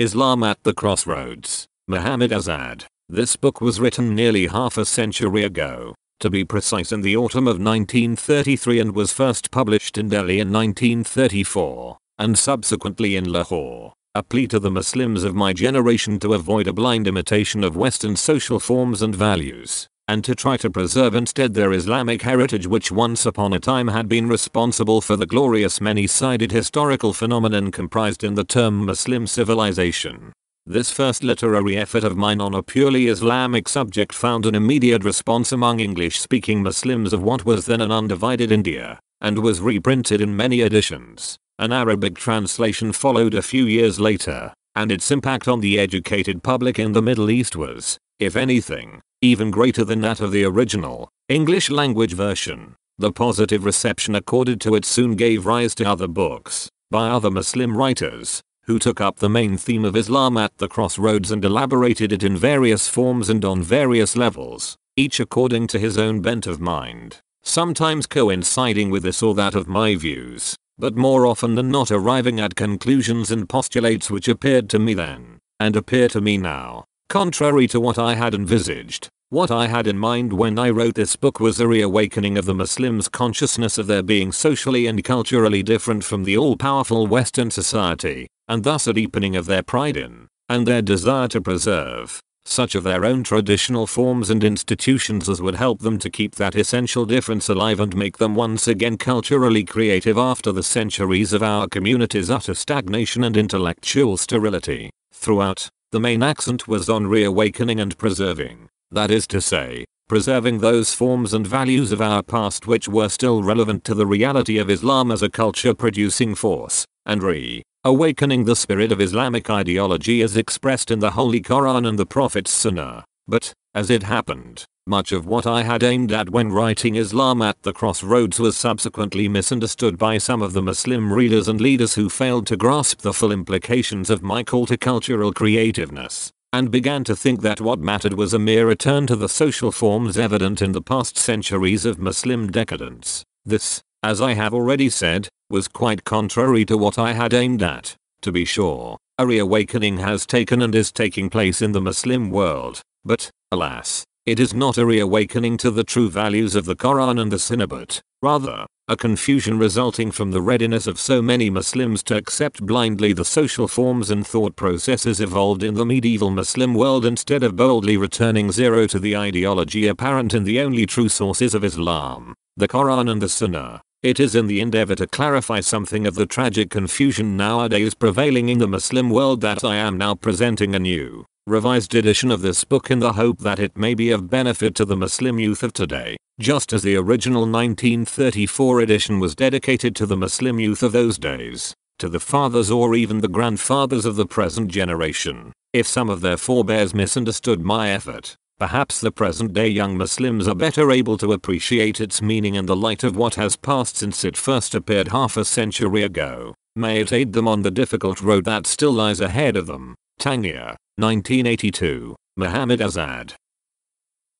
Islam at the Crossroads, Muhammad Asad. This book was written nearly half a century ago, to be precise in the autumn of 1933 and was first published in Delhi in 1934, and subsequently in Lahore. A plea to the Muslims of my generation to avoid a blind imitation of Western social forms and values, and to try to preserve instead their Islamic heritage which once upon a time had been responsible for the glorious many-sided historical phenomenon comprised in the term Muslim civilization. This first literary effort of mine on a purely Islamic subject found an immediate response among English-speaking Muslims of what was then an undivided India, and was reprinted in many editions. An Arabic translation followed a few years later, and its impact on the educated public in the Middle East was, if anything, even greater than that of the original, English language version. The positive reception accorded to it soon gave rise to other books, by other Muslim writers, who took up the main theme of Islam at the crossroads and elaborated it in various forms and on various levels, each according to his own bent of mind, sometimes coinciding with this or that of my views, but more often than not arriving at conclusions and postulates which appeared to me then, and appear to me now, contrary to what I had envisaged. What I had in mind when I wrote this book was a reawakening of the Muslims' consciousness of their being socially and culturally different from the all-powerful Western society, and thus a deepening of their pride in, and their desire to preserve, such of their own traditional forms and institutions as would help them to keep that essential difference alive and make them once again culturally creative after the centuries of our community's utter stagnation and intellectual sterility. Throughout, the main accent was on reawakening and preserving, that is to say, preserving those forms and values of our past which were still relevant to the reality of Islam as a culture producing force, and re awakening the spirit of Islamic ideology as expressed in the Holy Quran and the Prophet's Sunnah. But, as it happened, much of what I had aimed at when writing Islam at the Crossroads was subsequently misunderstood by some of the Muslim readers and leaders who failed to grasp the full implications of my call to cultural creativeness, and began to think that what mattered was a mere return to the social forms evident in the past centuries of Muslim decadence. This, as I have already said, was quite contrary to what I had aimed at. To be sure, a reawakening has taken and is taking place in the Muslim world, but, alas, it is not a reawakening to the true values of the Quran and the Sunnah but, rather, a confusion resulting from the readiness of so many Muslims to accept blindly the social forms and thought processes evolved in the medieval Muslim world instead of boldly returning zero to the ideology apparent in the only true sources of Islam, the Quran and the Sunnah. It is in the endeavor to clarify something of the tragic confusion nowadays prevailing in the Muslim world that I am now presenting a new, revised edition of this book in the hope that it may be of benefit to the Muslim youth of today, just as the original 1934 edition was dedicated to the Muslim youth of those days, to the fathers or even the grandfathers of the present generation. If some of their forebears misunderstood my effort, Perhaps the present day young Muslims are better able to appreciate its meaning in the light of what has passed since it first appeared half a century ago. May it aid them on the difficult road that still lies ahead of them. Tangier, 1982, Muhammad Asad.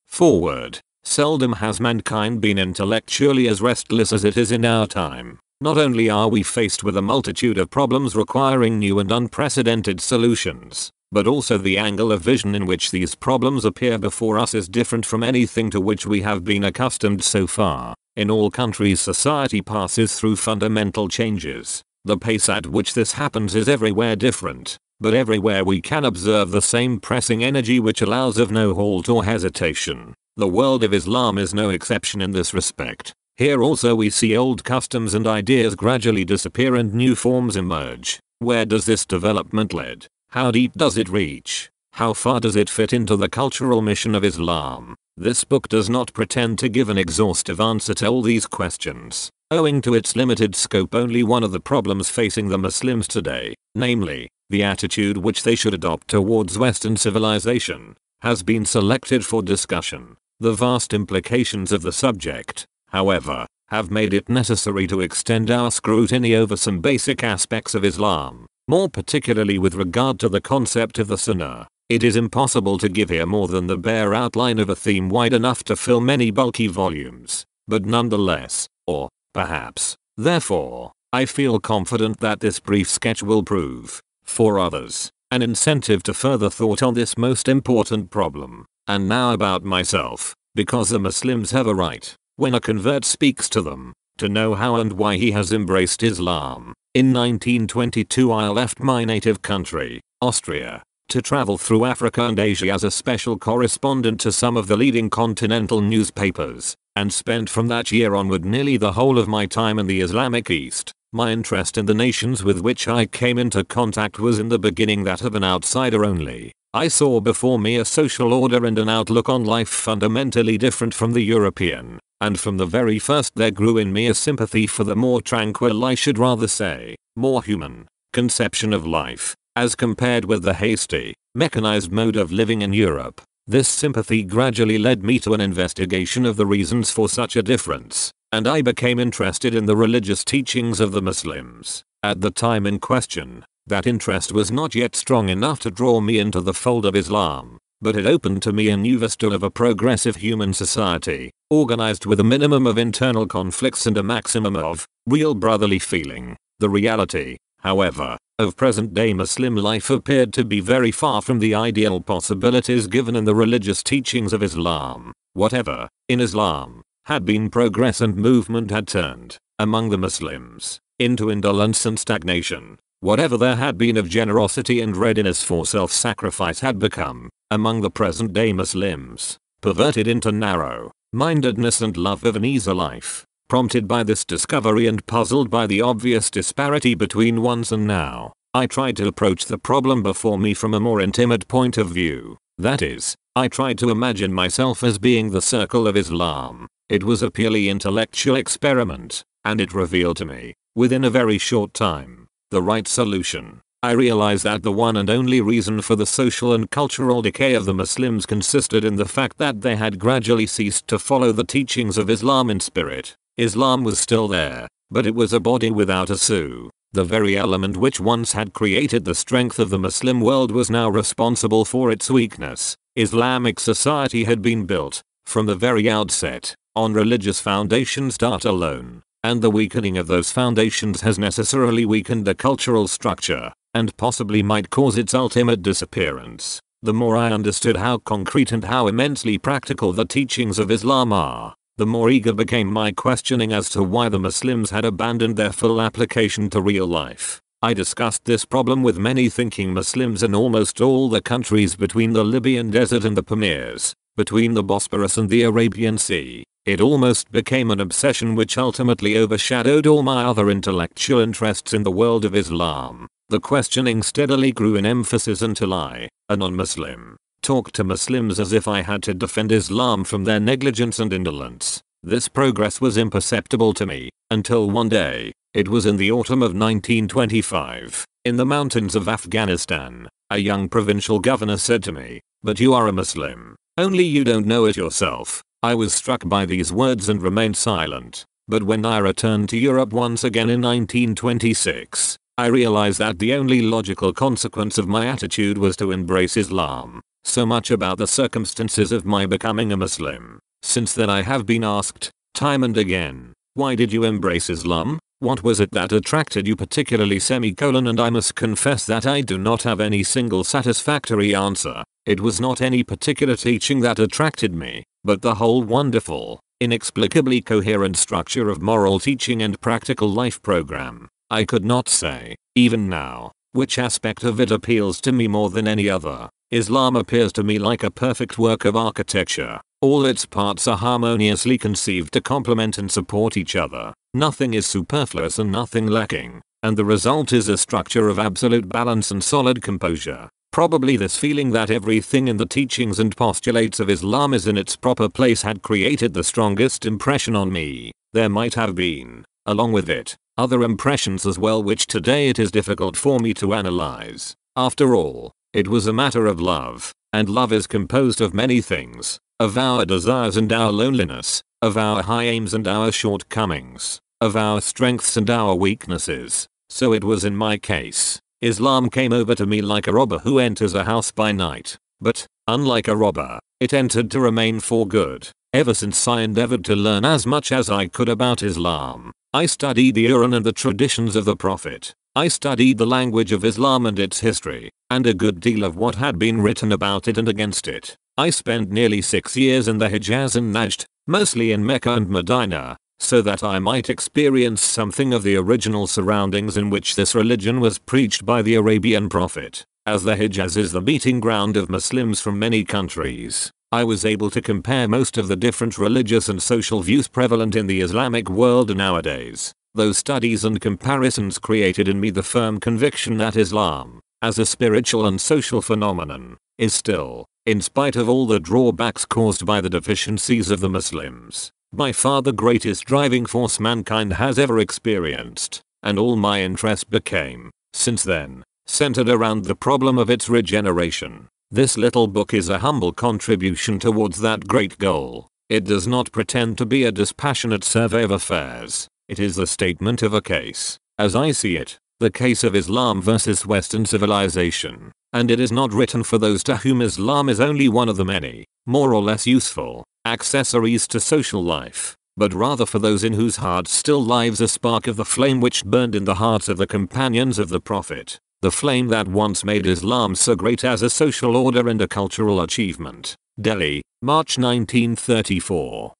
Forward. Seldom has mankind been intellectually as restless as it is in our time. Not only are we faced with a multitude of problems requiring new and unprecedented solutions, but also the angle of vision in which these problems appear before us is different from anything to which we have been accustomed so far. In all countries society passes through fundamental changes. The pace at which this happens is everywhere different, but everywhere we can observe the same pressing energy which allows of no halt or hesitation. The world of Islam is no exception in this respect. Here also we see old customs and ideas gradually disappear and new forms emerge. Where does this development lead? How deep does it reach? How far does it fit into the cultural mission of Islam? This book does not pretend to give an exhaustive answer to all these questions. Owing to its limited scope only one of the problems facing the Muslims today, namely, the attitude which they should adopt towards Western civilization, has been selected for discussion. The vast implications of the subject, however, have made it necessary to extend our scrutiny over some basic aspects of Islam more particularly with regard to the concept of the sunnah. It is impossible to give here more than the bare outline of a theme wide enough to fill many bulky volumes, but nonetheless, or, perhaps, therefore, I feel confident that this brief sketch will prove, for others, an incentive to further thought on this most important problem. And now about myself, because the Muslims have a right, when a convert speaks to them, to know how and why he has embraced Islam. In 1922 I left my native country, Austria, to travel through Africa and Asia as a special correspondent to some of the leading continental newspapers, and spent from that year onward nearly the whole of my time in the Islamic East. My interest in the nations with which I came into contact was in the beginning that of an outsider only. I saw before me a social order and an outlook on life fundamentally different from the European, and from the very first there grew in me a sympathy for the more tranquil I should rather say, more human, conception of life, as compared with the hasty, mechanized mode of living in Europe. This sympathy gradually led me to an investigation of the reasons for such a difference, and I became interested in the religious teachings of the Muslims. At the time in question, that interest was not yet strong enough to draw me into the fold of Islam, but it opened to me a new vista of a progressive human society, organized with a minimum of internal conflicts and a maximum of real brotherly feeling. The reality, however, of present-day Muslim life appeared to be very far from the ideal possibilities given in the religious teachings of Islam. Whatever, in Islam, had been progress and movement had turned, among the Muslims, into indolence and stagnation. Whatever there had been of generosity and readiness for self-sacrifice had become, among the present-day Muslims, perverted into narrow mindedness and love of an easier life. Prompted by this discovery and puzzled by the obvious disparity between once and now, I tried to approach the problem before me from a more intimate point of view. That is, I tried to imagine myself as being the circle of Islam. It was a purely intellectual experiment, and it revealed to me, within a very short time, the right solution. I realized that the one and only reason for the social and cultural decay of the Muslims consisted in the fact that they had gradually ceased to follow the teachings of Islam in spirit. Islam was still there, but it was a body without a soul. The very element which once had created the strength of the Muslim world was now responsible for its weakness. Islamic society had been built, from the very outset, on religious foundations dart alone, and the weakening of those foundations has necessarily weakened the cultural structure, and possibly might cause its ultimate disappearance. The more I understood how concrete and how immensely practical the teachings of Islam are, the more eager became my questioning as to why the Muslims had abandoned their full application to real life. I discussed this problem with many thinking Muslims in almost all the countries between the Libyan desert and the Pamirs, between the Bosporus and the Arabian Sea. It almost became an obsession which ultimately overshadowed all my other intellectual interests in the world of Islam. The questioning steadily grew in emphasis until I, a non-Muslim, talked to Muslims as if I had to defend Islam from their negligence and indolence. This progress was imperceptible to me, until one day, it was in the autumn of 1925, in the mountains of Afghanistan, a young provincial governor said to me, but you are a Muslim, only you don't know it yourself. I was struck by these words and remained silent, but when I returned to Europe once again in 1926, I realized that the only logical consequence of my attitude was to embrace Islam. So much about the circumstances of my becoming a Muslim. Since then I have been asked, time and again, why did you embrace Islam? What was it that attracted you particularly semicolon and I must confess that I do not have any single satisfactory answer. It was not any particular teaching that attracted me, but the whole wonderful, inexplicably coherent structure of moral teaching and practical life program. I could not say, even now, which aspect of it appeals to me more than any other. Islam appears to me like a perfect work of architecture. All its parts are harmoniously conceived to complement and support each other. Nothing is superfluous and nothing lacking. And the result is a structure of absolute balance and solid composure. Probably this feeling that everything in the teachings and postulates of Islam is in its proper place had created the strongest impression on me. There might have been, along with it, other impressions as well which today it is difficult for me to analyze. After all, it was a matter of love, and love is composed of many things, of our desires and our loneliness, of our high aims and our shortcomings, of our strengths and our weaknesses. So it was in my case. Islam came over to me like a robber who enters a house by night. But, unlike a robber, it entered to remain for good. Ever since I endeavored to learn as much as I could about Islam, I studied the Quran and the traditions of the Prophet. I studied the language of Islam and its history, and a good deal of what had been written about it and against it. I spent nearly six years in the Hijaz and Najd, mostly in Mecca and Medina, so that I might experience something of the original surroundings in which this religion was preached by the Arabian Prophet. As the Hijaz is the meeting ground of Muslims from many countries, I was able to compare most of the different religious and social views prevalent in the Islamic world nowadays. Those studies and comparisons created in me the firm conviction that Islam, as a spiritual and social phenomenon, is still, in spite of all the drawbacks caused by the deficiencies of the Muslims, by far the greatest driving force mankind has ever experienced, and all my interest became, since then, centered around the problem of its regeneration. This little book is a humble contribution towards that great goal. It does not pretend to be a dispassionate survey of affairs, it is the statement of a case, as I see it, the case of Islam versus Western civilization, and it is not written for those to whom Islam is only one of the many, more or less useful, accessories to social life, but rather for those in whose hearts still lives a spark of the flame which burned in the hearts of the companions of the Prophet, the flame that once made Islam so great as a social order and a cultural achievement. Delhi, March 1934.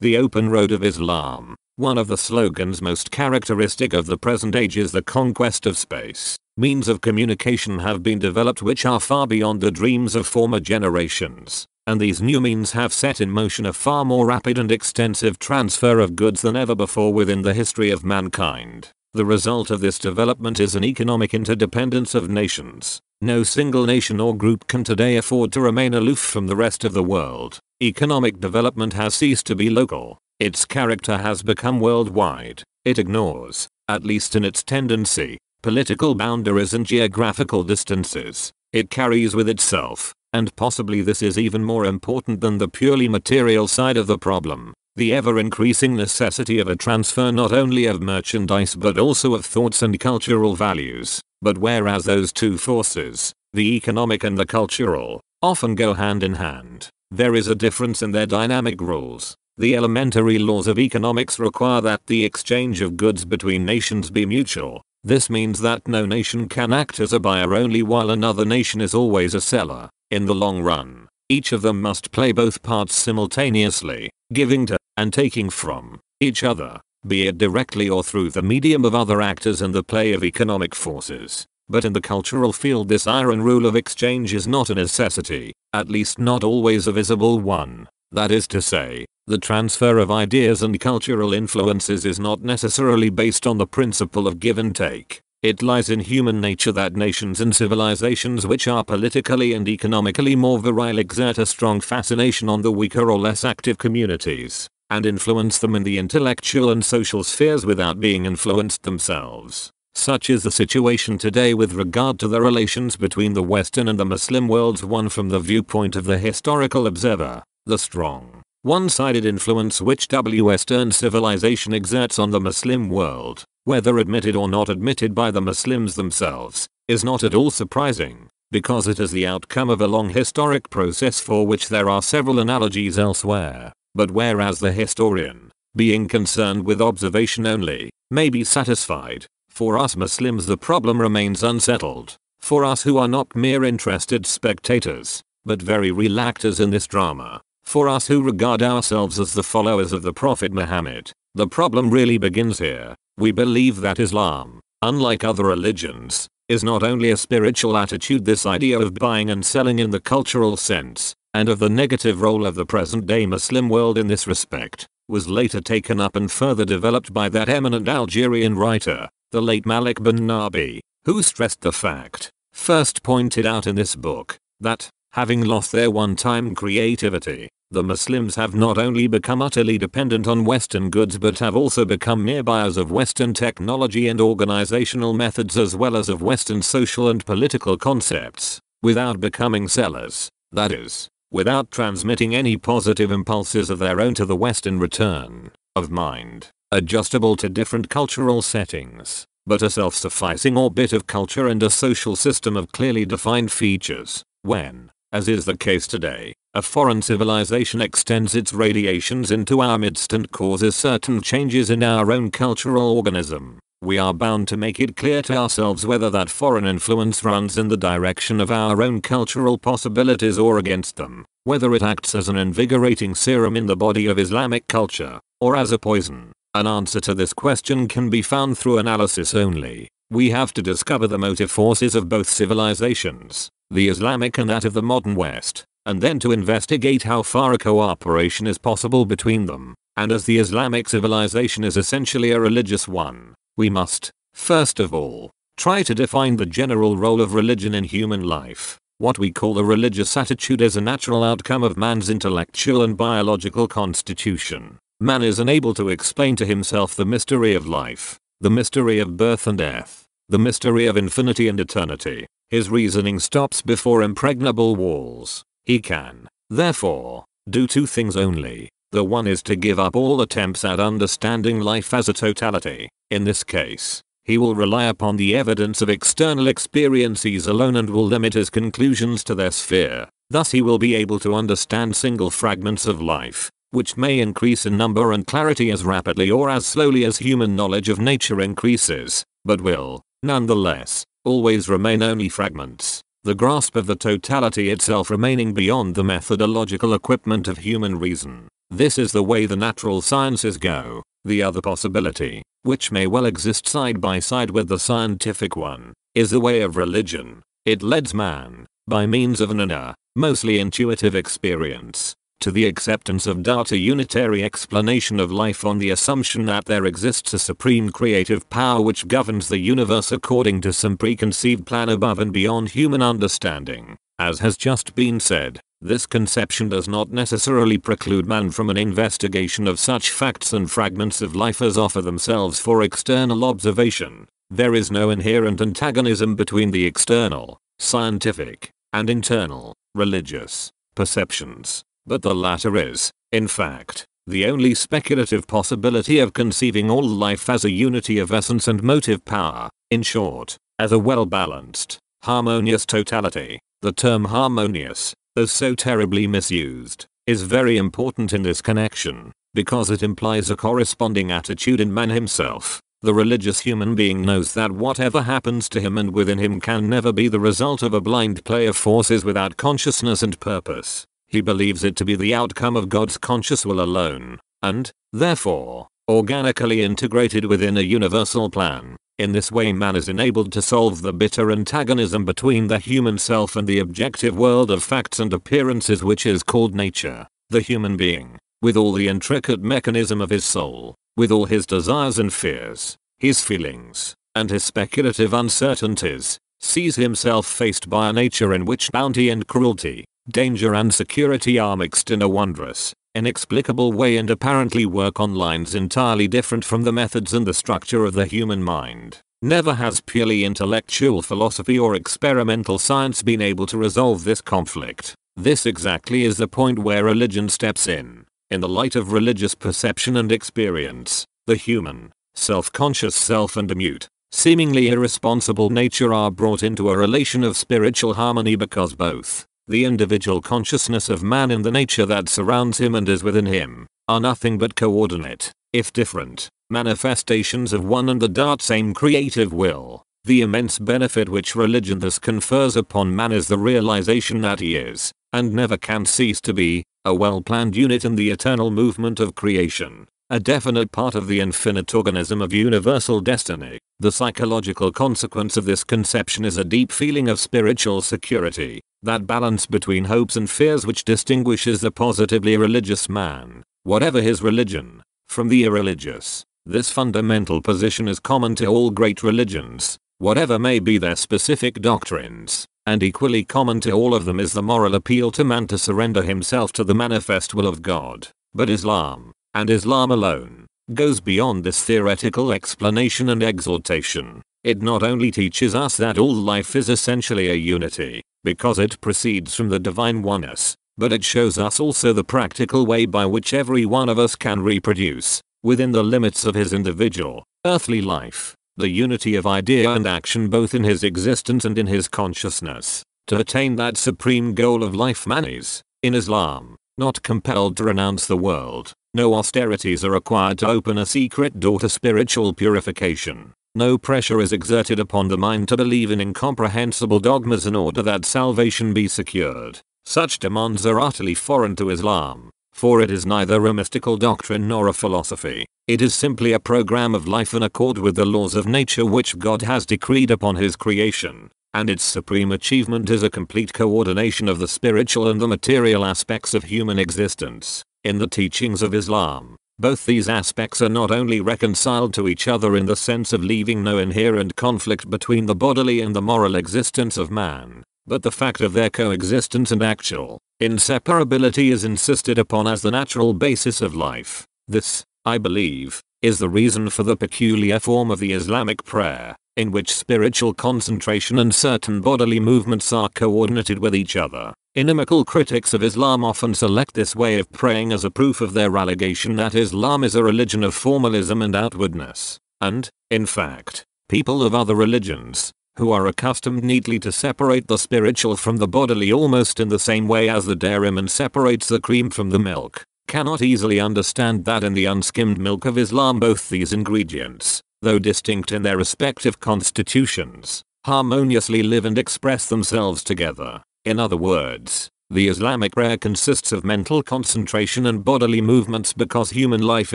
The Open Road of Islam one of the slogans most characteristic of the present age is the conquest of space. Means of communication have been developed which are far beyond the dreams of former generations, and these new means have set in motion a far more rapid and extensive transfer of goods than ever before within the history of mankind. The result of this development is an economic interdependence of nations. No single nation or group can today afford to remain aloof from the rest of the world. Economic development has ceased to be local its character has become worldwide. It ignores, at least in its tendency, political boundaries and geographical distances. It carries with itself, and possibly this is even more important than the purely material side of the problem, the ever increasing necessity of a transfer not only of merchandise but also of thoughts and cultural values. But whereas those two forces, the economic and the cultural, often go hand in hand, there is a difference in their dynamic rules. The elementary laws of economics require that the exchange of goods between nations be mutual. This means that no nation can act as a buyer only while another nation is always a seller. In the long run, each of them must play both parts simultaneously, giving to, and taking from, each other, be it directly or through the medium of other actors and the play of economic forces. But in the cultural field this iron rule of exchange is not a necessity, at least not always a visible one. That is to say, the transfer of ideas and cultural influences is not necessarily based on the principle of give and take. It lies in human nature that nations and civilizations which are politically and economically more virile exert a strong fascination on the weaker or less active communities, and influence them in the intellectual and social spheres without being influenced themselves. Such is the situation today with regard to the relations between the Western and the Muslim worlds one from the viewpoint of the historical observer, the strong one-sided influence which Western civilization exerts on the Muslim world, whether admitted or not admitted by the Muslims themselves, is not at all surprising, because it is the outcome of a long historic process for which there are several analogies elsewhere. But whereas the historian, being concerned with observation only, may be satisfied, for us Muslims the problem remains unsettled. For us who are not mere interested spectators, but very real actors in this drama, for us who regard ourselves as the followers of the Prophet Muhammad, the problem really begins here. We believe that Islam, unlike other religions, is not only a spiritual attitude this idea of buying and selling in the cultural sense, and of the negative role of the present day Muslim world in this respect, was later taken up and further developed by that eminent Algerian writer, the late Malik bin Nabi, who stressed the fact, first pointed out in this book, that, having lost their one-time creativity, the Muslims have not only become utterly dependent on Western goods but have also become mere buyers of Western technology and organizational methods as well as of Western social and political concepts, without becoming sellers, that is, without transmitting any positive impulses of their own to the West in return, of mind, adjustable to different cultural settings, but a self-sufficing orbit of culture and a social system of clearly defined features, when, as is the case today, a foreign civilization extends its radiations into our midst and causes certain changes in our own cultural organism. we are bound to make it clear to ourselves whether that foreign influence runs in the direction of our own cultural possibilities or against them, whether it acts as an invigorating serum in the body of Islamic culture, or as a poison. An answer to this question can be found through analysis only. We have to discover the motive forces of both civilizations, the Islamic and that of the modern West, and then to investigate how far a cooperation is possible between them. And as the Islamic civilization is essentially a religious one, we must, first of all, try to define the general role of religion in human life. What we call a religious attitude is a natural outcome of man's intellectual and biological constitution. Man is unable to explain to himself the mystery of life, the mystery of birth and death, the mystery of infinity and eternity. His reasoning stops before impregnable walls. He can, therefore, do two things only. The one is to give up all attempts at understanding life as a totality. In this case, he will rely upon the evidence of external experiences alone and will limit his conclusions to their sphere. Thus he will be able to understand single fragments of life, which may increase in number and clarity as rapidly or as slowly as human knowledge of nature increases, but will, nonetheless, always remain only fragments the grasp of the totality itself remaining beyond the methodological equipment of human reason. This is the way the natural sciences go. The other possibility, which may well exist side by side with the scientific one, is the way of religion. It leads man, by means of an inner, mostly intuitive experience, to the acceptance of data unitary explanation of life on the assumption that there exists a supreme creative power which governs the universe according to some preconceived plan above and beyond human understanding. As has just been said, this conception does not necessarily preclude man from an investigation of such facts and fragments of life as offer themselves for external observation. There is no inherent antagonism between the external, scientific, and internal, religious, perceptions, but the latter is, in fact, the only speculative possibility of conceiving all life as a unity of essence and motive power, in short, as a well-balanced, harmonious totality. The term harmonious though so terribly misused, is very important in this connection, because it implies a corresponding attitude in man himself. The religious human being knows that whatever happens to him and within him can never be the result of a blind play of forces without consciousness and purpose. He believes it to be the outcome of God's conscious will alone, and, therefore, organically integrated within a universal plan. In this way man is enabled to solve the bitter antagonism between the human self and the objective world of facts and appearances which is called nature. The human being, with all the intricate mechanism of his soul, with all his desires and fears, his feelings, and his speculative uncertainties, sees himself faced by a nature in which bounty and cruelty, danger and security are mixed in a wondrous, inexplicable way and apparently work on lines entirely different from the methods and the structure of the human mind. Never has purely intellectual philosophy or experimental science been able to resolve this conflict. This exactly is the point where religion steps in. In the light of religious perception and experience, the human, self-conscious self and a mute, seemingly irresponsible nature are brought into a relation of spiritual harmony because both the individual consciousness of man and the nature that surrounds him and is within him, are nothing but coordinate, if different, manifestations of one and the dart same creative will. The immense benefit which religion thus confers upon man is the realization that he is, and never can cease to be, a well-planned unit in the eternal movement of creation, a definite part of the infinite organism of universal destiny. The psychological consequence of this conception is a deep feeling of spiritual security, that balance between hopes and fears which distinguishes the positively religious man, whatever his religion, from the irreligious. This fundamental position is common to all great religions, whatever may be their specific doctrines, and equally common to all of them is the moral appeal to man to surrender himself to the manifest will of God. But Islam, and Islam alone, goes beyond this theoretical explanation and exaltation. It not only teaches us that all life is essentially a unity, because it proceeds from the divine oneness, but it shows us also the practical way by which every one of us can reproduce, within the limits of his individual, earthly life, the unity of idea and action both in his existence and in his consciousness. To attain that supreme goal of life man is, in Islam, not compelled to renounce the world, no austerities are required to open a secret door to spiritual purification. No pressure is exerted upon the mind to believe in incomprehensible dogmas in order that salvation be secured. Such demands are utterly foreign to Islam, for it is neither a mystical doctrine nor a philosophy. It is simply a program of life in accord with the laws of nature which God has decreed upon his creation, and its supreme achievement is a complete coordination of the spiritual and the material aspects of human existence. In the teachings of Islam, both these aspects are not only reconciled to each other in the sense of leaving no inherent conflict between the bodily and the moral existence of man, but the fact of their coexistence and actual inseparability is insisted upon as the natural basis of life. This, I believe, is the reason for the peculiar form of the Islamic prayer, in which spiritual concentration and certain bodily movements are coordinated with each other. Inimical critics of Islam often select this way of praying as a proof of their allegation that Islam is a religion of formalism and outwardness. And, in fact, people of other religions, who are accustomed neatly to separate the spiritual from the bodily almost in the same way as the dairyman separates the cream from the milk, cannot easily understand that in the unskimmed milk of Islam both these ingredients, though distinct in their respective constitutions, harmoniously live and express themselves together. In other words, the Islamic prayer consists of mental concentration and bodily movements because human life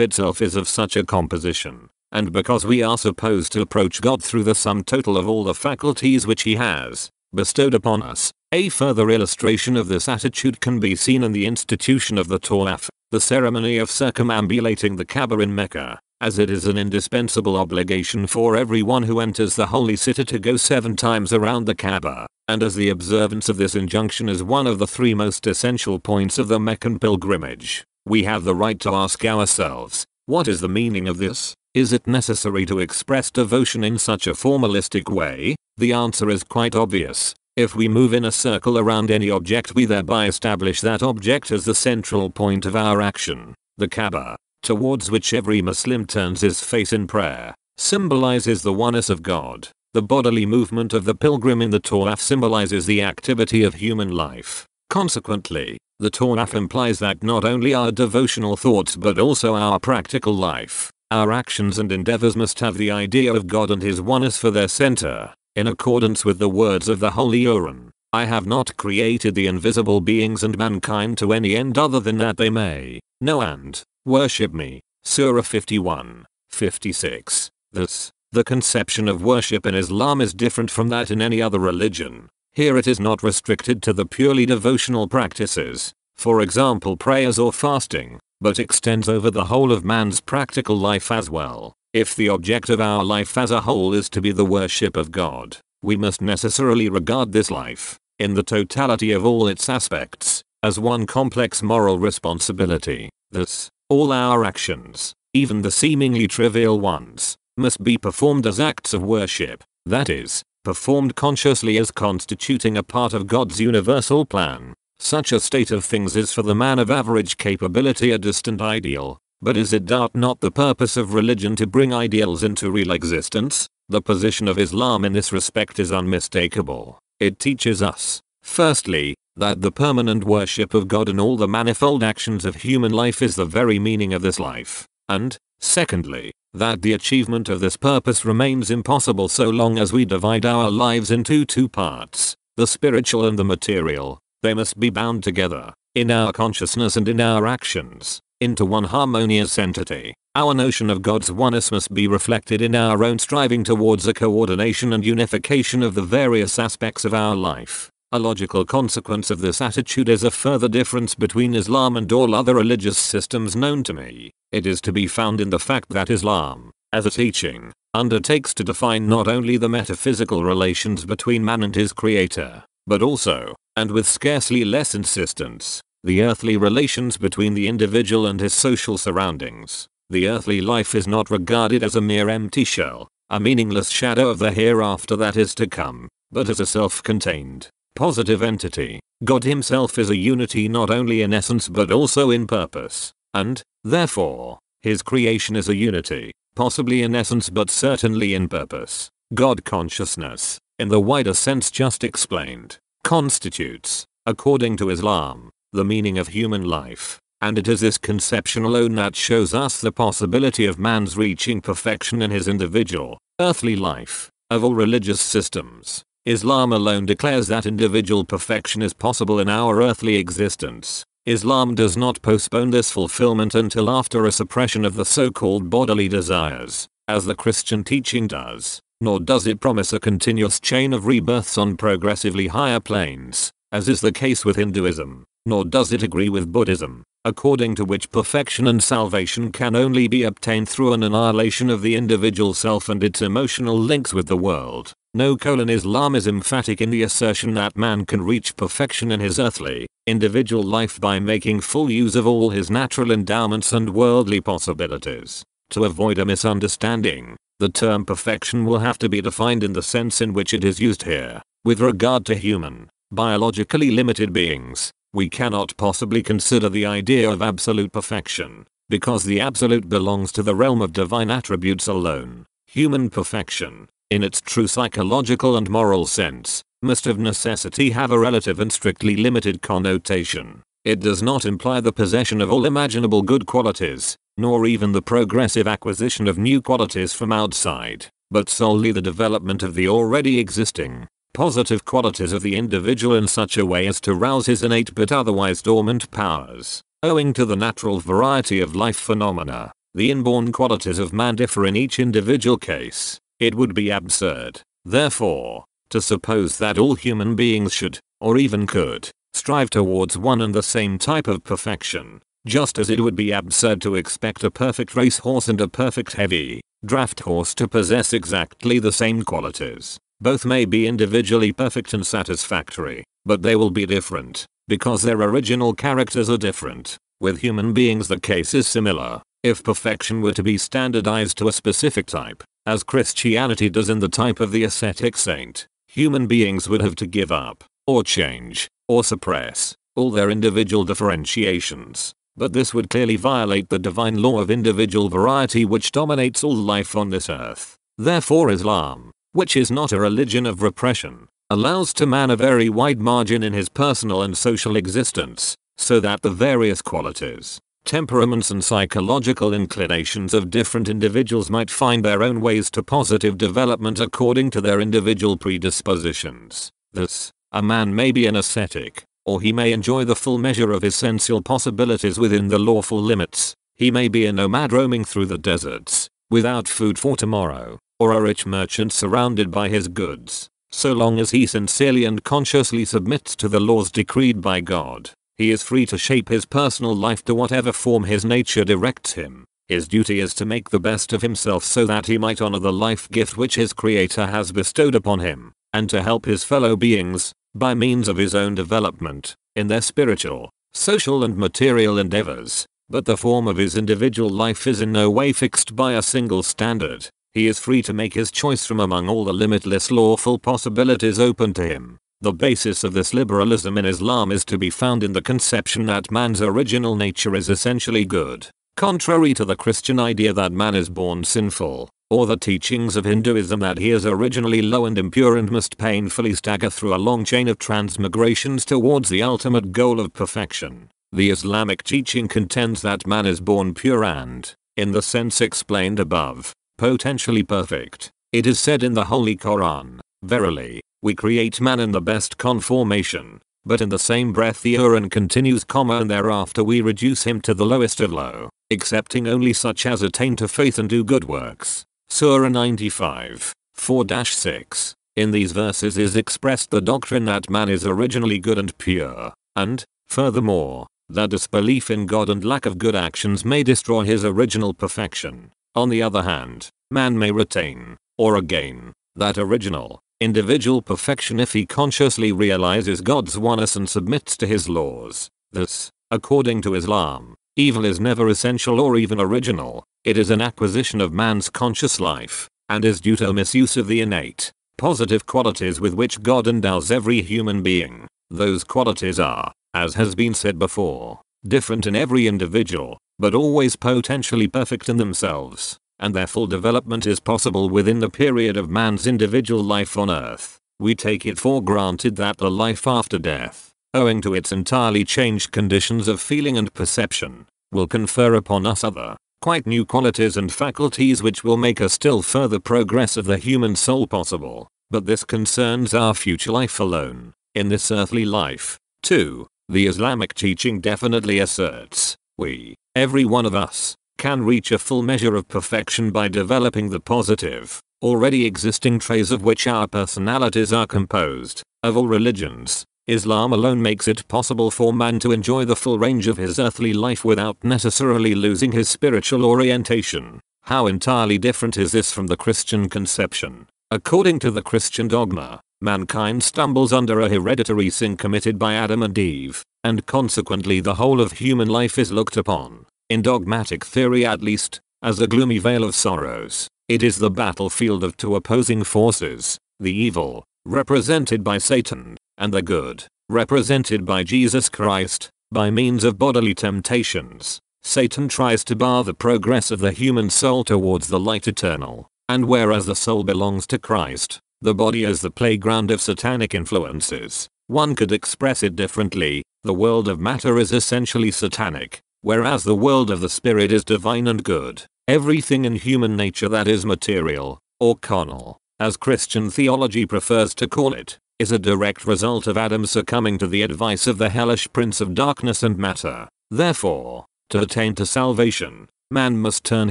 itself is of such a composition, and because we are supposed to approach God through the sum total of all the faculties which he has bestowed upon us. A further illustration of this attitude can be seen in the institution of the Tawaf, the ceremony of circumambulating the Kaaba in Mecca, as it is an indispensable obligation for everyone who enters the holy city to go seven times around the Kaaba and as the observance of this injunction is one of the three most essential points of the Meccan pilgrimage, we have the right to ask ourselves, what is the meaning of this? Is it necessary to express devotion in such a formalistic way? The answer is quite obvious. If we move in a circle around any object we thereby establish that object as the central point of our action. The Kaaba, towards which every Muslim turns his face in prayer, symbolizes the oneness of God. The bodily movement of the pilgrim in the Tawaf symbolizes the activity of human life. Consequently, the Tawaf implies that not only our devotional thoughts but also our practical life, our actions and endeavors must have the idea of God and his oneness for their center, in accordance with the words of the Holy Quran. I have not created the invisible beings and mankind to any end other than that they may know and worship me. Surah 51, 56. This the conception of worship in Islam is different from that in any other religion. Here it is not restricted to the purely devotional practices, for example prayers or fasting, but extends over the whole of man's practical life as well. If the object of our life as a whole is to be the worship of God, we must necessarily regard this life, in the totality of all its aspects, as one complex moral responsibility. Thus, all our actions, even the seemingly trivial ones, must be performed as acts of worship, that is, performed consciously as constituting a part of God's universal plan. Such a state of things is for the man of average capability a distant ideal, but is it doubt not the purpose of religion to bring ideals into real existence? The position of Islam in this respect is unmistakable. It teaches us, firstly, that the permanent worship of God in all the manifold actions of human life is the very meaning of this life, and, secondly, that the achievement of this purpose remains impossible so long as we divide our lives into two parts, the spiritual and the material. They must be bound together, in our consciousness and in our actions, into one harmonious entity. Our notion of God's oneness must be reflected in our own striving towards a coordination and unification of the various aspects of our life. A logical consequence of this attitude is a further difference between Islam and all other religious systems known to me. It is to be found in the fact that Islam, as a teaching, undertakes to define not only the metaphysical relations between man and his creator, but also, and with scarcely less insistence, the earthly relations between the individual and his social surroundings. The earthly life is not regarded as a mere empty shell, a meaningless shadow of the hereafter that is to come, but as a self-contained, positive entity. God himself is a unity not only in essence but also in purpose, and, therefore, his creation is a unity, possibly in essence but certainly in purpose. God consciousness, in the wider sense just explained, constitutes, according to Islam, the meaning of human life. And it is this conception alone that shows us the possibility of man's reaching perfection in his individual, earthly life. Of all religious systems, Islam alone declares that individual perfection is possible in our earthly existence. Islam does not postpone this fulfillment until after a suppression of the so-called bodily desires, as the Christian teaching does, nor does it promise a continuous chain of rebirths on progressively higher planes, as is the case with Hinduism, nor does it agree with Buddhism, according to which perfection and salvation can only be obtained through an annihilation of the individual self and its emotional links with the world. No colon Islam is emphatic in the assertion that man can reach perfection in his earthly, individual life by making full use of all his natural endowments and worldly possibilities. To avoid a misunderstanding, the term perfection will have to be defined in the sense in which it is used here. With regard to human, biologically limited beings, we cannot possibly consider the idea of absolute perfection, because the absolute belongs to the realm of divine attributes alone. Human perfection, in its true psychological and moral sense, must of necessity have a relative and strictly limited connotation. It does not imply the possession of all imaginable good qualities, nor even the progressive acquisition of new qualities from outside, but solely the development of the already existing, positive qualities of the individual in such a way as to rouse his innate but otherwise dormant powers. Owing to the natural variety of life phenomena, the inborn qualities of man differ in each individual case. It would be absurd, therefore, to suppose that all human beings should, or even could, strive towards one and the same type of perfection, just as it would be absurd to expect a perfect racehorse and a perfect heavy draft horse to possess exactly the same qualities. Both may be individually perfect and satisfactory, but they will be different, because their original characters are different. With human beings the case is similar. If perfection were to be standardized to a specific type, as Christianity does in the type of the ascetic saint, human beings would have to give up, or change, or suppress, all their individual differentiations. But this would clearly violate the divine law of individual variety which dominates all life on this earth. Therefore Islam, which is not a religion of repression, allows to man a very wide margin in his personal and social existence, so that the various qualities, temperaments and psychological inclinations of different individuals might find their own ways to positive development according to their individual predispositions. Thus, a man may be an ascetic, or he may enjoy the full measure of his sensual possibilities within the lawful limits. He may be a nomad roaming through the deserts, without food for tomorrow, or a rich merchant surrounded by his goods, so long as he sincerely and consciously submits to the laws decreed by God. He is free to shape his personal life to whatever form his nature directs him. His duty is to make the best of himself so that he might honor the life gift which his creator has bestowed upon him, and to help his fellow beings, by means of his own development, in their spiritual, social and material endeavors. But the form of his individual life is in no way fixed by a single standard. He is free to make his choice from among all the limitless lawful possibilities open to him. The basis of this liberalism in Islam is to be found in the conception that man's original nature is essentially good, contrary to the Christian idea that man is born sinful, or the teachings of Hinduism that he is originally low and impure and must painfully stagger through a long chain of transmigrations towards the ultimate goal of perfection. The Islamic teaching contends that man is born pure and, in the sense explained above, potentially perfect. It is said in the Holy Quran, Verily, we create man in the best conformation, but in the same breath the Quran continues comma and thereafter we reduce him to the lowest of low, excepting only such as attain to faith and do good works. Surah 95, 4-6. In these verses is expressed the doctrine that man is originally good and pure, and, furthermore, that disbelief in God and lack of good actions may destroy his original perfection. On the other hand, man may retain, or again, that original, individual perfection if he consciously realizes God's oneness and submits to his laws. Thus, according to Islam, evil is never essential or even original, it is an acquisition of man's conscious life, and is due to misuse of the innate, positive qualities with which God endows every human being. Those qualities are, as has been said before, different in every individual, but always potentially perfect in themselves, and their full development is possible within the period of man's individual life on earth. We take it for granted that the life after death, owing to its entirely changed conditions of feeling and perception, will confer upon us other quite new qualities and faculties which will make a still further progress of the human soul possible, but this concerns our future life alone, in this earthly life. 2. The Islamic teaching definitely asserts, we, every one of us, can reach a full measure of perfection by developing the positive, already existing traits of which our personalities are composed. Of all religions, Islam alone makes it possible for man to enjoy the full range of his earthly life without necessarily losing his spiritual orientation. How entirely different is this from the Christian conception? According to the Christian dogma, mankind stumbles under a hereditary sin committed by Adam and Eve, and consequently the whole of human life is looked upon, in dogmatic theory at least, as a gloomy veil of sorrows. It is the battlefield of two opposing forces, the evil, represented by Satan, and the good, represented by Jesus Christ, by means of bodily temptations. Satan tries to bar the progress of the human soul towards the light eternal, and whereas the soul belongs to Christ, the body is the playground of satanic influences. One could express it differently, the world of matter is essentially satanic, whereas the world of the spirit is divine and good. Everything in human nature that is material, or carnal, as Christian theology prefers to call it, is a direct result of Adam succumbing to the advice of the hellish prince of darkness and matter. Therefore, to attain to salvation, man must turn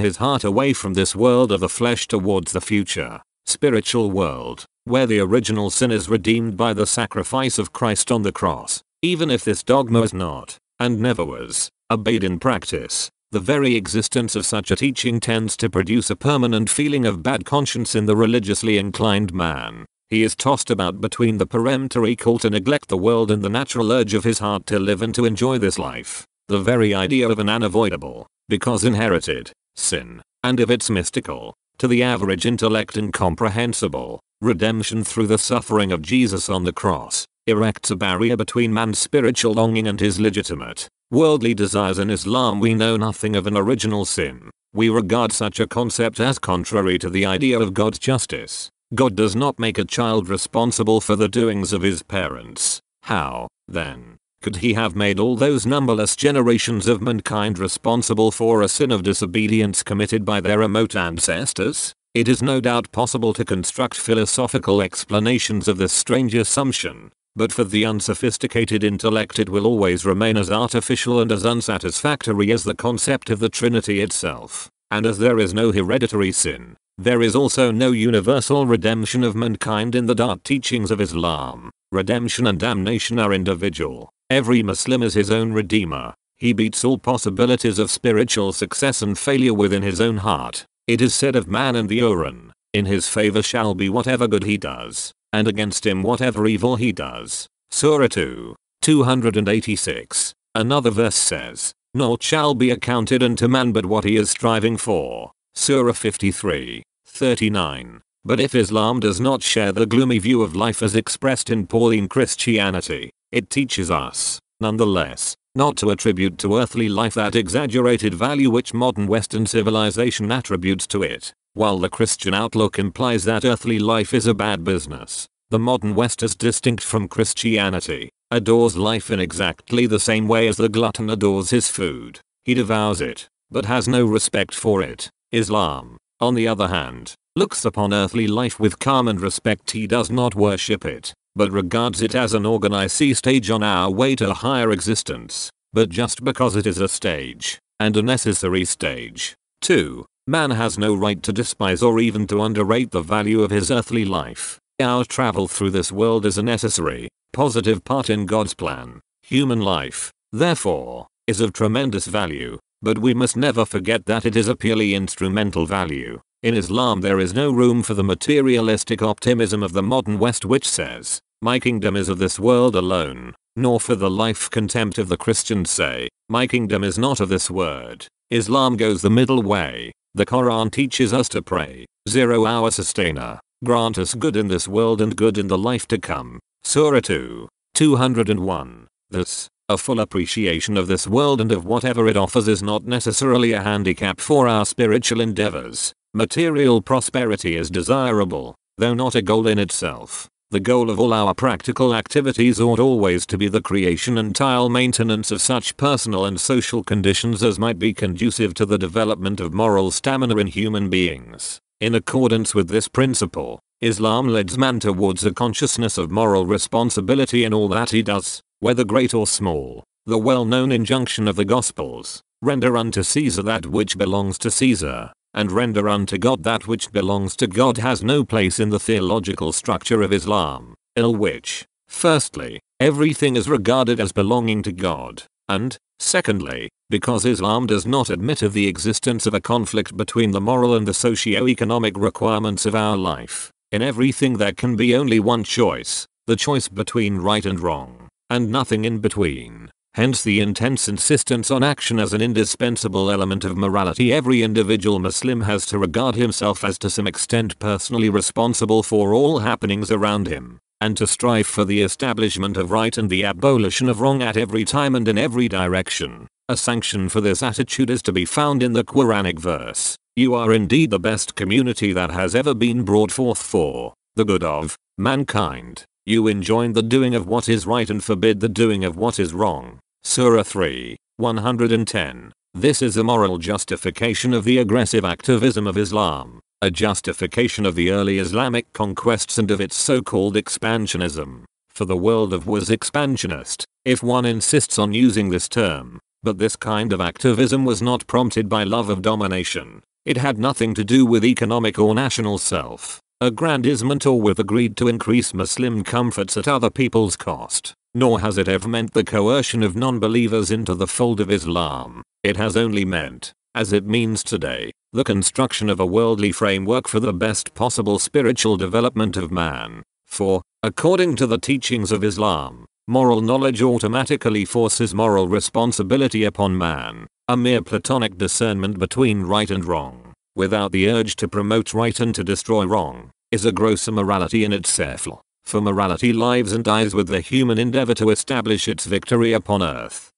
his heart away from this world of the flesh towards the future, spiritual world, where the original sin is redeemed by the sacrifice of Christ on the cross. Even if this dogma is not, and never was, obeyed in practice, the very existence of such a teaching tends to produce a permanent feeling of bad conscience in the religiously inclined man. He is tossed about between the peremptory call to neglect the world and the natural urge of his heart to live and to enjoy this life. The very idea of an unavoidable, because inherited, sin, and of its mystical, to the average intellect incomprehensible, redemption through the suffering of Jesus on the cross, erects a barrier between man's spiritual longing and his legitimate, worldly desires in Islam we know nothing of an original sin. We regard such a concept as contrary to the idea of God's justice. God does not make a child responsible for the doings of his parents. How, then, could he have made all those numberless generations of mankind responsible for a sin of disobedience committed by their remote ancestors? It is no doubt possible to construct philosophical explanations of this strange assumption, but for the unsophisticated intellect it will always remain as artificial and as unsatisfactory as the concept of the Trinity itself. And as there is no hereditary sin, there is also no universal redemption of mankind in the dark teachings of Islam. Redemption and damnation are individual. Every Muslim is his own redeemer. He beats all possibilities of spiritual success and failure within his own heart. It is said of man and the Quran, in his favor shall be whatever good he does, and against him whatever evil he does. Surah 2, 286. Another verse says, Naught shall be accounted unto man but what he is striving for. Surah 53, 39. But if Islam does not share the gloomy view of life as expressed in Pauline Christianity, it teaches us, nonetheless, not to attribute to earthly life that exaggerated value which modern Western civilization attributes to it. While the Christian outlook implies that earthly life is a bad business, the modern West as distinct from Christianity, adores life in exactly the same way as the glutton adores his food. He devours it, but has no respect for it. Islam, on the other hand, looks upon earthly life with calm and respect he does not worship it, but regards it as an organized stage on our way to a higher existence, but just because it is a stage, and a necessary stage. 2. Man has no right to despise or even to underrate the value of his earthly life. Our travel through this world is a necessary, positive part in God's plan. Human life, therefore, is of tremendous value, but we must never forget that it is a purely instrumental value. In Islam there is no room for the materialistic optimism of the modern West which says, my kingdom is of this world alone, nor for the life contempt of the Christians say, my kingdom is not of this world. Islam goes the middle way. The Quran teaches us to pray, zero hour sustainer, grant us good in this world and good in the life to come. Surah 2, 201. This, a full appreciation of this world and of whatever it offers is not necessarily a handicap for our spiritual endeavors. Material prosperity is desirable, though not a goal in itself. The goal of all our practical activities ought always to be the creation and tile maintenance of such personal and social conditions as might be conducive to the development of moral stamina in human beings. In accordance with this principle, Islam leads man towards a consciousness of moral responsibility in all that he does, whether great or small. The well-known injunction of the Gospels, render unto Caesar that which belongs to Caesar, and render unto God that which belongs to God has no place in the theological structure of Islam, in which, firstly, everything is regarded as belonging to God, and, secondly, because Islam does not admit of the existence of a conflict between the moral and the socio-economic requirements of our life, in everything there can be only one choice, the choice between right and wrong, and nothing in between. Hence the intense insistence on action as an indispensable element of morality every individual Muslim has to regard himself as to some extent personally responsible for all happenings around him, and to strive for the establishment of right and the abolition of wrong at every time and in every direction. A sanction for this attitude is to be found in the Quranic verse, You are indeed the best community that has ever been brought forth for the good of mankind. You enjoin the doing of what is right and forbid the doing of what is wrong. Surah 3, 110. This is a moral justification of the aggressive activism of Islam, a justification of the early Islamic conquests and of its so-called expansionism. For the world of was expansionist, if one insists on using this term, but this kind of activism was not prompted by love of domination. It had nothing to do with economic or national self, aggrandizement or with a greed to increase Muslim comforts at other people's cost. Nor has it ever meant the coercion of non-believers into the fold of Islam. It has only meant, as it means today, the construction of a worldly framework for the best possible spiritual development of man. For, according to the teachings of Islam, moral knowledge automatically forces moral responsibility upon man, a mere platonic discernment between right and wrong, without the urge to promote right and to destroy wrong, is a gross immorality in itself for morality lives and dies with the human endeavor to establish its victory upon earth.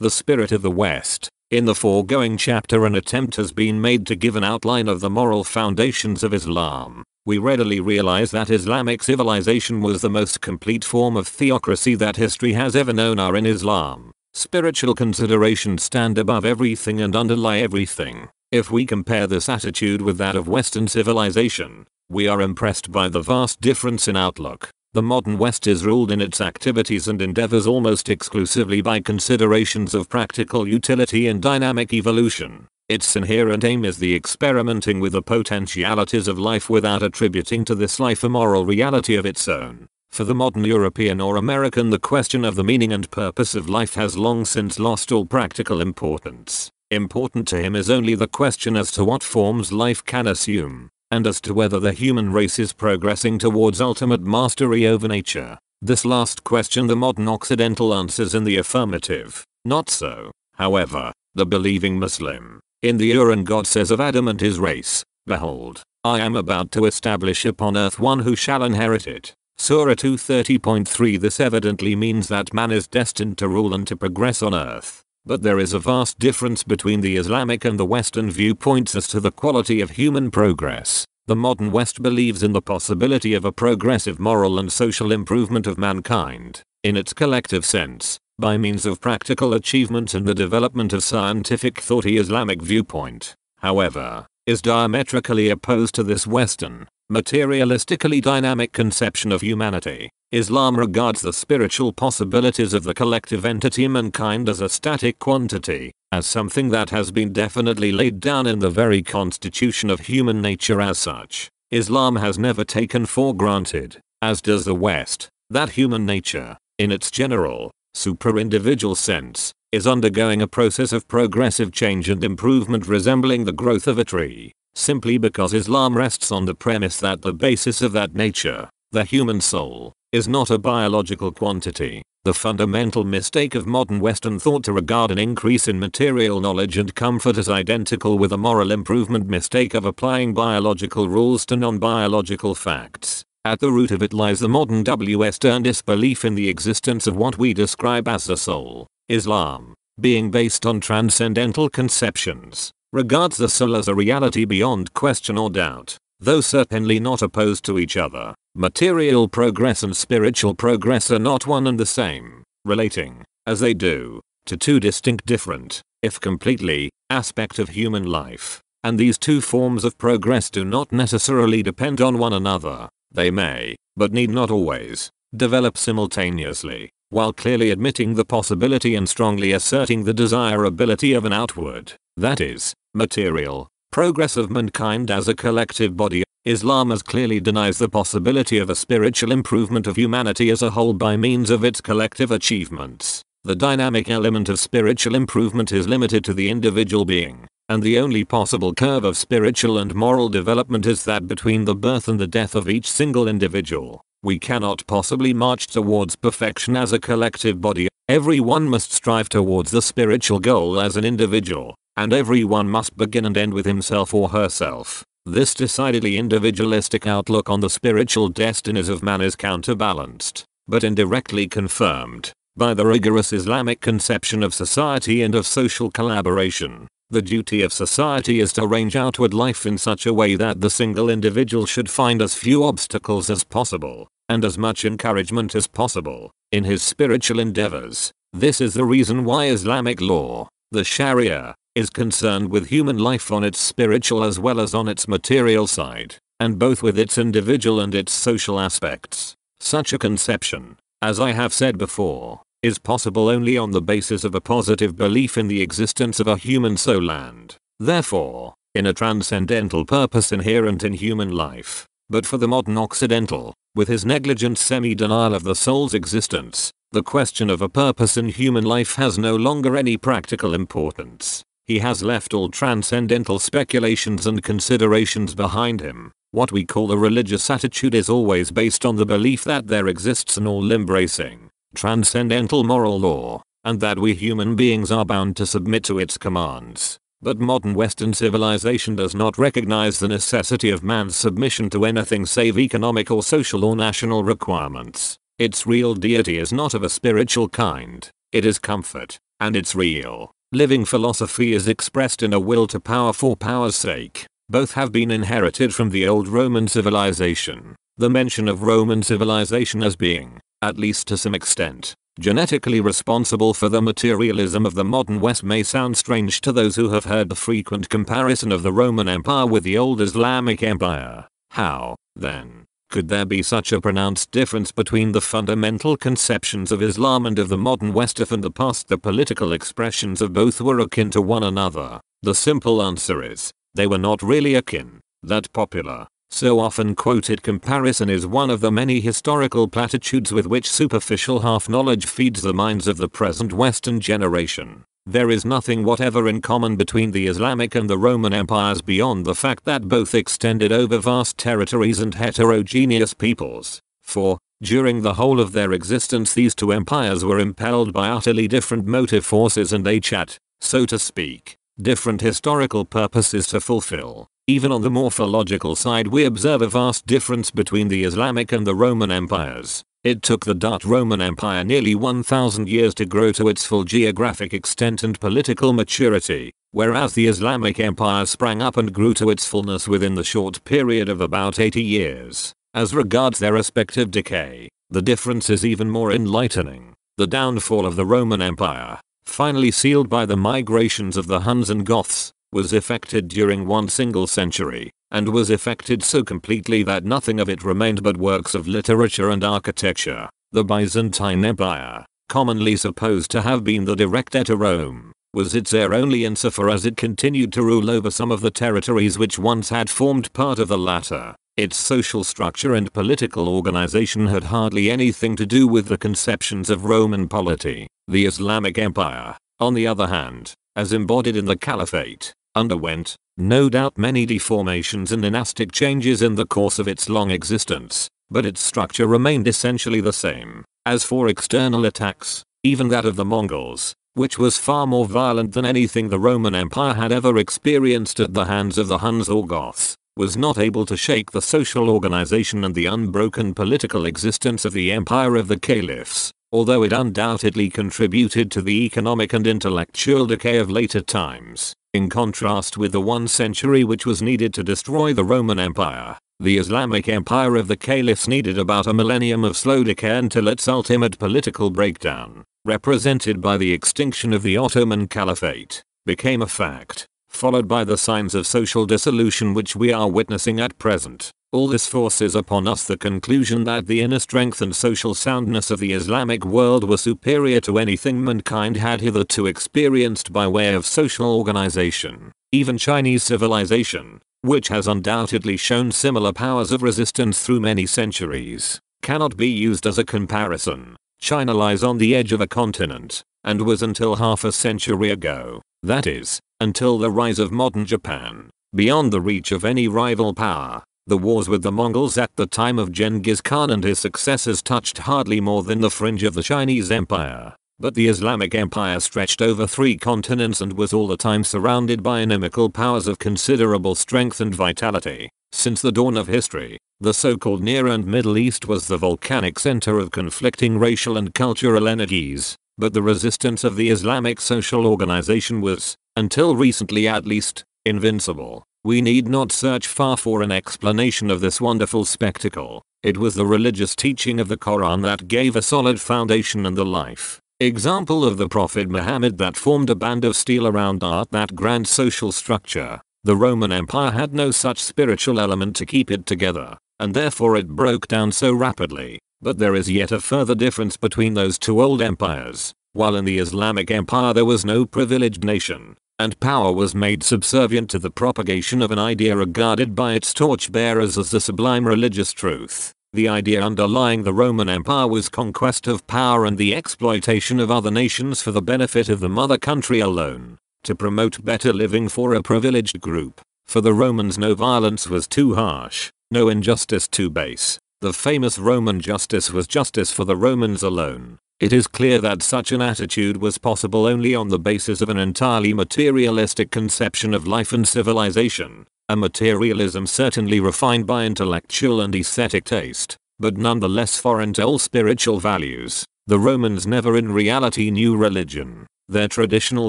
The Spirit of the West. In the foregoing chapter an attempt has been made to give an outline of the moral foundations of Islam. We readily realize that Islamic civilization was the most complete form of theocracy that history has ever known are in Islam. Spiritual considerations stand above everything and underlie everything. If we compare this attitude with that of Western civilization, we are impressed by the vast difference in outlook. The modern West is ruled in its activities and endeavors almost exclusively by considerations of practical utility and dynamic evolution. Its inherent aim is the experimenting with the potentialities of life without attributing to this life a moral reality of its own. For the modern European or American the question of the meaning and purpose of life has long since lost all practical importance. Important to him is only the question as to what forms life can assume and as to whether the human race is progressing towards ultimate mastery over nature. This last question the modern Occidental answers in the affirmative. Not so, however, the believing Muslim. In the Quran God says of Adam and his race, Behold, I am about to establish upon earth one who shall inherit it. Surah 230.3 This evidently means that man is destined to rule and to progress on earth. But there is a vast difference between the Islamic and the Western viewpoints as to the quality of human progress. The modern West believes in the possibility of a progressive moral and social improvement of mankind, in its collective sense, by means of practical achievement and the development of scientific thought. Islamic viewpoint, however, is diametrically opposed to this Western, materialistically dynamic conception of humanity. Islam regards the spiritual possibilities of the collective entity mankind as a static quantity, as something that has been definitely laid down in the very constitution of human nature as such. Islam has never taken for granted, as does the West, that human nature, in its general, super-individual sense, is undergoing a process of progressive change and improvement resembling the growth of a tree, simply because Islam rests on the premise that the basis of that nature, the human soul, is not a biological quantity. The fundamental mistake of modern Western thought to regard an increase in material knowledge and comfort as identical with a moral improvement mistake of applying biological rules to non-biological facts. At the root of it lies the modern Western disbelief in the existence of what we describe as the soul. Islam, being based on transcendental conceptions, regards the soul as a reality beyond question or doubt. though certainly not opposed to each other. Material progress and spiritual progress are not one and the same, relating, as they do, to two distinct different, if completely, aspect of human life. And these two forms of progress do not necessarily depend on one another. They may, but need not always, develop simultaneously, while clearly admitting the possibility and strongly asserting the desirability of an outward, that is, material, progress of mankind as a collective body. Islam as clearly denies the possibility of a spiritual improvement of humanity as a whole by means of its collective achievements. The dynamic element of spiritual improvement is limited to the individual being, and the only possible curve of spiritual and moral development is that between the birth and the death of each single individual. We cannot possibly march towards perfection as a collective body. Everyone must strive towards the spiritual goal as an individual, and everyone must begin and end with himself or herself. This decidedly individualistic outlook on the spiritual destinies of man is counterbalanced, but indirectly confirmed, by the rigorous Islamic conception of society and of social collaboration. The duty of society is to arrange outward life in such a way that the single individual should find as few obstacles as possible, and as much encouragement as possible, in his spiritual endeavors. This is the reason why Islamic law, the Sharia, is concerned with human life on its spiritual as well as on its material side, and both with its individual and its social aspects. Such a conception, as I have said before, is possible only on the basis of a positive belief in the existence of a human soul and, therefore, in a transcendental purpose inherent in human life. But for the modern Occidental, with his negligent semi-denial of the soul's existence, the question of a purpose in human life has no longer any practical importance. He has left all transcendental speculations and considerations behind him. What we call a religious attitude is always based on the belief that there exists an all-embracing, transcendental moral law, and that we human beings are bound to submit to its commands. But modern Western civilization does not recognize the necessity of man's submission to anything save economic or social or national requirements. Its real deity is not of a spiritual kind, it is comfort, and its real, living philosophy is expressed in a will to power for power's sake. Both have been inherited from the old Roman civilization. The mention of Roman civilization as being, at least to some extent, genetically responsible for the materialism of the modern West may sound strange to those who have heard the frequent comparison of the Roman Empire with the old Islamic Empire. How, then, could there be such a pronounced difference between the fundamental conceptions of Islam and of the modern West if in the past the political expressions of both were akin to one another? The simple answer is, they were not really akin. That popular, so often quoted comparison is one of the many historical platitudes with which superficial half-knowledge feeds the minds of the present Western generation. There is nothing whatever in common between the Islamic and the Roman empires beyond the fact that both extended over vast territories and heterogeneous peoples. For, during the whole of their existence these two empires were impelled by utterly different motive forces and they had, so to speak, different historical purposes to fulfill. Even on the morphological side we observe a vast difference between the Islamic and the Roman empires. It took the Dutch Roman Empire nearly 1000 years to grow to its full geographic extent and political maturity, whereas the Islamic Empire sprang up and grew to its fullness within the short period of about 80 years. As regards their respective decay, the difference is even more enlightening. The downfall of the Roman Empire, finally sealed by the migrations of the Huns and Goths, was effected during one single century, and was effected so completely that nothing of it remained but works of literature and architecture. The Byzantine Empire, commonly supposed to have been the direct heir to Rome, was its heir only insofar as it continued to rule over some of the territories which once had formed part of the latter. Its social structure and political organization had hardly anything to do with the conceptions of Roman polity. The Islamic Empire, on the other hand, as embodied in the Caliphate, underwent, no doubt many deformations and dynastic changes in the course of its long existence, but its structure remained essentially the same. As for external attacks, even that of the Mongols, which was far more violent than anything the Roman Empire had ever experienced at the hands of the Huns or Goths, was not able to shake the social organization and the unbroken political existence of the empire of the caliphs. Although it undoubtedly contributed to the economic and intellectual decay of later times. In contrast with the one century which was needed to destroy the Roman Empire, the Islamic Empire of the Caliphs needed about a millennium of slow decay until its ultimate political breakdown, represented by the extinction of the Ottoman Caliphate, became a fact, followed by the signs of social dissolution which we are witnessing at present. All this forces upon us the conclusion that the inner strength and social soundness of the Islamic world were superior to anything mankind had hitherto experienced by way of social organization. Even Chinese civilization, which has undoubtedly shown similar powers of resistance through many centuries, cannot be used as a comparison. China lies on the edge of a continent, and was until half a century ago, that is, until the rise of modern Japan, beyond the reach of any rival power. The wars with the Mongols at the time of Genghis Khan and his successors touched hardly more than the fringe of the Chinese Empire. But the Islamic Empire stretched over three continents and was all the time surrounded by inimical powers of considerable strength and vitality. Since the dawn of history, the so-called Near and Middle East was the volcanic center of conflicting racial and cultural energies, but the resistance of the Islamic social organization was, until recently at least, invincible. We need not search far for an explanation of this wonderful spectacle. It was the religious teaching of the Quran that gave a solid foundation and the life example of the Prophet Muhammad that formed a band of steel around art that grand social structure. The Roman Empire had no such spiritual element to keep it together, and therefore it broke down so rapidly. But there is yet a further difference between those two old empires. While in the Islamic Empire there was no privileged nation, and power was made subservient to the propagation of an idea regarded by its torchbearers as the sublime religious truth. The idea underlying the Roman Empire was conquest of power and the exploitation of other nations for the benefit of the mother country alone, to promote better living for a privileged group. For the Romans no violence was too harsh, no injustice too base. The famous Roman justice was justice for the Romans alone. It is clear that such an attitude was possible only on the basis of an entirely materialistic conception of life and civilization, a materialism certainly refined by intellectual and aesthetic taste, but nonetheless foreign to all spiritual values. The Romans never in reality knew religion. Their traditional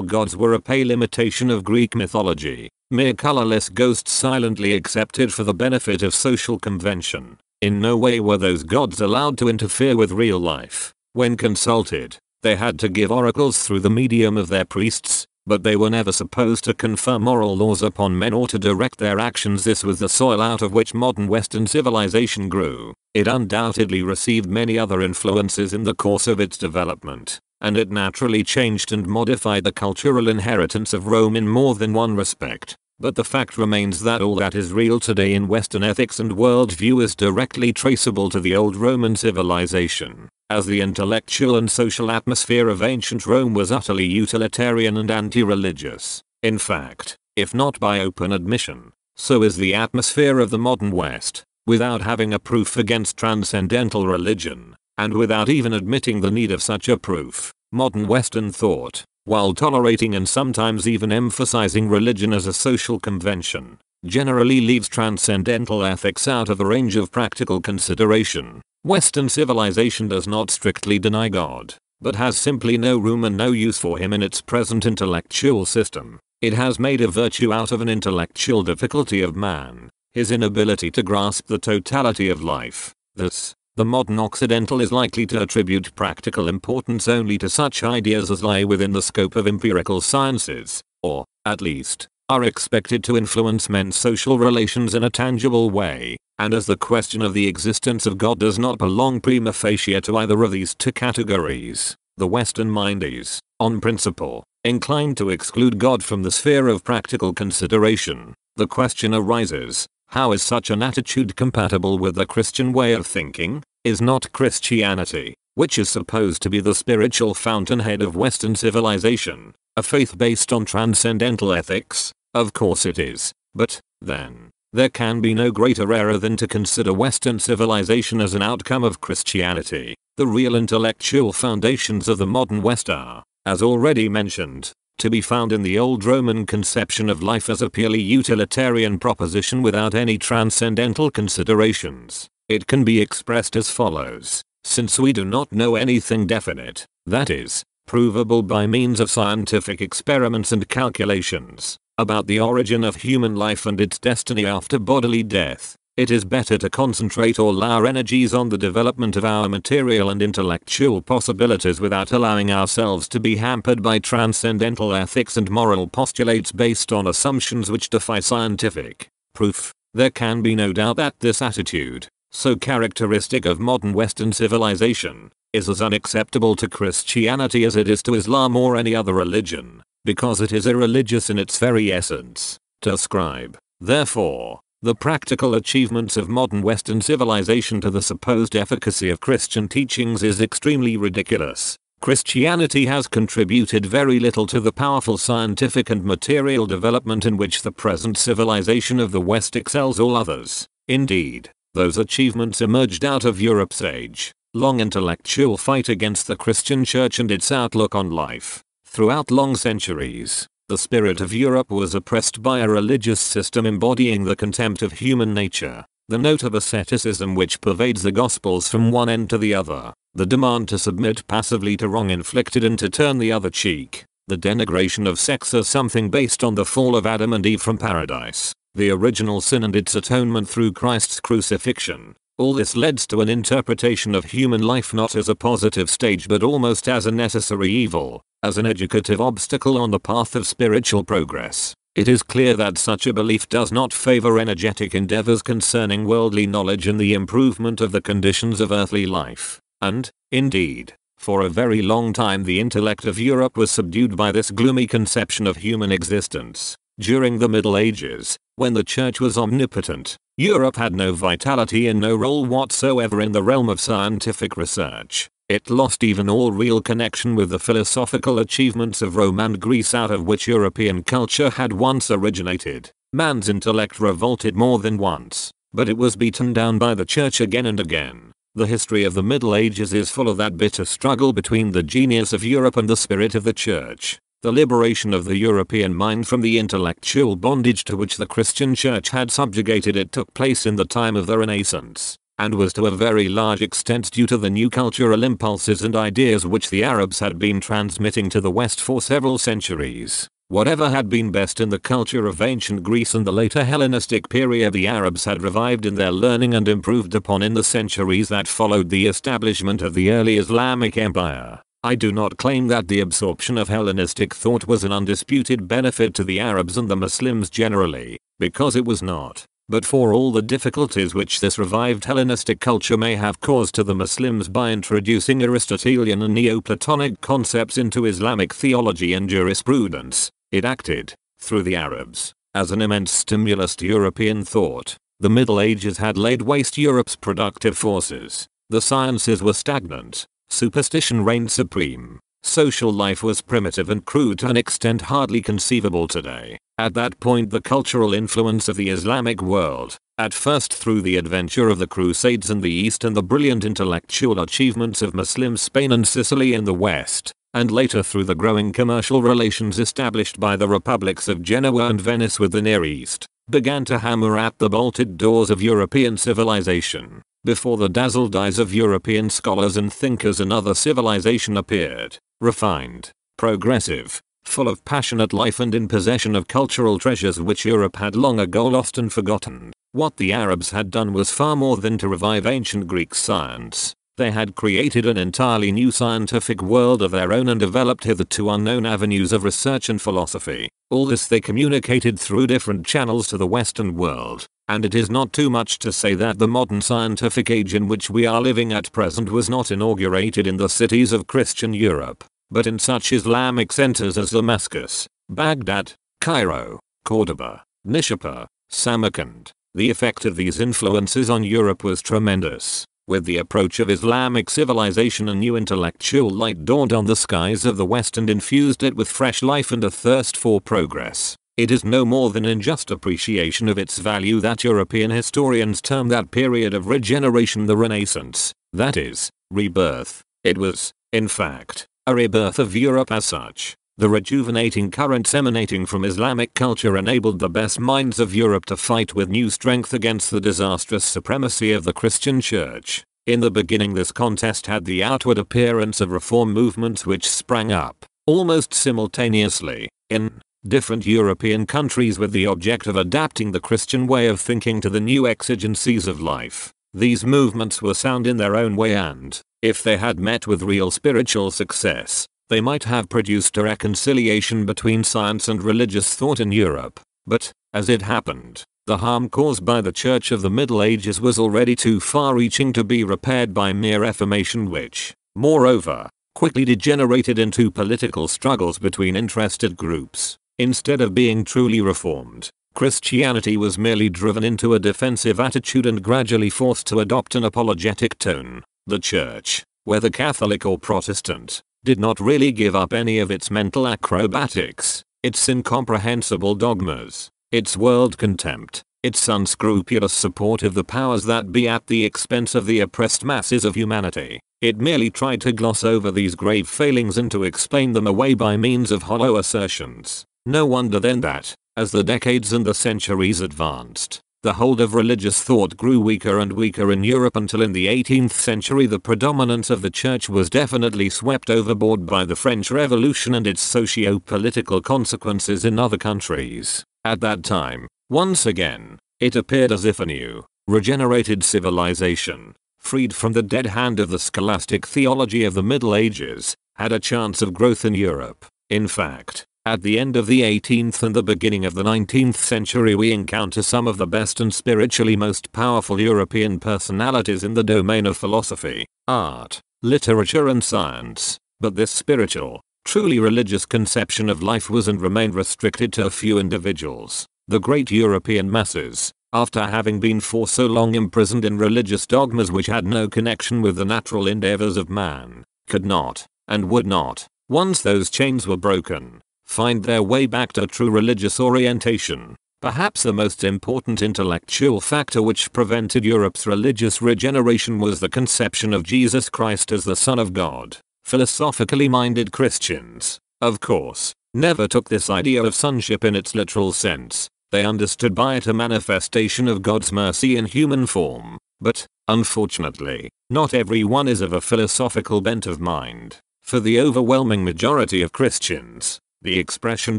gods were a pale imitation of Greek mythology, mere colorless ghosts silently accepted for the benefit of social convention. In no way were those gods allowed to interfere with real life. When consulted, they had to give oracles through the medium of their priests, but they were never supposed to confer moral laws upon men or to direct their actions. This was the soil out of which modern Western civilization grew. It undoubtedly received many other influences in the course of its development, and it naturally changed and modified the cultural inheritance of Rome in more than one respect. But the fact remains that all that is real today in Western ethics and worldview is directly traceable to the old Roman civilization, as the intellectual and social atmosphere of ancient Rome was utterly utilitarian and anti-religious. In fact, if not by open admission, so is the atmosphere of the modern West, without having a proof against transcendental religion, and without even admitting the need of such a proof. Modern Western thought, while tolerating and sometimes even emphasizing religion as a social convention, generally leaves transcendental ethics out of the range of practical consideration. Western civilization does not strictly deny God, but has simply no room and no use for him in its present intellectual system. It has made a virtue out of an intellectual difficulty of man, his inability to grasp the totality of life. Thus, the modern Occidental is likely to attribute practical importance only to such ideas as lie within the scope of empirical sciences, or, at least, are expected to influence men's social relations in a tangible way, and as the question of the existence of God does not belong prima facie to either of these two categories, the Western mind is, on principle, inclined to exclude God from the sphere of practical consideration. The question arises, how is such an attitude compatible with the Christian way of thinking? Is not Christianity, which is supposed to be the spiritual fountainhead of Western civilization, a faith based on transcendental ethics? Of course it is. But, then, there can be no greater error than to consider Western civilization as an outcome of Christianity. The real intellectual foundations of the modern West are, as already mentioned, to be found in the old Roman conception of life as a purely utilitarian proposition without any transcendental considerations. It can be expressed as follows. Since we do not know anything definite, that is, provable by means of scientific experiments and calculations, about the origin of human life and its destiny after bodily death, it is better to concentrate all our energies on the development of our material and intellectual possibilities without allowing ourselves to be hampered by transcendental ethics and moral postulates based on assumptions which defy scientific proof. There can be no doubt that this attitude, so characteristic of modern Western civilization, is as unacceptable to Christianity as it is to Islam or any other religion, because it is irreligious in its very essence, to ascribe, therefore, the practical achievements of modern Western civilization to the supposed efficacy of Christian teachings is extremely ridiculous. Christianity has contributed very little to the powerful scientific and material development in which the present civilization of the West excels all others. Indeed, those achievements emerged out of Europe's age, long intellectual fight against the Christian church and its outlook on life. Throughout long centuries, the spirit of Europe was oppressed by a religious system embodying the contempt of human nature, the note of asceticism which pervades the gospels from one end to the other, the demand to submit passively to wrong inflicted and to turn the other cheek, the denigration of sex as something based on the fall of Adam and Eve from paradise, the original sin and its atonement through Christ's crucifixion. All this leads to an interpretation of human life not as a positive stage but almost as a necessary evil, as an educative obstacle on the path of spiritual progress. It is clear that such a belief does not favor energetic endeavors concerning worldly knowledge and the improvement of the conditions of earthly life. And, indeed, for a very long time the intellect of Europe was subdued by this gloomy conception of human existence. During the Middle Ages, when the church was omnipotent, Europe had no vitality and no role whatsoever in the realm of scientific research. It lost even all real connection with the philosophical achievements of Rome and Greece out of which European culture had once originated. Man's intellect revolted more than once, but it was beaten down by the church again and again. The history of the Middle Ages is full of that bitter struggle between the genius of Europe and the spirit of the church. The liberation of the European mind from the intellectual bondage to which the Christian church had subjugated it took place in the time of the Renaissance, and was to a very large extent due to the new cultural impulses and ideas which the Arabs had been transmitting to the West for several centuries. Whatever had been best in the culture of ancient Greece and the later Hellenistic period the Arabs had revived in their learning and improved upon in the centuries that followed the establishment of the early Islamic Empire. I do not claim that the absorption of Hellenistic thought was an undisputed benefit to the Arabs and the Muslims generally, because it was not. But for all the difficulties which this revived Hellenistic culture may have caused to the Muslims by introducing Aristotelian and Neoplatonic concepts into Islamic theology and jurisprudence, it acted, through the Arabs, as an immense stimulus to European thought. The Middle Ages had laid waste Europe's productive forces. The sciences were stagnant, Superstition reigned supreme. Social life was primitive and crude to an extent hardly conceivable today. At that point the cultural influence of the Islamic world, at first through the adventure of the Crusades in the East and the brilliant intellectual achievements of Muslim Spain and Sicily in the West, and later through the growing commercial relations established by the republics of Genoa and Venice with the Near East, began to hammer at the bolted doors of European civilization. Before the dazzled eyes of European scholars and thinkers another civilization appeared, refined, progressive, full of passionate life and in possession of cultural treasures which Europe had long ago lost and forgotten. What the Arabs had done was far more than to revive ancient Greek science. They had created an entirely new scientific world of their own and developed hitherto unknown avenues of research and philosophy. All this they communicated through different channels to the Western world. And it is not too much to say that the modern scientific age in which we are living at present was not inaugurated in the cities of Christian Europe, but in such Islamic centers as Damascus, Baghdad, Cairo, Cordoba, Nishapur, Samarkand. The effect of these influences on Europe was tremendous. With the approach of Islamic civilization a new intellectual light dawned on the skies of the West and infused it with fresh life and a thirst for progress. It is no more than in just appreciation of its value that European historians term that period of regeneration the Renaissance, that is, rebirth. It was, in fact, a rebirth of Europe as such. The rejuvenating currents emanating from Islamic culture enabled the best minds of Europe to fight with new strength against the disastrous supremacy of the Christian church. In the beginning this contest had the outward appearance of reform movements which sprang up, almost simultaneously, in different European countries with the object of adapting the Christian way of thinking to the new exigencies of life. These movements were sound in their own way and, if they had met with real spiritual success, they might have produced a reconciliation between science and religious thought in Europe. But, as it happened, the harm caused by the Church of the Middle Ages was already too far-reaching to be repaired by mere reformation which, moreover, quickly degenerated into political struggles between interested groups. Instead of being truly reformed, Christianity was merely driven into a defensive attitude and gradually forced to adopt an apologetic tone. The church, whether Catholic or Protestant, did not really give up any of its mental acrobatics, its incomprehensible dogmas, its world contempt, its unscrupulous support of the powers that be at the expense of the oppressed masses of humanity. It merely tried to gloss over these grave failings and to explain them away by means of hollow assertions. No wonder then that, as the decades and the centuries advanced, the hold of religious thought grew weaker and weaker in Europe until in the 18th century the predominance of the church was definitely swept overboard by the French Revolution and its socio-political consequences in other countries. At that time, once again, it appeared as if a new, regenerated civilization, freed from the dead hand of the scholastic theology of the Middle Ages, had a chance of growth in Europe. In fact, at the end of the 18th and the beginning of the 19th century we encounter some of the best and spiritually most powerful European personalities in the domain of philosophy, art, literature and science. But this spiritual, truly religious conception of life was and remained restricted to a few individuals. The great European masses, after having been for so long imprisoned in religious dogmas which had no connection with the natural endeavors of man, could not, and would not, once those chains were broken, find their way back to true religious orientation. Perhaps the most important intellectual factor which prevented Europe's religious regeneration was the conception of Jesus Christ as the Son of God. Philosophically minded Christians, of course, never took this idea of sonship in its literal sense. They understood by it a manifestation of God's mercy in human form. But, unfortunately, not everyone is of a philosophical bent of mind. For the overwhelming majority of Christians, the expression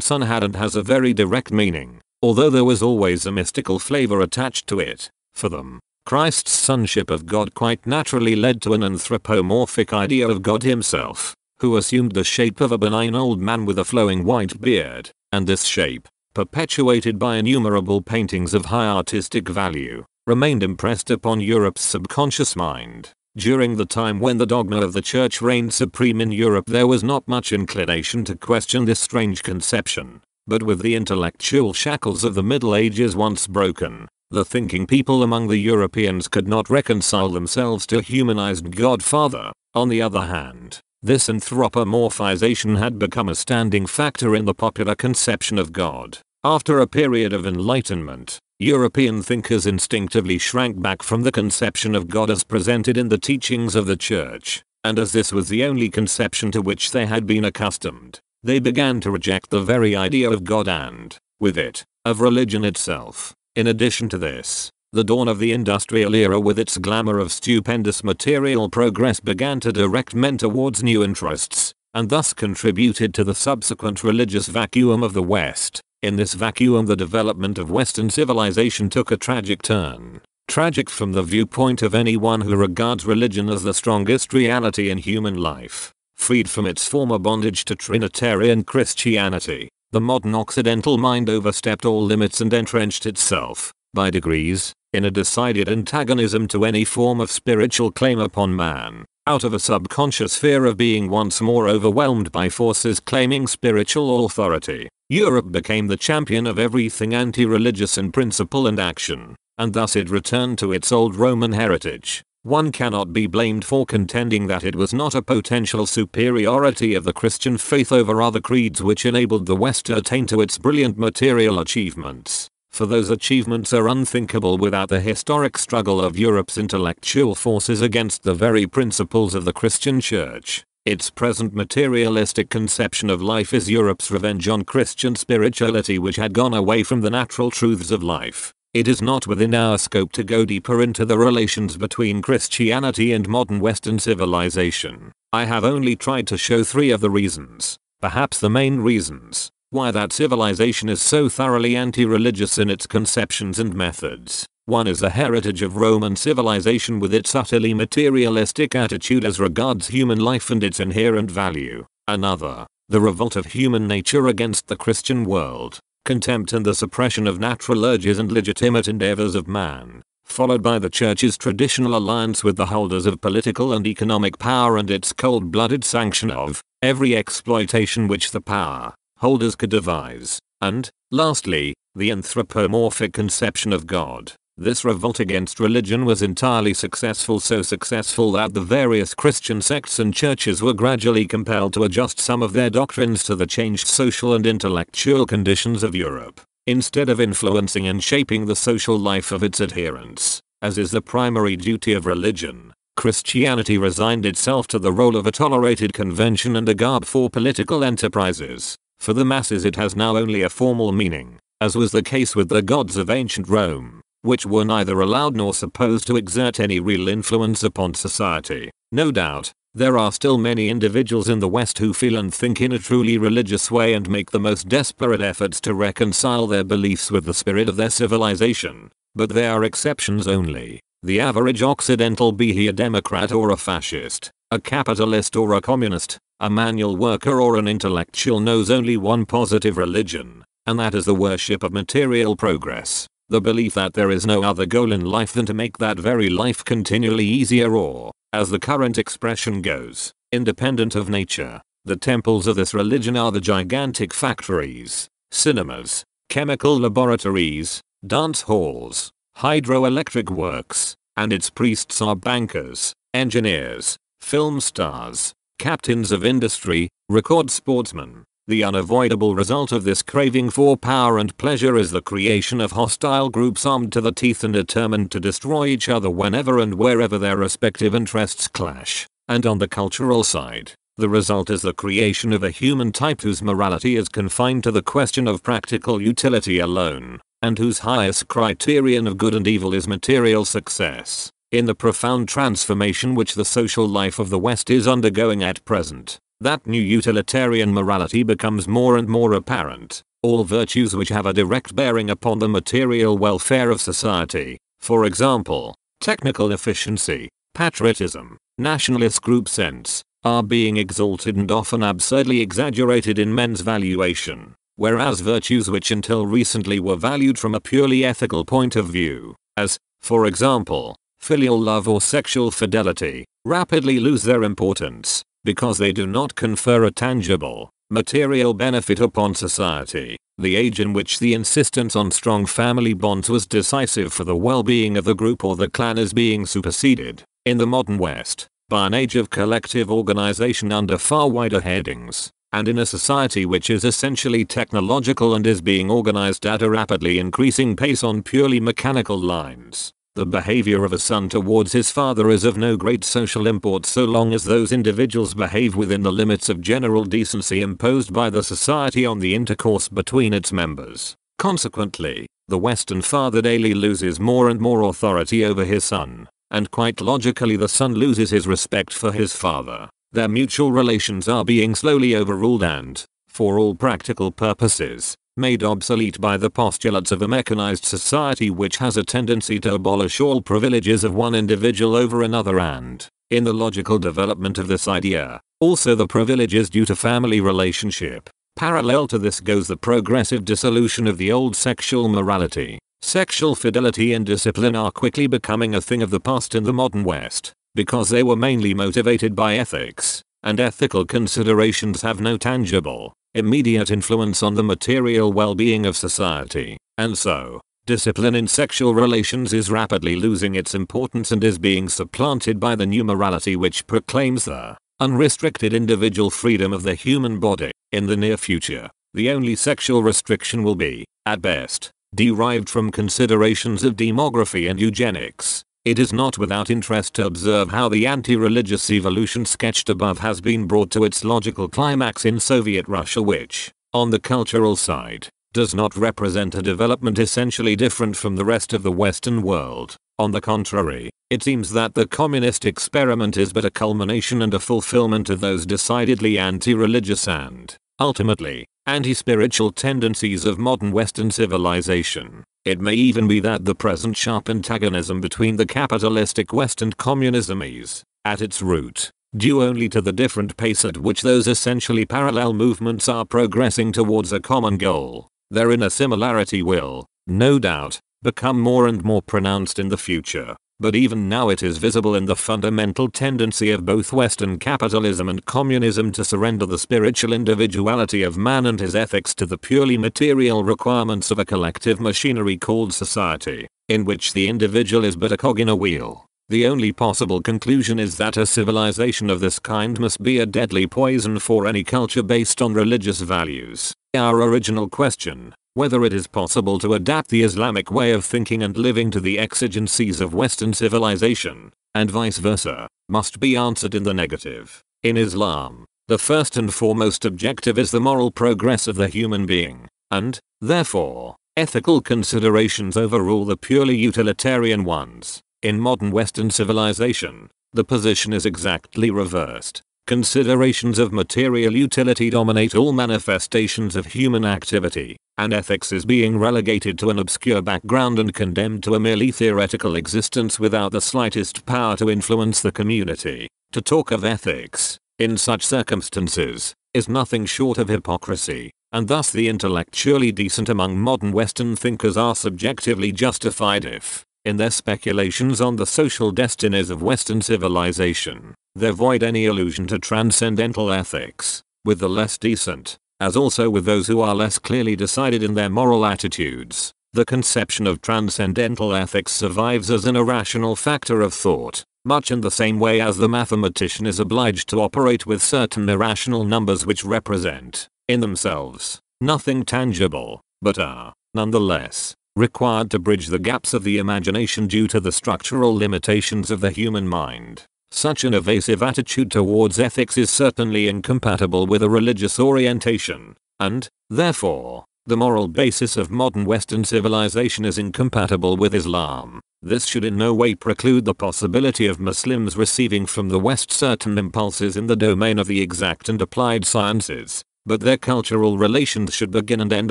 son had and has a very direct meaning, although there was always a mystical flavor attached to it. For them, Christ's sonship of God quite naturally led to an anthropomorphic idea of God himself, who assumed the shape of a benign old man with a flowing white beard, and this shape, perpetuated by innumerable paintings of high artistic value, remained impressed upon Europe's subconscious mind. During the time when the dogma of the church reigned supreme in Europe there was not much inclination to question this strange conception. But with the intellectual shackles of the Middle Ages once broken, the thinking people among the Europeans could not reconcile themselves to a humanized Godfather. On the other hand, this anthropomorphization had become a standing factor in the popular conception of God. After a period of enlightenment, European thinkers instinctively shrank back from the conception of God as presented in the teachings of the church, and as this was the only conception to which they had been accustomed, they began to reject the very idea of God and, with it, of religion itself. In addition to this, the dawn of the industrial era with its glamour of stupendous material progress began to direct men towards new interests, and thus contributed to the subsequent religious vacuum of the West. In this vacuum the development of Western civilization took a tragic turn. Tragic from the viewpoint of anyone who regards religion as the strongest reality in human life. Freed from its former bondage to Trinitarian Christianity, the modern Occidental mind overstepped all limits and entrenched itself, by degrees, in a decided antagonism to any form of spiritual claim upon man. Out of a subconscious fear of being once more overwhelmed by forces claiming spiritual authority, Europe became the champion of everything anti-religious in principle and action, and thus it returned to its old Roman heritage. One cannot be blamed for contending that it was not a potential superiority of the Christian faith over other creeds which enabled the West to attain to its brilliant material achievements, for those achievements are unthinkable without the historic struggle of Europe's intellectual forces against the very principles of the Christian Church. Its present materialistic conception of life is Europe's revenge on Christian spirituality which had gone away from the natural truths of life. it is not within our scope to go deeper into the relations between Christianity and modern Western civilization. I have only tried to show three of the reasons, perhaps the main reasons, why that civilization is so thoroughly anti-religious in its conceptions and methods. One is the heritage of Roman civilization with its utterly materialistic attitude as regards human life and its inherent value. Another, the revolt of human nature against the Christian world, contempt and the suppression of natural urges and legitimate endeavors of man, followed by the church's traditional alliance with the holders of political and economic power and its cold-blooded sanction of every exploitation which the power holders could devise, and, lastly, the anthropomorphic conception of God. This revolt against religion was entirely successful so successful that the various Christian sects and churches were gradually compelled to adjust some of their doctrines to the changed social and intellectual conditions of Europe, instead of influencing and shaping the social life of its adherents, as is the primary duty of religion. Christianity resigned itself to the role of a tolerated convention and a garb for political enterprises. For the masses it has now only a formal meaning, as was the case with the gods of ancient Rome which were neither allowed nor supposed to exert any real influence upon society. No doubt, there are still many individuals in the West who feel and think in a truly religious way and make the most desperate efforts to reconcile their beliefs with the spirit of their civilization. But they are exceptions only. The average Occidental be he a Democrat or a fascist, a capitalist or a communist, a manual worker or an intellectual knows only one positive religion, and that is the worship of material progress. The belief that there is no other goal in life than to make that very life continually easier or, as the current expression goes, independent of nature. The temples of this religion are the gigantic factories, cinemas, chemical laboratories, dance halls, hydroelectric works, and its priests are bankers, engineers, film stars, captains of industry, record sportsmen, the unavoidable result of this craving for power and pleasure is the creation of hostile groups armed to the teeth and determined to destroy each other whenever and wherever their respective interests clash. And on the cultural side, the result is the creation of a human type whose morality is confined to the question of practical utility alone, and whose highest criterion of good and evil is material success. In the profound transformation which the social life of the West is undergoing at present, that new utilitarian morality becomes more and more apparent. All virtues which have a direct bearing upon the material welfare of society, for example, technical efficiency, patriotism, nationalist group sense, are being exalted and often absurdly exaggerated in men's valuation, whereas virtues which until recently were valued from a purely ethical point of view, as, for example, filial love or sexual fidelity, rapidly lose their importance because they do not confer a tangible, material benefit upon society. The age in which the insistence on strong family bonds was decisive for the well-being of the group or the clan is being superseded, in the modern West, by an age of collective organization under far wider headings, and in a society which is essentially technological and is being organized at a rapidly increasing pace on purely mechanical lines. The behavior of a son towards his father is of no great social import so long as those individuals behave within the limits of general decency imposed by the society on the intercourse between its members. Consequently, the Western father daily loses more and more authority over his son, and quite logically the son loses his respect for his father. Their mutual relations are being slowly overruled and, for all practical purposes, made obsolete by the postulates of a mechanized society which has a tendency to abolish all privileges of one individual over another and, in the logical development of this idea, also the privileges due to family relationship. Parallel to this goes the progressive dissolution of the old sexual morality. Sexual fidelity and discipline are quickly becoming a thing of the past in the modern West, because they were mainly motivated by ethics, and ethical considerations have no tangible, immediate influence on the material well-being of society, and so, discipline in sexual relations is rapidly losing its importance and is being supplanted by the new morality which proclaims the unrestricted individual freedom of the human body. In the near future, the only sexual restriction will be, at best, derived from considerations of demography and eugenics. It is not without interest to observe how the anti-religious evolution sketched above has been brought to its logical climax in Soviet Russia which, on the cultural side, does not represent a development essentially different from the rest of the Western world. On the contrary, it seems that the communist experiment is but a culmination and a fulfillment of those decidedly anti-religious and, ultimately, anti-spiritual tendencies of modern Western civilization. It may even be that the present sharp antagonism between the capitalistic West and communism is, at its root, due only to the different pace at which those essentially parallel movements are progressing towards a common goal. Their inner similarity will, no doubt, become more and more pronounced in the future, but even now it is visible in the fundamental tendency of both Western capitalism and communism to surrender the spiritual individuality of man and his ethics to the purely material requirements of a collective machinery called society, in which the individual is but a cog in a wheel. The only possible conclusion is that a civilization of this kind must be a deadly poison for any culture based on religious values. Our original question, whether it is possible to adapt the Islamic way of thinking and living to the exigencies of Western civilization, and vice versa, must be answered in the negative. In Islam, the first and foremost objective is the moral progress of the human being, and, therefore, ethical considerations overrule the purely utilitarian ones. In modern Western civilization, the position is exactly reversed. Considerations of material utility dominate all manifestations of human activity, and ethics is being relegated to an obscure background and condemned to a merely theoretical existence without the slightest power to influence the community. To talk of ethics, in such circumstances, is nothing short of hypocrisy, and thus the intellectually decent among modern Western thinkers are subjectively justified if, in their speculations on the social destinies of Western civilization, they avoid any allusion to transcendental ethics, with the less decent, as also with those who are less clearly decided in their moral attitudes. The conception of transcendental ethics survives as an irrational factor of thought, much in the same way as the mathematician is obliged to operate with certain irrational numbers which represent, in themselves, nothing tangible, but are, nonetheless, required to bridge the gaps of the imagination due to the structural limitations of the human mind. Such an evasive attitude towards ethics is certainly incompatible with a religious orientation, and, therefore, the moral basis of modern Western civilization is incompatible with Islam. This should in no way preclude the possibility of Muslims receiving from the West certain impulses in the domain of the exact and applied sciences, but their cultural relations should begin and end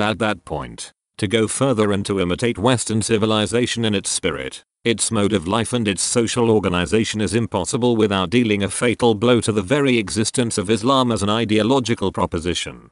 at that point. To go further and to imitate Western civilization in its spirit, its mode of life and its social organization is impossible without dealing a fatal blow to the very existence of Islam as an ideological proposition.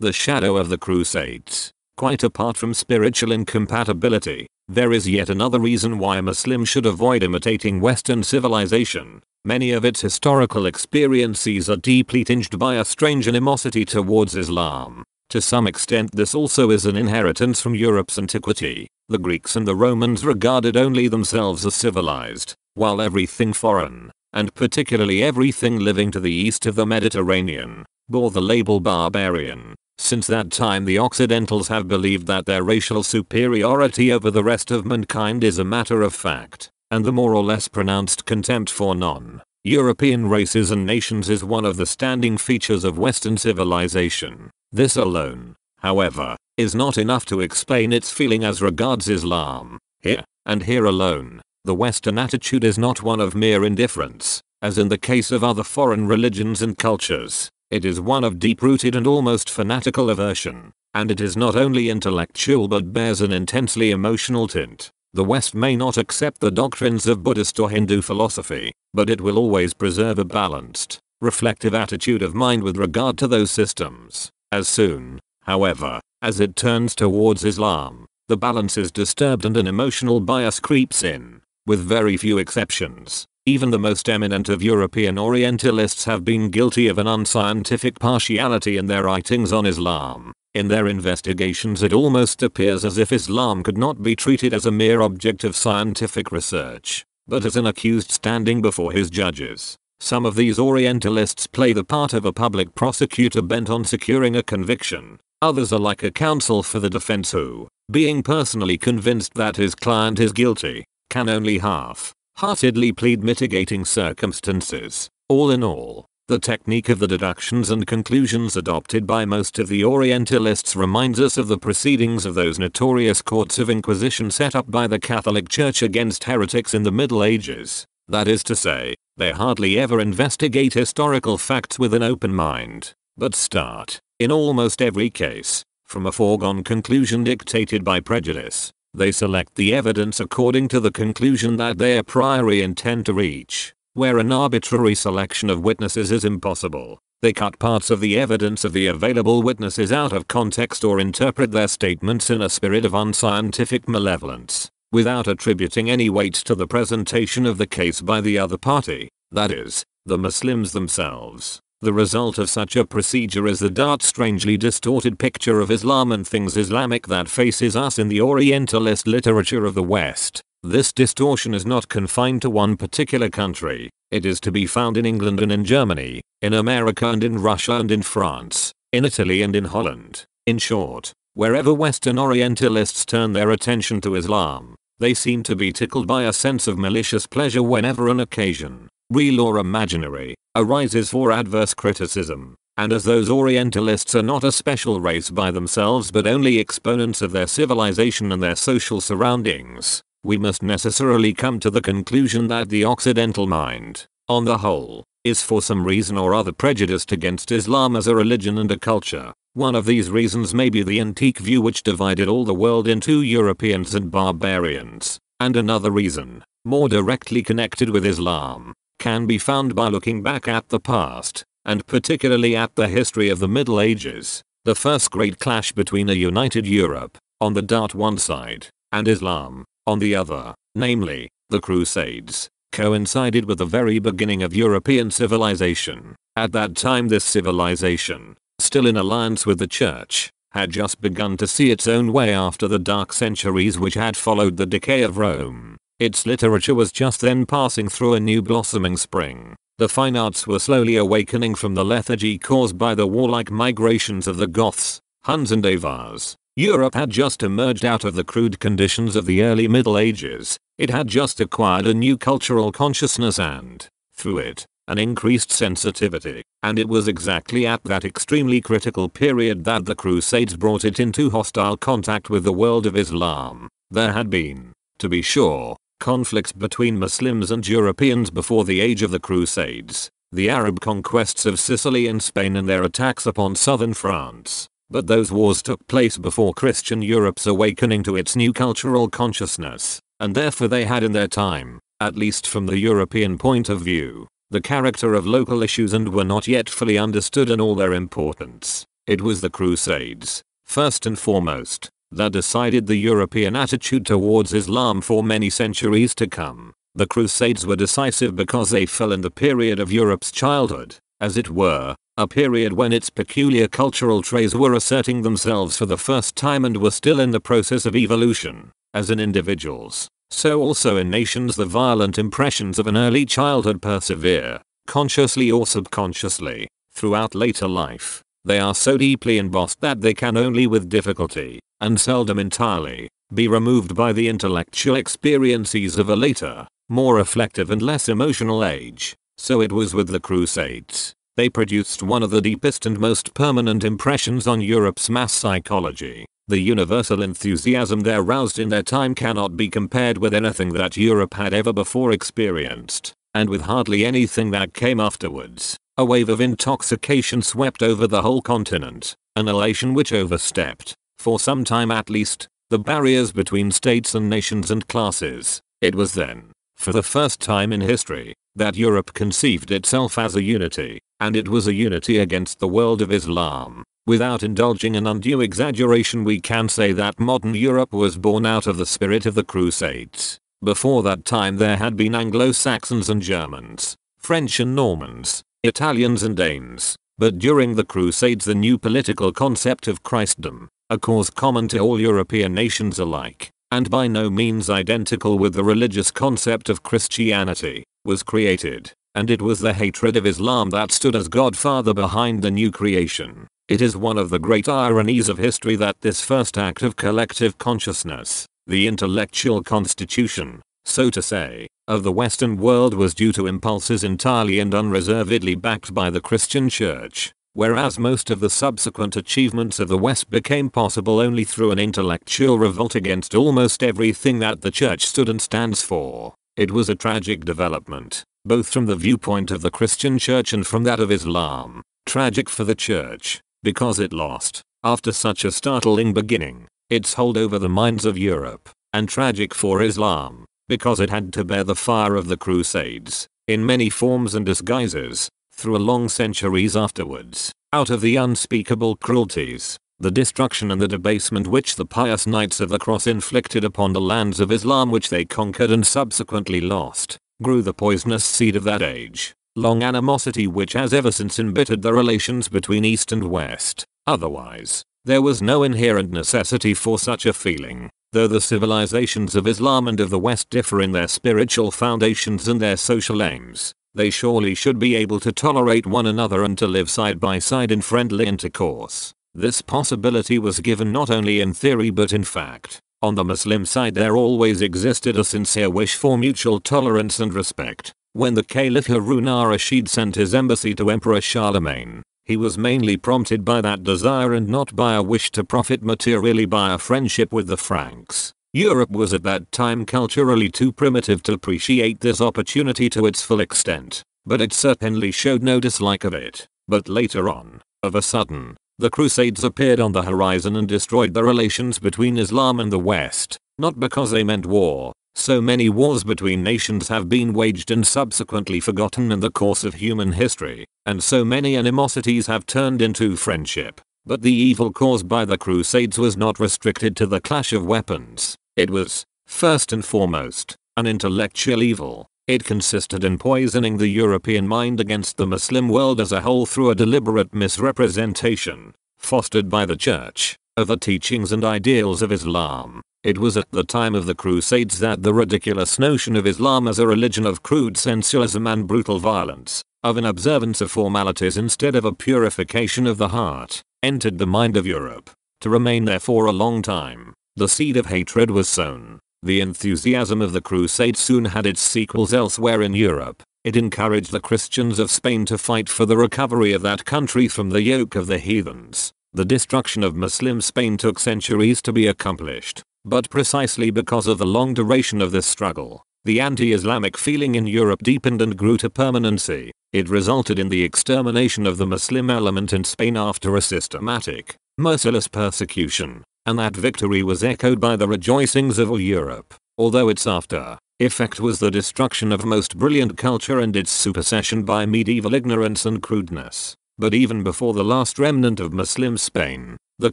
The shadow of the Crusades. Quite apart from spiritual incompatibility, there is yet another reason why Muslims should avoid imitating Western civilization. Many of its historical experiences are deeply tinged by a strange animosity towards Islam. To some extent this also is an inheritance from Europe's antiquity. The Greeks and the Romans regarded only themselves as civilized, while everything foreign, and particularly everything living to the east of the Mediterranean, bore the label barbarian. Since that time the Occidentals have believed that their racial superiority over the rest of mankind is a matter of fact, and the more or less pronounced contempt for non-European races and nations is one of the standing features of Western civilization. This alone, however, is not enough to explain its feeling as regards Islam. Here, and here alone, the Western attitude is not one of mere indifference, as in the case of other foreign religions and cultures. It is one of deep-rooted and almost fanatical aversion, and it is not only intellectual but bears an intensely emotional tint. The West may not accept the doctrines of Buddhist or Hindu philosophy, but it will always preserve a balanced, reflective attitude of mind with regard to those systems. As soon, however, as it turns towards Islam, the balance is disturbed and an emotional bias creeps in. With very few exceptions, even the most eminent of European Orientalists have been guilty of an unscientific partiality in their writings on Islam. In their investigations it almost appears as if Islam could not be treated as a mere object of scientific research, but as an accused standing before his judges. Some of these Orientalists play the part of a public prosecutor bent on securing a conviction. Others are like a counsel for the defense who, being personally convinced that his client is guilty, can only half-heartedly plead mitigating circumstances. All in all, The technique of the deductions and conclusions adopted by most of the Orientalists reminds us of the proceedings of those notorious courts of inquisition set up by the Catholic Church against heretics in the Middle Ages. That is to say, they hardly ever investigate historical facts with an open mind, but start, in almost every case, from a foregone conclusion dictated by prejudice. They select the evidence according to the conclusion that they a priori intend to reach. Where an arbitrary selection of witnesses is impossible, they cut parts of the evidence of the available witnesses out of context or interpret their statements in a spirit of unscientific malevolence, without attributing any weight to the presentation of the case by the other party, that is, the Muslims themselves. The result of such a procedure is the dark strangely distorted picture of Islam and things Islamic that faces us in the Orientalist literature of the West. This distortion is not confined to one particular country. It is to be found in England and in Germany, in America and in Russia and in France, in Italy and in Holland. In short, wherever Western Orientalists turn their attention to Islam, they seem to be tickled by a sense of malicious pleasure whenever an occasion, real or imaginary, arises for adverse criticism. And as those Orientalists are not a special race by themselves but only exponents of their civilization and their social surroundings, we must necessarily come to the conclusion that the Occidental mind, on the whole, is for some reason or other prejudiced against Islam as a religion and a culture. One of these reasons may be the antique view which divided all the world into Europeans and barbarians, and another reason, more directly connected with Islam, can be found by looking back at the past, and particularly at the history of the Middle Ages, the first great clash between a united Europe, on the dart one side, and Islam, on the other, namely, the Crusades, coincided with the very beginning of European civilization. At that time this civilization, still in alliance with the church, had just begun to see its own way after the dark centuries which had followed the decay of Rome. Its literature was just then passing through a new blossoming spring. The fine arts were slowly awakening from the lethargy caused by the warlike migrations of the Goths, Huns and Avars. Europe had just emerged out of the crude conditions of the early Middle Ages. It had just acquired a new cultural consciousness and, through it, an increased sensitivity, and it was exactly at that extremely critical period that the Crusades brought it into hostile contact with the world of Islam. There had been, to be sure, conflicts between Muslims and Europeans before the age of the Crusades, the Arab conquests of Sicily and Spain and their attacks upon southern France. But those wars took place before Christian Europe's awakening to its new cultural consciousness, and therefore they had in their time, at least from the European point of view, the character of local issues and were not yet fully understood in all their importance. It was the Crusades, first and foremost, that decided the European attitude towards Islam for many centuries to come. The Crusades were decisive because they fell in the period of Europe's childhood, as it were, a period when its peculiar cultural traits were asserting themselves for the first time and were still in the process of evolution, as in individuals. So also in nations the violent impressions of an early childhood persevere, consciously or subconsciously, throughout later life. They are so deeply embossed that they can only with difficulty, and seldom entirely, be removed by the intellectual experiences of a later, more reflective and less emotional age. So it was with the Crusades. They produced one of the deepest and most permanent impressions on Europe's mass psychology. The universal enthusiasm they roused in their time cannot be compared with anything that Europe had ever before experienced, and with hardly anything that came afterwards. A wave of intoxication swept over the whole continent, an elation which overstepped, for some time at least, the barriers between states and nations and classes. It was then, for the first time in history, that Europe conceived itself as a unity, and it was a unity against the world of Islam. Without indulging in undue exaggeration we can say that modern Europe was born out of the spirit of the Crusades. Before that time there had been Anglo-Saxons and Germans, French and Normans, Italians and Danes, but during the Crusades the new political concept of Christendom, a cause common to all European nations alike, and by no means identical with the religious concept of Christianity, was created, and it was the hatred of Islam that stood as godfather behind the new creation. It is one of the great ironies of history that this first act of collective consciousness, the intellectual constitution, so to say, of the Western world was due to impulses entirely and unreservedly backed by the Christian church, whereas most of the subsequent achievements of the West became possible only through an intellectual revolt against almost everything that the church stood and stands for. It was a tragic development, both from the viewpoint of the Christian church and from that of Islam. Tragic for the church, because it lost, after such a startling beginning, its hold over the minds of Europe, and tragic for Islam, because it had to bear the fire of the Crusades, in many forms and disguises, through a long centuries afterwards, out of the unspeakable cruelties, the destruction and the debasement which the pious Knights of the Cross inflicted upon the lands of Islam which they conquered and subsequently lost, grew the poisonous seed of that age, long animosity which has ever since embittered the relations between East and West. Otherwise, there was no inherent necessity for such a feeling, Though the civilizations of Islam and of the West differ in their spiritual foundations and their social aims, they surely should be able to tolerate one another and to live side by side in friendly intercourse. This possibility was given not only in theory but in fact. On the Muslim side there always existed a sincere wish for mutual tolerance and respect. When the Caliph Harun al-Rashid sent his embassy to Emperor Charlemagne, he was mainly prompted by that desire and not by a wish to profit materially by a friendship with the Franks. Europe was at that time culturally too primitive to appreciate this opportunity to its full extent, but it certainly showed no dislike of it. But later on, of a sudden, the Crusades appeared on the horizon and destroyed the relations between Islam and the West, not because they meant war, so many wars between nations have been waged and subsequently forgotten in the course of human history, and so many animosities have turned into friendship. But the evil caused by the Crusades was not restricted to the clash of weapons. It was, first and foremost, an intellectual evil. It consisted in poisoning the European mind against the Muslim world as a whole through a deliberate misrepresentation, fostered by the church, of the teachings and ideals of Islam. It was at the time of the Crusades that the ridiculous notion of Islam as a religion of crude sensualism and brutal violence, of an observance of formalities instead of a purification of the heart, entered the mind of Europe, to remain there for a long time. The seed of hatred was sown. The enthusiasm of the Crusades soon had its sequels elsewhere in Europe. It encouraged the Christians of Spain to fight for the recovery of that country from the yoke of the heathens. The destruction of Muslim Spain took centuries to be accomplished. But precisely because of the long duration of this struggle, the anti-Islamic feeling in Europe deepened and grew to permanency. It resulted in the extermination of the Muslim element in Spain after a systematic, merciless persecution, and that victory was echoed by the rejoicings of all Europe, although its after effect was the destruction of most brilliant culture and its supersession by medieval ignorance and crudeness. But even before the last remnant of Muslim Spain, the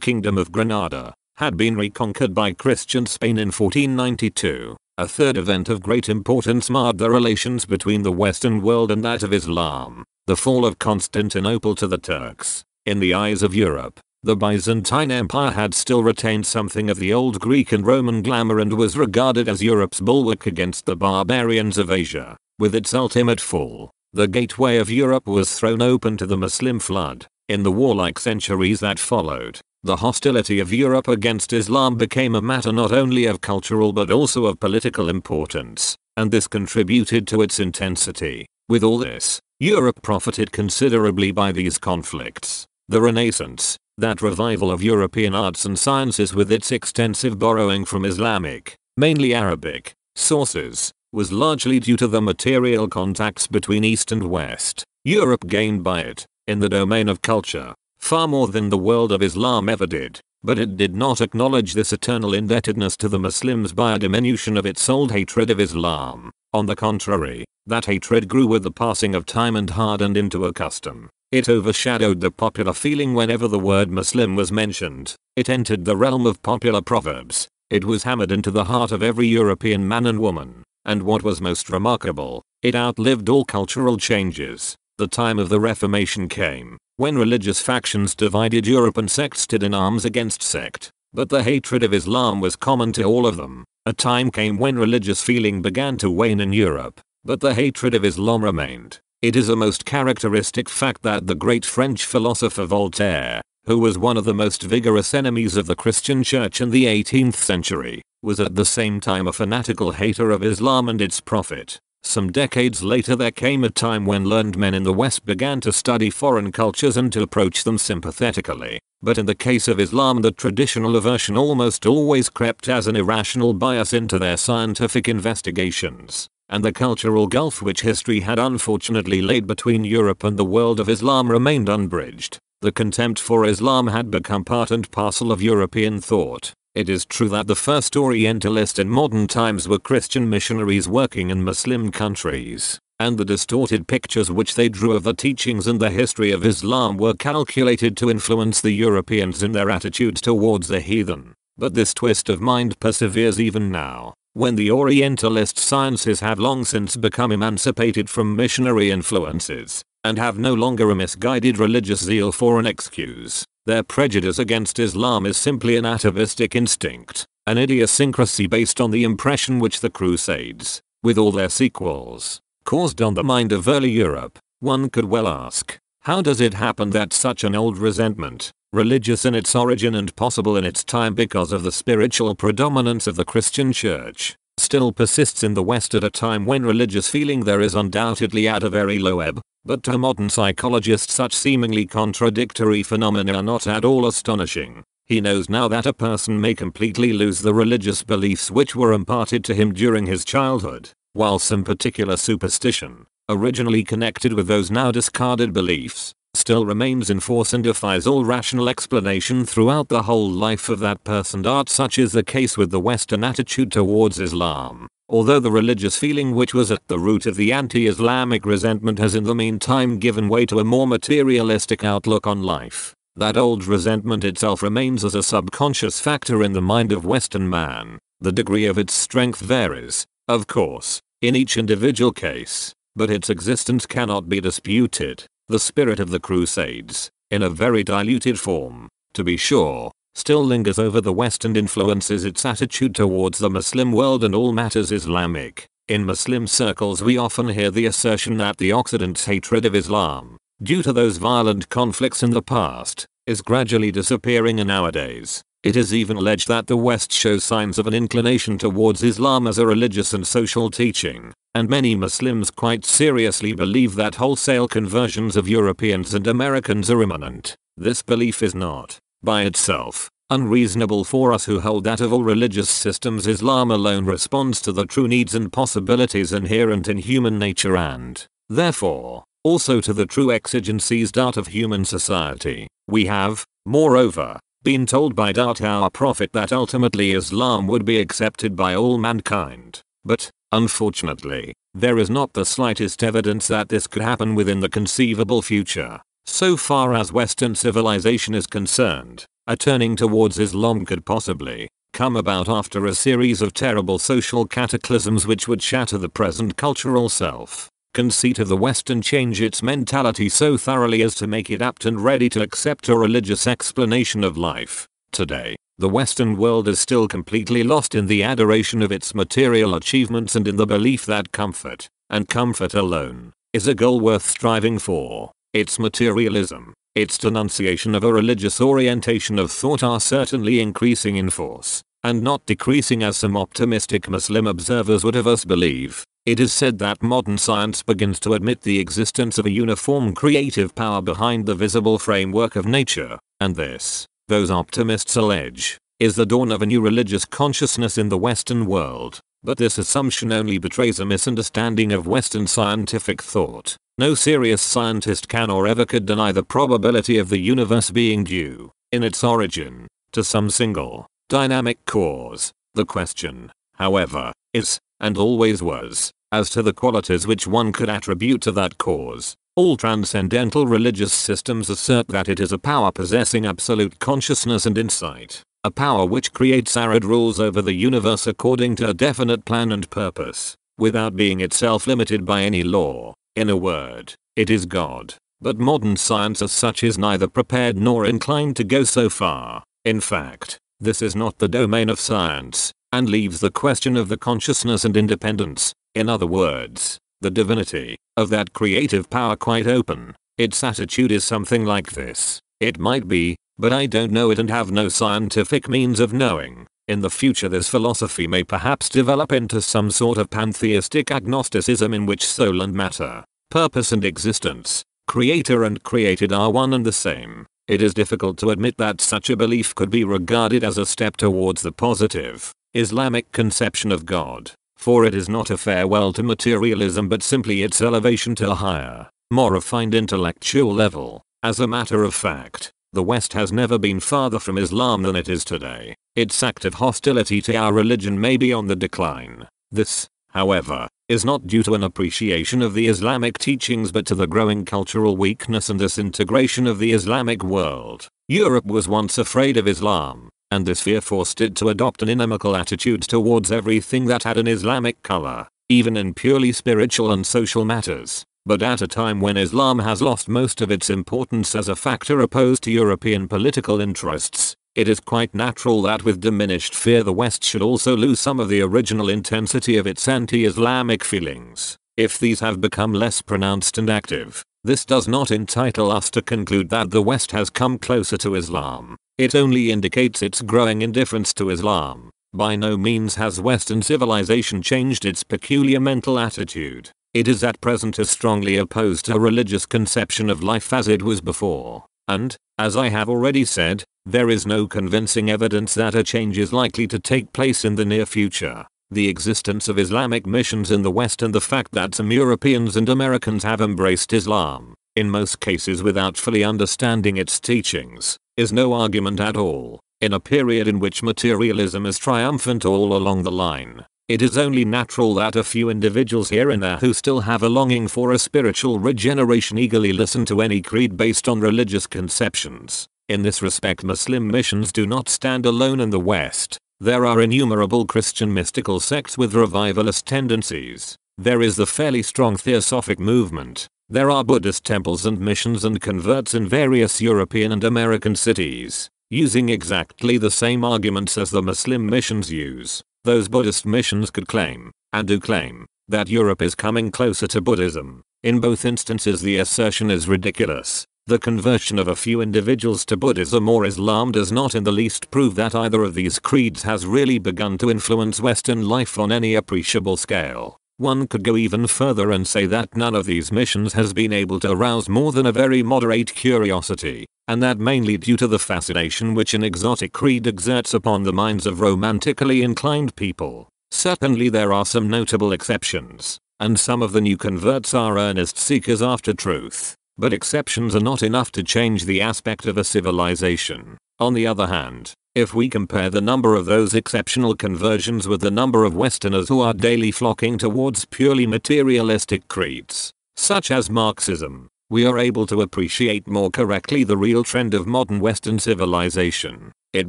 Kingdom of Granada, had been reconquered by Christian Spain in 1492. A third event of great importance marred the relations between the Western world and that of Islam, the fall of Constantinople to the Turks. In the eyes of Europe, the Byzantine Empire had still retained something of the old Greek and Roman glamour and was regarded as Europe's bulwark against the barbarians of Asia. With its ultimate fall, the gateway of Europe was thrown open to the Muslim flood. In the warlike centuries that followed, the hostility of Europe against Islam became a matter not only of cultural but also of political importance, and this contributed to its intensity. With all this, Europe profited considerably by these conflicts. The Renaissance, that revival of European arts and sciences with its extensive borrowing from Islamic, mainly Arabic, sources, was largely due to the material contacts between East and West. Europe gained by it, in the domain of culture, far more than the world of Islam ever did, but it did not acknowledge this eternal indebtedness to the Muslims by a diminution of its old hatred of Islam. On the contrary, that hatred grew with the passing of time and hardened into a custom. It overshadowed the popular feeling whenever the word Muslim was mentioned. It entered the realm of popular proverbs. It was hammered into the heart of every European man and woman. And what was most remarkable, it outlived all cultural changes. The time of the Reformation came, when religious factions divided Europe and sects stood in arms against sect. But the hatred of Islam was common to all of them. A time came when religious feeling began to wane in Europe, but the hatred of Islam remained. It is a most characteristic fact that the great French philosopher Voltaire, who was one of the most vigorous enemies of the Christian church in the 18th century, was at the same time a fanatical hater of Islam and its prophet. Some decades later there came a time when learned men in the West began to study foreign cultures and to approach them sympathetically. But in the case of Islam the traditional aversion almost always crept as an irrational bias into their scientific investigations. And the cultural gulf which history had unfortunately laid between Europe and the world of Islam remained unbridged. The contempt for Islam had become part and parcel of European thought. It is true that the first Orientalists in modern times were Christian missionaries working in Muslim countries, and the distorted pictures which they drew of the teachings and the history of Islam were calculated to influence the Europeans in their attitudes towards the heathen. But this twist of mind perseveres even now, when the Orientalist sciences have long since become emancipated from missionary influences, and have no longer a misguided religious zeal for an excuse. Their prejudice against Islam is simply an atavistic instinct, an idiosyncrasy based on the impression which the Crusades, with all their sequels, caused on the mind of early Europe. One could well ask, how does it happen that such an old resentment, religious in its origin and possible in its time because of the spiritual predominance of the Christian church, still persists in the West at a time when religious feeling there is undoubtedly at a very low ebb, but to modern psychologists such seemingly contradictory phenomena are not at all astonishing. He knows now that a person may completely lose the religious beliefs which were imparted to him during his childhood, while some particular superstition, originally connected with those now discarded beliefs, still remains in force and defies all rational explanation throughout the whole life of that person. Art such is the case with the Western attitude towards Islam. Although the religious feeling which was at the root of the anti-Islamic resentment has in the meantime given way to a more materialistic outlook on life, that old resentment itself remains as a subconscious factor in the mind of Western man. The degree of its strength varies, of course, in each individual case, but its existence cannot be disputed. The spirit of the Crusades, in a very diluted form, to be sure, still lingers over the West and influences its attitude towards the Muslim world and all matters Islamic. In Muslim circles we often hear the assertion that the Occident's hatred of Islam, due to those violent conflicts in the past, is gradually disappearing nowadays. It is even alleged that the West shows signs of an inclination towards Islam as a religious and social teaching, and many Muslims quite seriously believe that wholesale conversions of Europeans and Americans are imminent. This belief is not, by itself, unreasonable for us who hold that of all religious systems Islam alone responds to the true needs and possibilities inherent in human nature and, therefore, also to the true exigencies out of human society. We have, moreover, been told by Dart our prophet that ultimately Islam would be accepted by all mankind. But, unfortunately, there is not the slightest evidence that this could happen within the conceivable future. So far as Western civilization is concerned, a turning towards Islam could possibly come about after a series of terrible social cataclysms which would shatter the present cultural self conceit of the West and change its mentality so thoroughly as to make it apt and ready to accept a religious explanation of life. Today, the Western world is still completely lost in the adoration of its material achievements and in the belief that comfort, and comfort alone, is a goal worth striving for. Its materialism, its denunciation of a religious orientation of thought are certainly increasing in force, and not decreasing as some optimistic Muslim observers would have us believe. It is said that modern science begins to admit the existence of a uniform creative power behind the visible framework of nature, and this, those optimists allege, is the dawn of a new religious consciousness in the Western world. But this assumption only betrays a misunderstanding of Western scientific thought. No serious scientist can or ever could deny the probability of the universe being due, in its origin, to some single, dynamic cause. The question, however, is, and always was, as to the qualities which one could attribute to that cause. All transcendental religious systems assert that it is a power possessing absolute consciousness and insight, a power which creates arid rules over the universe according to a definite plan and purpose, without being itself limited by any law. In a word, it is God. But modern science as such is neither prepared nor inclined to go so far. In fact, this is not the domain of science, and leaves the question of the consciousness and independence, in other words, the divinity, of that creative power quite open. Its attitude is something like this. It might be, but I don't know it and have no scientific means of knowing. In the future this philosophy may perhaps develop into some sort of pantheistic agnosticism in which soul and matter, purpose and existence, creator and created are one and the same. It is difficult to admit that such a belief could be regarded as a step towards the positive, Islamic conception of God, for it is not a farewell to materialism but simply its elevation to a higher, more refined intellectual level. As a matter of fact, the West has never been farther from Islam than it is today. Its active hostility to our religion may be on the decline. This, however, is not due to an appreciation of the Islamic teachings but to the growing cultural weakness and disintegration of the Islamic world. Europe was once afraid of Islam, and this fear forced it to adopt an inimical attitude towards everything that had an Islamic color, even in purely spiritual and social matters. But at a time when Islam has lost most of its importance as a factor opposed to European political interests, it is quite natural that with diminished fear the West should also lose some of the original intensity of its anti-Islamic feelings. If these have become less pronounced and active, this does not entitle us to conclude that the West has come closer to Islam. It only indicates its growing indifference to Islam. By no means has Western civilization changed its peculiar mental attitude. It is at present as strongly opposed to a religious conception of life as it was before. And, as I have already said, there is no convincing evidence that a change is likely to take place in the near future. The existence of Islamic missions in the West and the fact that some Europeans and Americans have embraced Islam, in most cases without fully understanding its teachings, is no argument at all. In a period in which materialism is triumphant all along the line, it is only natural that a few individuals here and there who still have a longing for a spiritual regeneration eagerly listen to any creed based on religious conceptions. In this respect Muslim missions do not stand alone in the West. There are innumerable Christian mystical sects with revivalist tendencies. There is the fairly strong theosophic movement. There are Buddhist temples and missions and converts in various European and American cities, using exactly the same arguments as the Muslim missions use. Those Buddhist missions could claim, and do claim, that Europe is coming closer to Buddhism. In both instances the assertion is ridiculous. The conversion of a few individuals to Buddhism or Islam does not in the least prove that either of these creeds has really begun to influence Western life on any appreciable scale. One could go even further and say that none of these missions has been able to arouse more than a very moderate curiosity and that mainly due to the fascination which an exotic creed exerts upon the minds of romantically inclined people. Certainly there are some notable exceptions, and some of the new converts are earnest seekers after truth. But exceptions are not enough to change the aspect of a civilization. On the other hand, if we compare the number of those exceptional conversions with the number of Westerners who are daily flocking towards purely materialistic creeds, such as Marxism, we are able to appreciate more correctly the real trend of modern Western civilization. It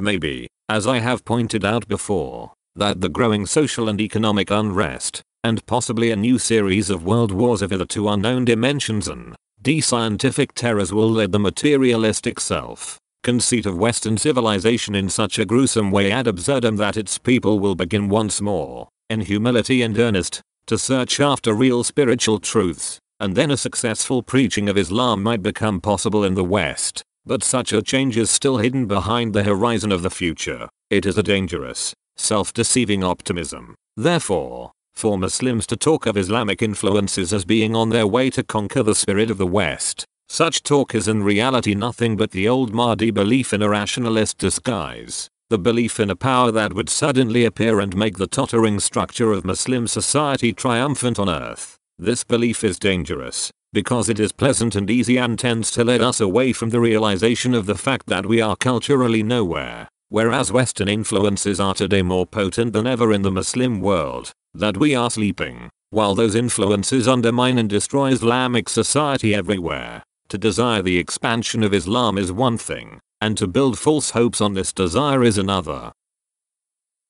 may be, as I have pointed out before, that the growing social and economic unrest, and possibly a new series of world wars of hitherto unknown dimensions and de-scientific terrors will lead the materialistic self conceit of Western civilization in such a gruesome way ad absurdum that its people will begin once more, in humility and earnest, to search after real spiritual truths and then a successful preaching of Islam might become possible in the West. But such a change is still hidden behind the horizon of the future. It is a dangerous, self-deceiving optimism. Therefore, for Muslims to talk of Islamic influences as being on their way to conquer the spirit of the West, such talk is in reality nothing but the old Mahdi belief in a rationalist disguise. The belief in a power that would suddenly appear and make the tottering structure of Muslim society triumphant on earth. This belief is dangerous, because it is pleasant and easy and tends to lead us away from the realization of the fact that we are culturally nowhere, whereas western influences are today more potent than ever in the Muslim world, that we are sleeping, while those influences undermine and destroy Islamic society everywhere. To desire the expansion of Islam is one thing, and to build false hopes on this desire is another.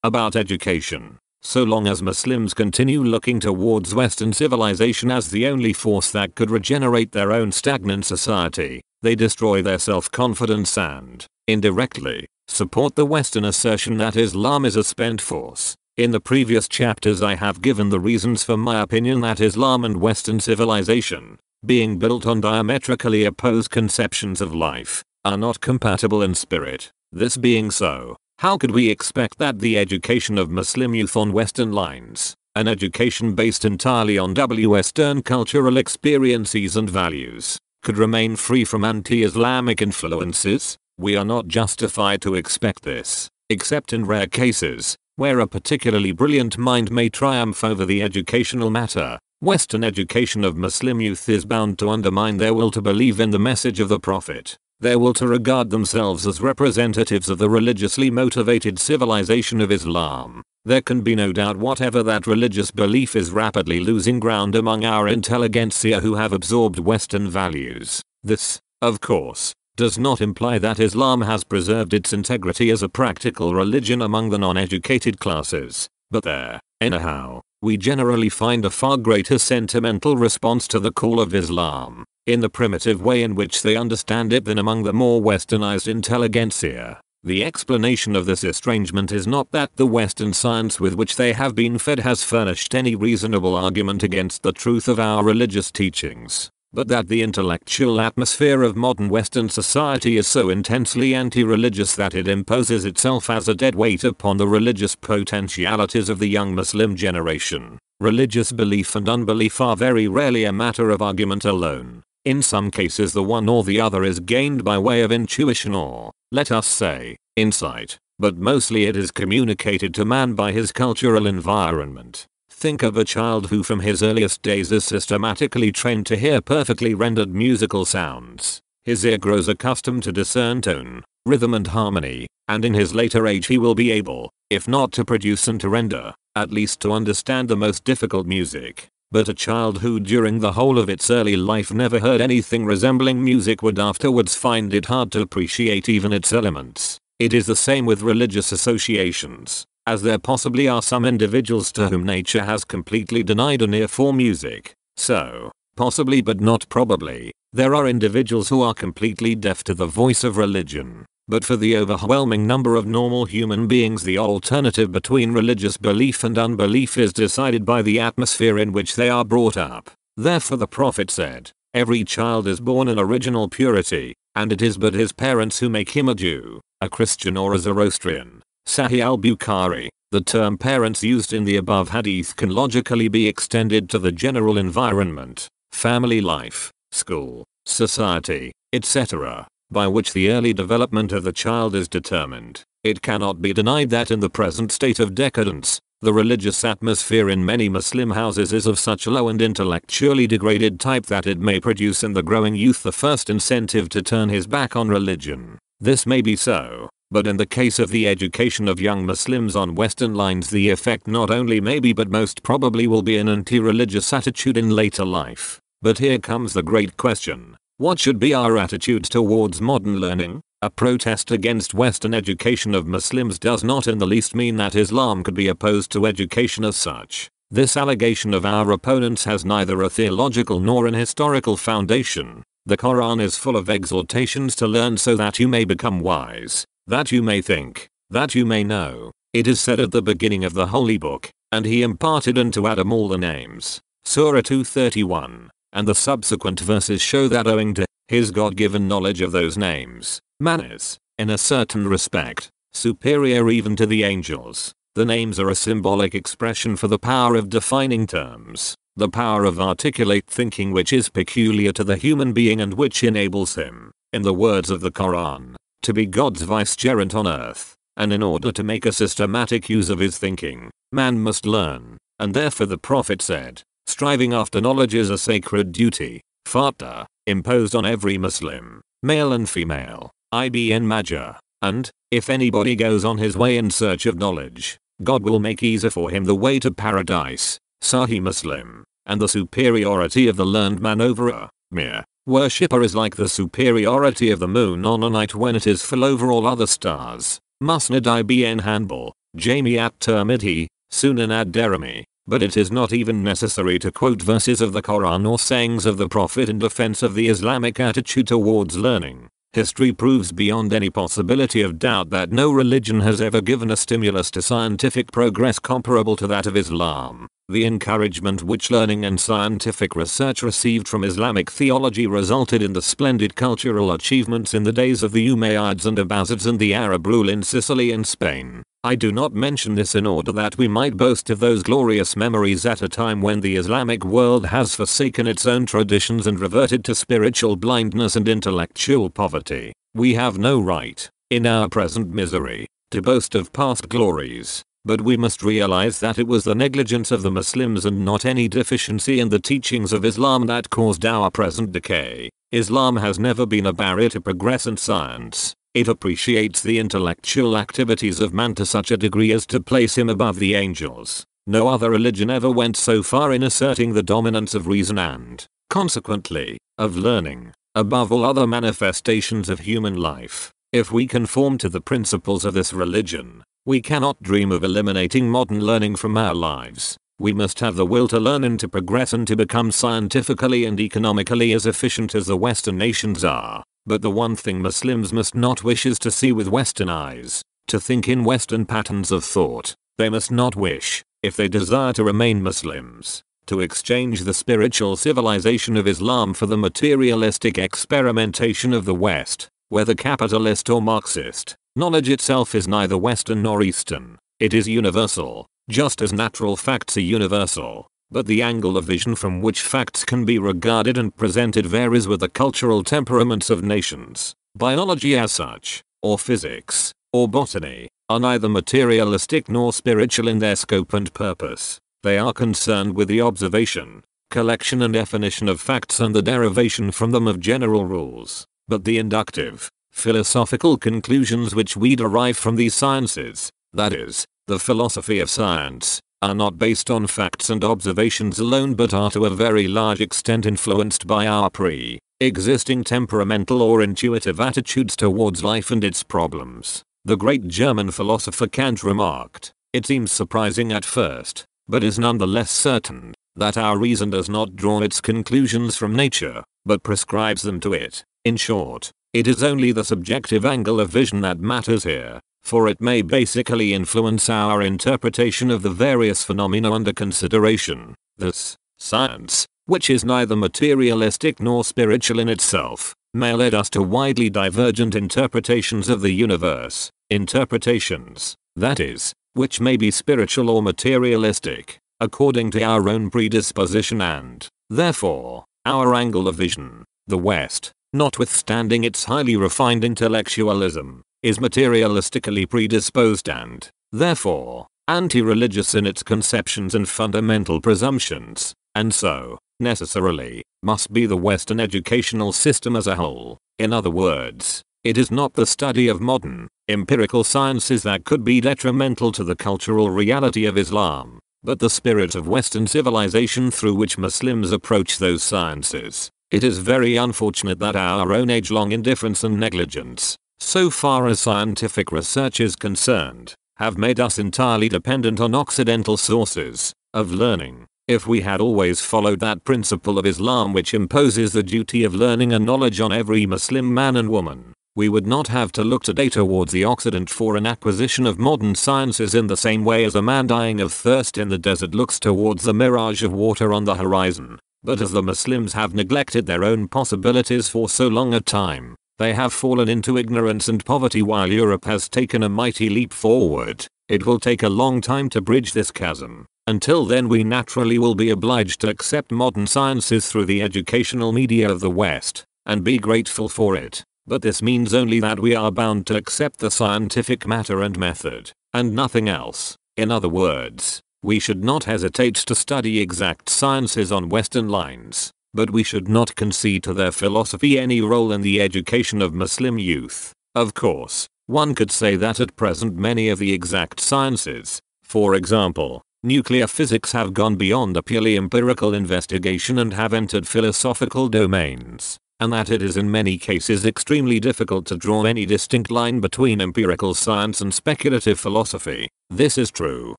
About education. So long as Muslims continue looking towards Western civilization as the only force that could regenerate their own stagnant society, they destroy their self-confidence and, indirectly, support the Western assertion that Islam is a spent force. In the previous chapters I have given the reasons for my opinion that Islam and Western civilization, being built on diametrically opposed conceptions of life, are not compatible in spirit. This being so, how could we expect that the education of Muslim youth on Western lines, an education based entirely on Western cultural experiences and values, could remain free from anti-Islamic influences? We are not justified to expect this, except in rare cases, where a particularly brilliant mind may triumph over the educational matter. Western education of Muslim youth is bound to undermine their will to believe in the message of the Prophet, their will to regard themselves as representatives of the religiously motivated civilization of Islam. There can be no doubt whatever that religious belief is rapidly losing ground among our intelligentsia who have absorbed Western values. This, of course, does not imply that Islam has preserved its integrity as a practical religion among the non-educated classes, but there, anyhow, we generally find a far greater sentimental response to the call of Islam, in the primitive way in which they understand it than among the more westernized intelligentsia. The explanation of this estrangement is not that the Western science with which they have been fed has furnished any reasonable argument against the truth of our religious teachings, but that the intellectual atmosphere of modern Western society is so intensely anti-religious that it imposes itself as a dead weight upon the religious potentialities of the young Muslim generation. Religious belief and unbelief are very rarely a matter of argument alone. In some cases the one or the other is gained by way of intuition or, let us say, insight, but mostly it is communicated to man by his cultural environment. Think of a child who from his earliest days is systematically trained to hear perfectly rendered musical sounds. His ear grows accustomed to discern tone, rhythm and harmony, and in his later age he will be able, if not to produce and to render, at least to understand the most difficult music. But a child who during the whole of its early life never heard anything resembling music would afterwards find it hard to appreciate even its elements. It is the same with religious associations as there possibly are some individuals to whom nature has completely denied an ear for music. So, possibly but not probably, there are individuals who are completely deaf to the voice of religion. But for the overwhelming number of normal human beings the alternative between religious belief and unbelief is decided by the atmosphere in which they are brought up. Therefore the prophet said, every child is born in original purity, and it is but his parents who make him a Jew, a Christian or a Zoroastrian. Sahih al-Bukhari, the term parents used in the above hadith can logically be extended to the general environment, family life, school, society, etc., by which the early development of the child is determined. It cannot be denied that in the present state of decadence, the religious atmosphere in many Muslim houses is of such low and intellectually degraded type that it may produce in the growing youth the first incentive to turn his back on religion. This may be so, but in the case of the education of young Muslims on Western lines the effect not only may be but most probably will be an anti-religious attitude in later life. But here comes the great question. What should be our attitude towards modern learning? A protest against Western education of Muslims does not in the least mean that Islam could be opposed to education as such. This allegation of our opponents has neither a theological nor an historical foundation. The Quran is full of exhortations to learn so that you may become wise. That you may think, that you may know. It is said at the beginning of the holy book, and he imparted unto Adam all the names. Surah 231, and the subsequent verses show that owing to his God-given knowledge of those names, man is, in a certain respect, superior even to the angels. The names are a symbolic expression for the power of defining terms, the power of articulate thinking which is peculiar to the human being and which enables him, in the words of the Quran, to be God's vicegerent on earth, and in order to make a systematic use of his thinking, man must learn, and therefore the prophet said, striving after knowledge is a sacred duty, faridah, imposed on every Muslim, male and female, Ibn Majah, and, if anybody goes on his way in search of knowledge, God will make easy for him the way to paradise, Sahih Muslim, and the superiority of the learned man over a mere Worshipper is like the superiority of the moon on a night when it is full over all other stars. Musnad ibn Hanbal, Jami at-Tirmidhi, Sunan ad-Darimi. But it is not even necessary to quote verses of the Quran or sayings of the Prophet in defense of the Islamic attitude towards learning. History proves beyond any possibility of doubt that no religion has ever given a stimulus to scientific progress comparable to that of Islam. The encouragement which learning and scientific research received from Islamic theology resulted in the splendid cultural achievements in the days of the Umayyads and Abbasids and the Arab rule in Sicily and Spain. I do not mention this in order that we might boast of those glorious memories at a time when the Islamic world has forsaken its own traditions and reverted to spiritual blindness and intellectual poverty. We have no right, in our present misery, to boast of past glories. But we must realize that it was the negligence of the Muslims and not any deficiency in the teachings of Islam that caused our present decay. Islam has never been a barrier to progress in science. It appreciates the intellectual activities of man to such a degree as to place him above the angels. No other religion ever went so far in asserting the dominance of reason and, consequently, of learning, above all other manifestations of human life. If we conform to the principles of this religion, we cannot dream of eliminating modern learning from our lives. We must have the will to learn and to progress and to become scientifically and economically as efficient as the Western nations are. But the one thing Muslims must not wish is to see with Western eyes, to think in Western patterns of thought. They must not wish, if they desire to remain Muslims, to exchange the spiritual civilization of Islam for the materialistic experimentation of the West, whether capitalist or Marxist. Knowledge itself is neither Western nor Eastern. It is universal, just as natural facts are universal. But the angle of vision from which facts can be regarded and presented varies with the cultural temperaments of nations. Biology as such, or physics, or botany, are neither materialistic nor spiritual in their scope and purpose. They are concerned with the observation, collection and definition of facts and the derivation from them of general rules. But the inductive, philosophical conclusions which we derive from these sciences, that is, the philosophy of science, are not based on facts and observations alone but are to a very large extent influenced by our pre-existing temperamental or intuitive attitudes towards life and its problems. The great German philosopher Kant remarked, it seems surprising at first, but is nonetheless certain, that our reason does not draw its conclusions from nature, but prescribes them to it. In short, it is only the subjective angle of vision that matters here, for it may basically influence our interpretation of the various phenomena under consideration. Thus, science, which is neither materialistic nor spiritual in itself, may lead us to widely divergent interpretations of the universe, interpretations, that is, which may be spiritual or materialistic, according to our own predisposition and, therefore, our angle of vision. The West, notwithstanding its highly refined intellectualism, is materialistically predisposed and, therefore, anti-religious in its conceptions and fundamental presumptions, and so, necessarily, must be the Western educational system as a whole. In other words, it is not the study of modern, empirical sciences that could be detrimental to the cultural reality of Islam, but the spirit of Western civilization through which Muslims approach those sciences. It is very unfortunate that our own age-long indifference and negligence, so far as scientific research is concerned, have made us entirely dependent on Occidental sources of learning. If we had always followed that principle of Islam which imposes the duty of learning and knowledge on every Muslim man and woman, we would not have to look today towards the Occident for an acquisition of modern sciences in the same way as a man dying of thirst in the desert looks towards the mirage of water on the horizon. But as the Muslims have neglected their own possibilities for so long a time, they have fallen into ignorance and poverty while Europe has taken a mighty leap forward. It will take a long time to bridge this chasm. Until then we naturally will be obliged to accept modern sciences through the educational media of the West, and be grateful for it. But this means only that we are bound to accept the scientific matter and method, and nothing else. In other words, we should not hesitate to study exact sciences on Western lines, but we should not concede to their philosophy any role in the education of Muslim youth. Of course, one could say that at present many of the exact sciences, for example, nuclear physics have gone beyond a purely empirical investigation and have entered philosophical domains, and that it is in many cases extremely difficult to draw any distinct line between empirical science and speculative philosophy. This is true,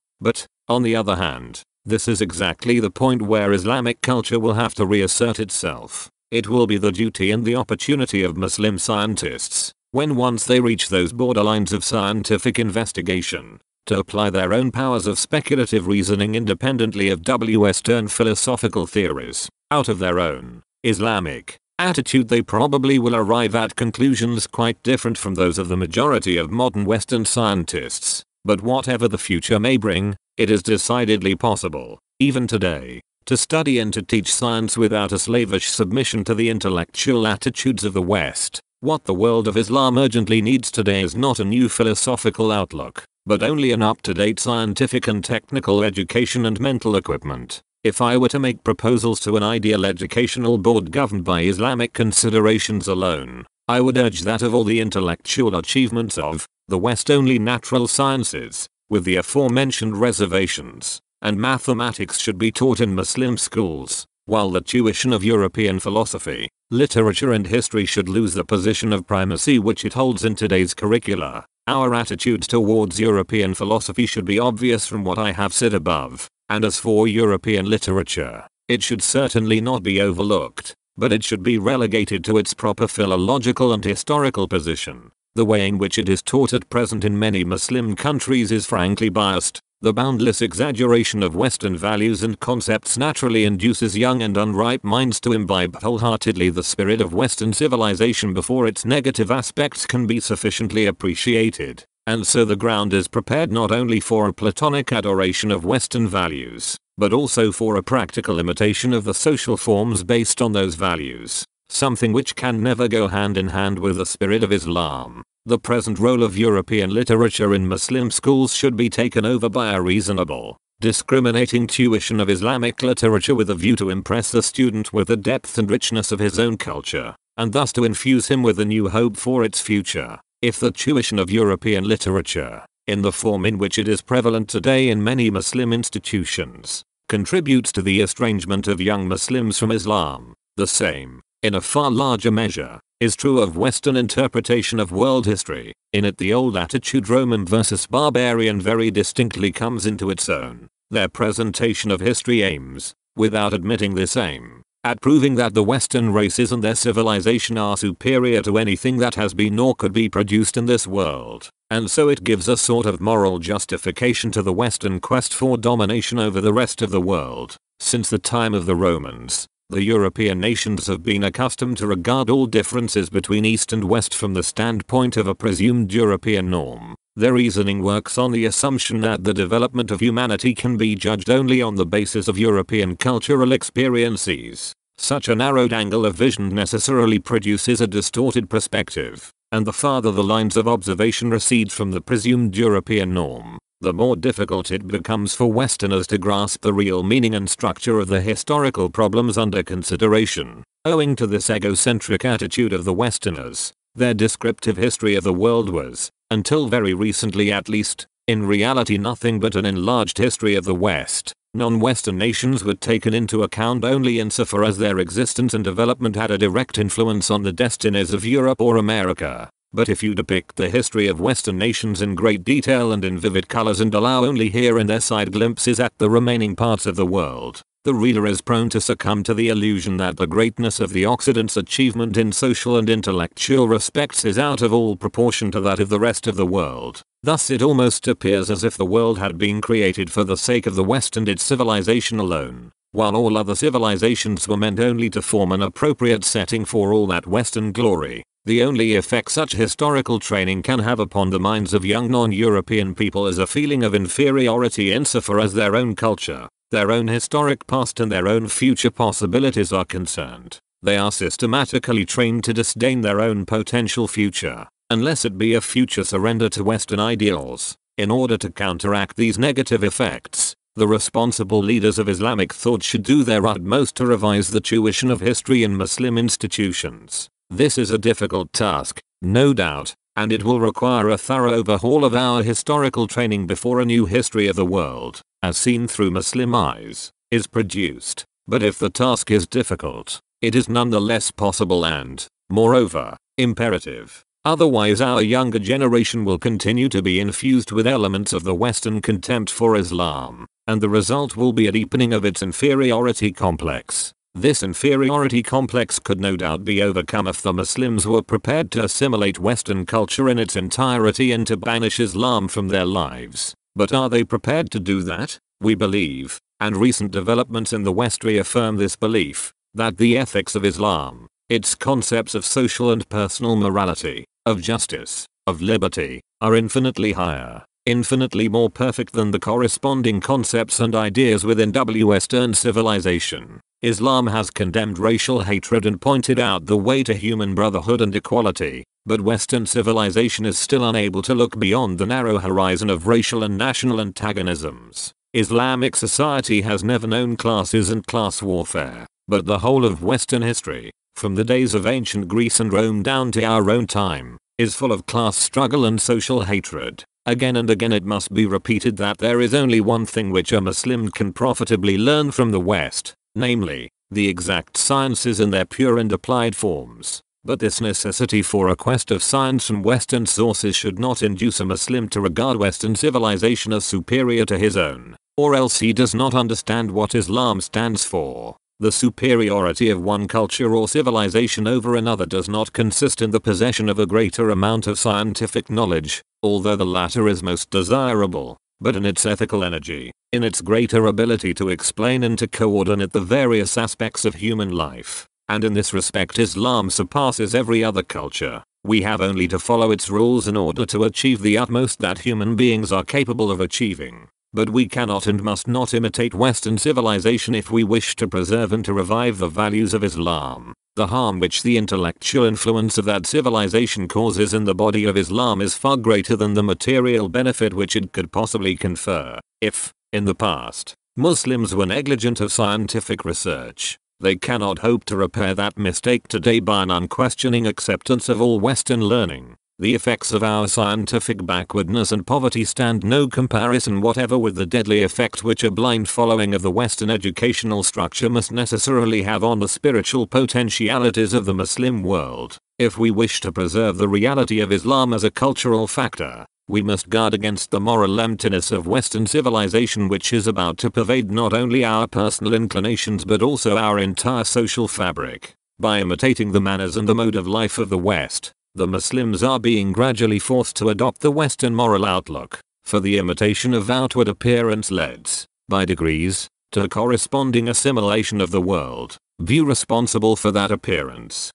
but, on the other hand, this is exactly the point where Islamic culture will have to reassert itself. It will be the duty and the opportunity of Muslim scientists, when once they reach those borderlines of scientific investigation, to apply their own powers of speculative reasoning independently of Western philosophical theories, out of their own Islamic attitude they probably will arrive at conclusions quite different from those of the majority of modern Western scientists. But whatever the future may bring, it is decidedly possible, even today, to study and to teach science without a slavish submission to the intellectual attitudes of the West. What the world of Islam urgently needs today is not a new philosophical outlook, but only an up-to-date scientific and technical education and mental equipment. If I were to make proposals to an ideal educational board governed by Islamic considerations alone, I would urge that of all the intellectual achievements of the West only natural sciences, with the aforementioned reservations, and mathematics should be taught in Muslim schools, while the tuition of European philosophy, literature and history should lose the position of primacy which it holds in today's curricula. Our attitude towards European philosophy should be obvious from what I have said above, and as for European literature, it should certainly not be overlooked, but it should be relegated to its proper philological and historical position. The way in which it is taught at present in many Muslim countries is frankly biased. The boundless exaggeration of Western values and concepts naturally induces young and unripe minds to imbibe wholeheartedly the spirit of Western civilization before its negative aspects can be sufficiently appreciated. And so the ground is prepared not only for a platonic adoration of Western values, but also for a practical imitation of the social forms based on those values something which can never go hand in hand with the spirit of Islam. The present role of European literature in Muslim schools should be taken over by a reasonable, discriminating tuition of Islamic literature with a view to impress the student with the depth and richness of his own culture, and thus to infuse him with a new hope for its future. If the tuition of European literature, in the form in which it is prevalent today in many Muslim institutions, contributes to the estrangement of young Muslims from Islam, the same, in a far larger measure, is true of Western interpretation of world history. In it the old attitude Roman versus barbarian very distinctly comes into its own. Their presentation of history aims, without admitting this aim, at proving that the Western races and their civilization are superior to anything that has been or could be produced in this world. And so it gives a sort of moral justification to the Western quest for domination over the rest of the world. Since the time of the Romans, the European nations have been accustomed to regard all differences between East and West from the standpoint of a presumed European norm. Their reasoning works on the assumption that the development of humanity can be judged only on the basis of European cultural experiences. Such a narrowed angle of vision necessarily produces a distorted perspective, and the farther the lines of observation recede from the presumed European norm, the more difficult it becomes for Westerners to grasp the real meaning and structure of the historical problems under consideration. Owing to this egocentric attitude of the Westerners, their descriptive history of the world was, until very recently at least, in reality nothing but an enlarged history of the West. Non-Western nations were taken into account only insofar as their existence and development had a direct influence on the destinies of Europe or America. But if you depict the history of Western nations in great detail and in vivid colors and allow only here and there side glimpses at the remaining parts of the world, the reader is prone to succumb to the illusion that the greatness of the Occident's achievement in social and intellectual respects is out of all proportion to that of the rest of the world. Thus it almost appears as if the world had been created for the sake of the West and its civilization alone, while all other civilizations were meant only to form an appropriate setting for all that Western glory. The only effect such historical training can have upon the minds of young non-European people is a feeling of inferiority insofar as their own culture, their own historic past and their own future possibilities are concerned. They are systematically trained to disdain their own potential future, unless it be a future surrender to Western ideals. In order to counteract these negative effects, the responsible leaders of Islamic thought should do their utmost to revise the tuition of history in Muslim institutions. This is a difficult task, no doubt, and it will require a thorough overhaul of our historical training before a new history of the world, as seen through Muslim eyes, is produced. But if the task is difficult, it is nonetheless possible and, moreover, imperative. Otherwise our younger generation will continue to be infused with elements of the Western contempt for Islam, and the result will be a deepening of its inferiority complex. This inferiority complex could no doubt be overcome if the Muslims were prepared to assimilate Western culture in its entirety and to banish Islam from their lives. But are they prepared to do that? We believe, and recent developments in the West reaffirm this belief, that the ethics of Islam, its concepts of social and personal morality, of justice, of liberty, are infinitely higher, infinitely more perfect than the corresponding concepts and ideas within Western civilization. Islam has condemned racial hatred and pointed out the way to human brotherhood and equality, but Western civilization is still unable to look beyond the narrow horizon of racial and national antagonisms. Islamic society has never known classes and class warfare, but the whole of Western history, from the days of ancient Greece and Rome down to our own time, is full of class struggle and social hatred. Again and again it must be repeated that there is only one thing which a Muslim can profitably learn from the West, namely, the exact sciences in their pure and applied forms. But this necessity for a quest of science from Western sources should not induce a Muslim to regard Western civilization as superior to his own, or else he does not understand what Islam stands for. The superiority of one culture or civilization over another does not consist in the possession of a greater amount of scientific knowledge, although the latter is most desirable, but in its ethical energy, in its greater ability to explain and to coordinate the various aspects of human life. And in this respect Islam surpasses every other culture. We have only to follow its rules in order to achieve the utmost that human beings are capable of achieving. But we cannot and must not imitate Western civilization if we wish to preserve and to revive the values of Islam. The harm which the intellectual influence of that civilization causes in the body of Islam is far greater than the material benefit which it could possibly confer. If, in the past, Muslims were negligent of scientific research, they cannot hope to repair that mistake today by an unquestioning acceptance of all Western learning. The effects of our scientific backwardness and poverty stand no comparison whatever with the deadly effect which a blind following of the Western educational structure must necessarily have on the spiritual potentialities of the Muslim world. If we wish to preserve the reality of Islam as a cultural factor, we must guard against the moral emptiness of Western civilization which is about to pervade not only our personal inclinations but also our entire social fabric. By imitating the manners and the mode of life of the West, the Muslims are being gradually forced to adopt the Western moral outlook, for the imitation of outward appearance leads, by degrees, to a corresponding assimilation of the world, view responsible for that appearance.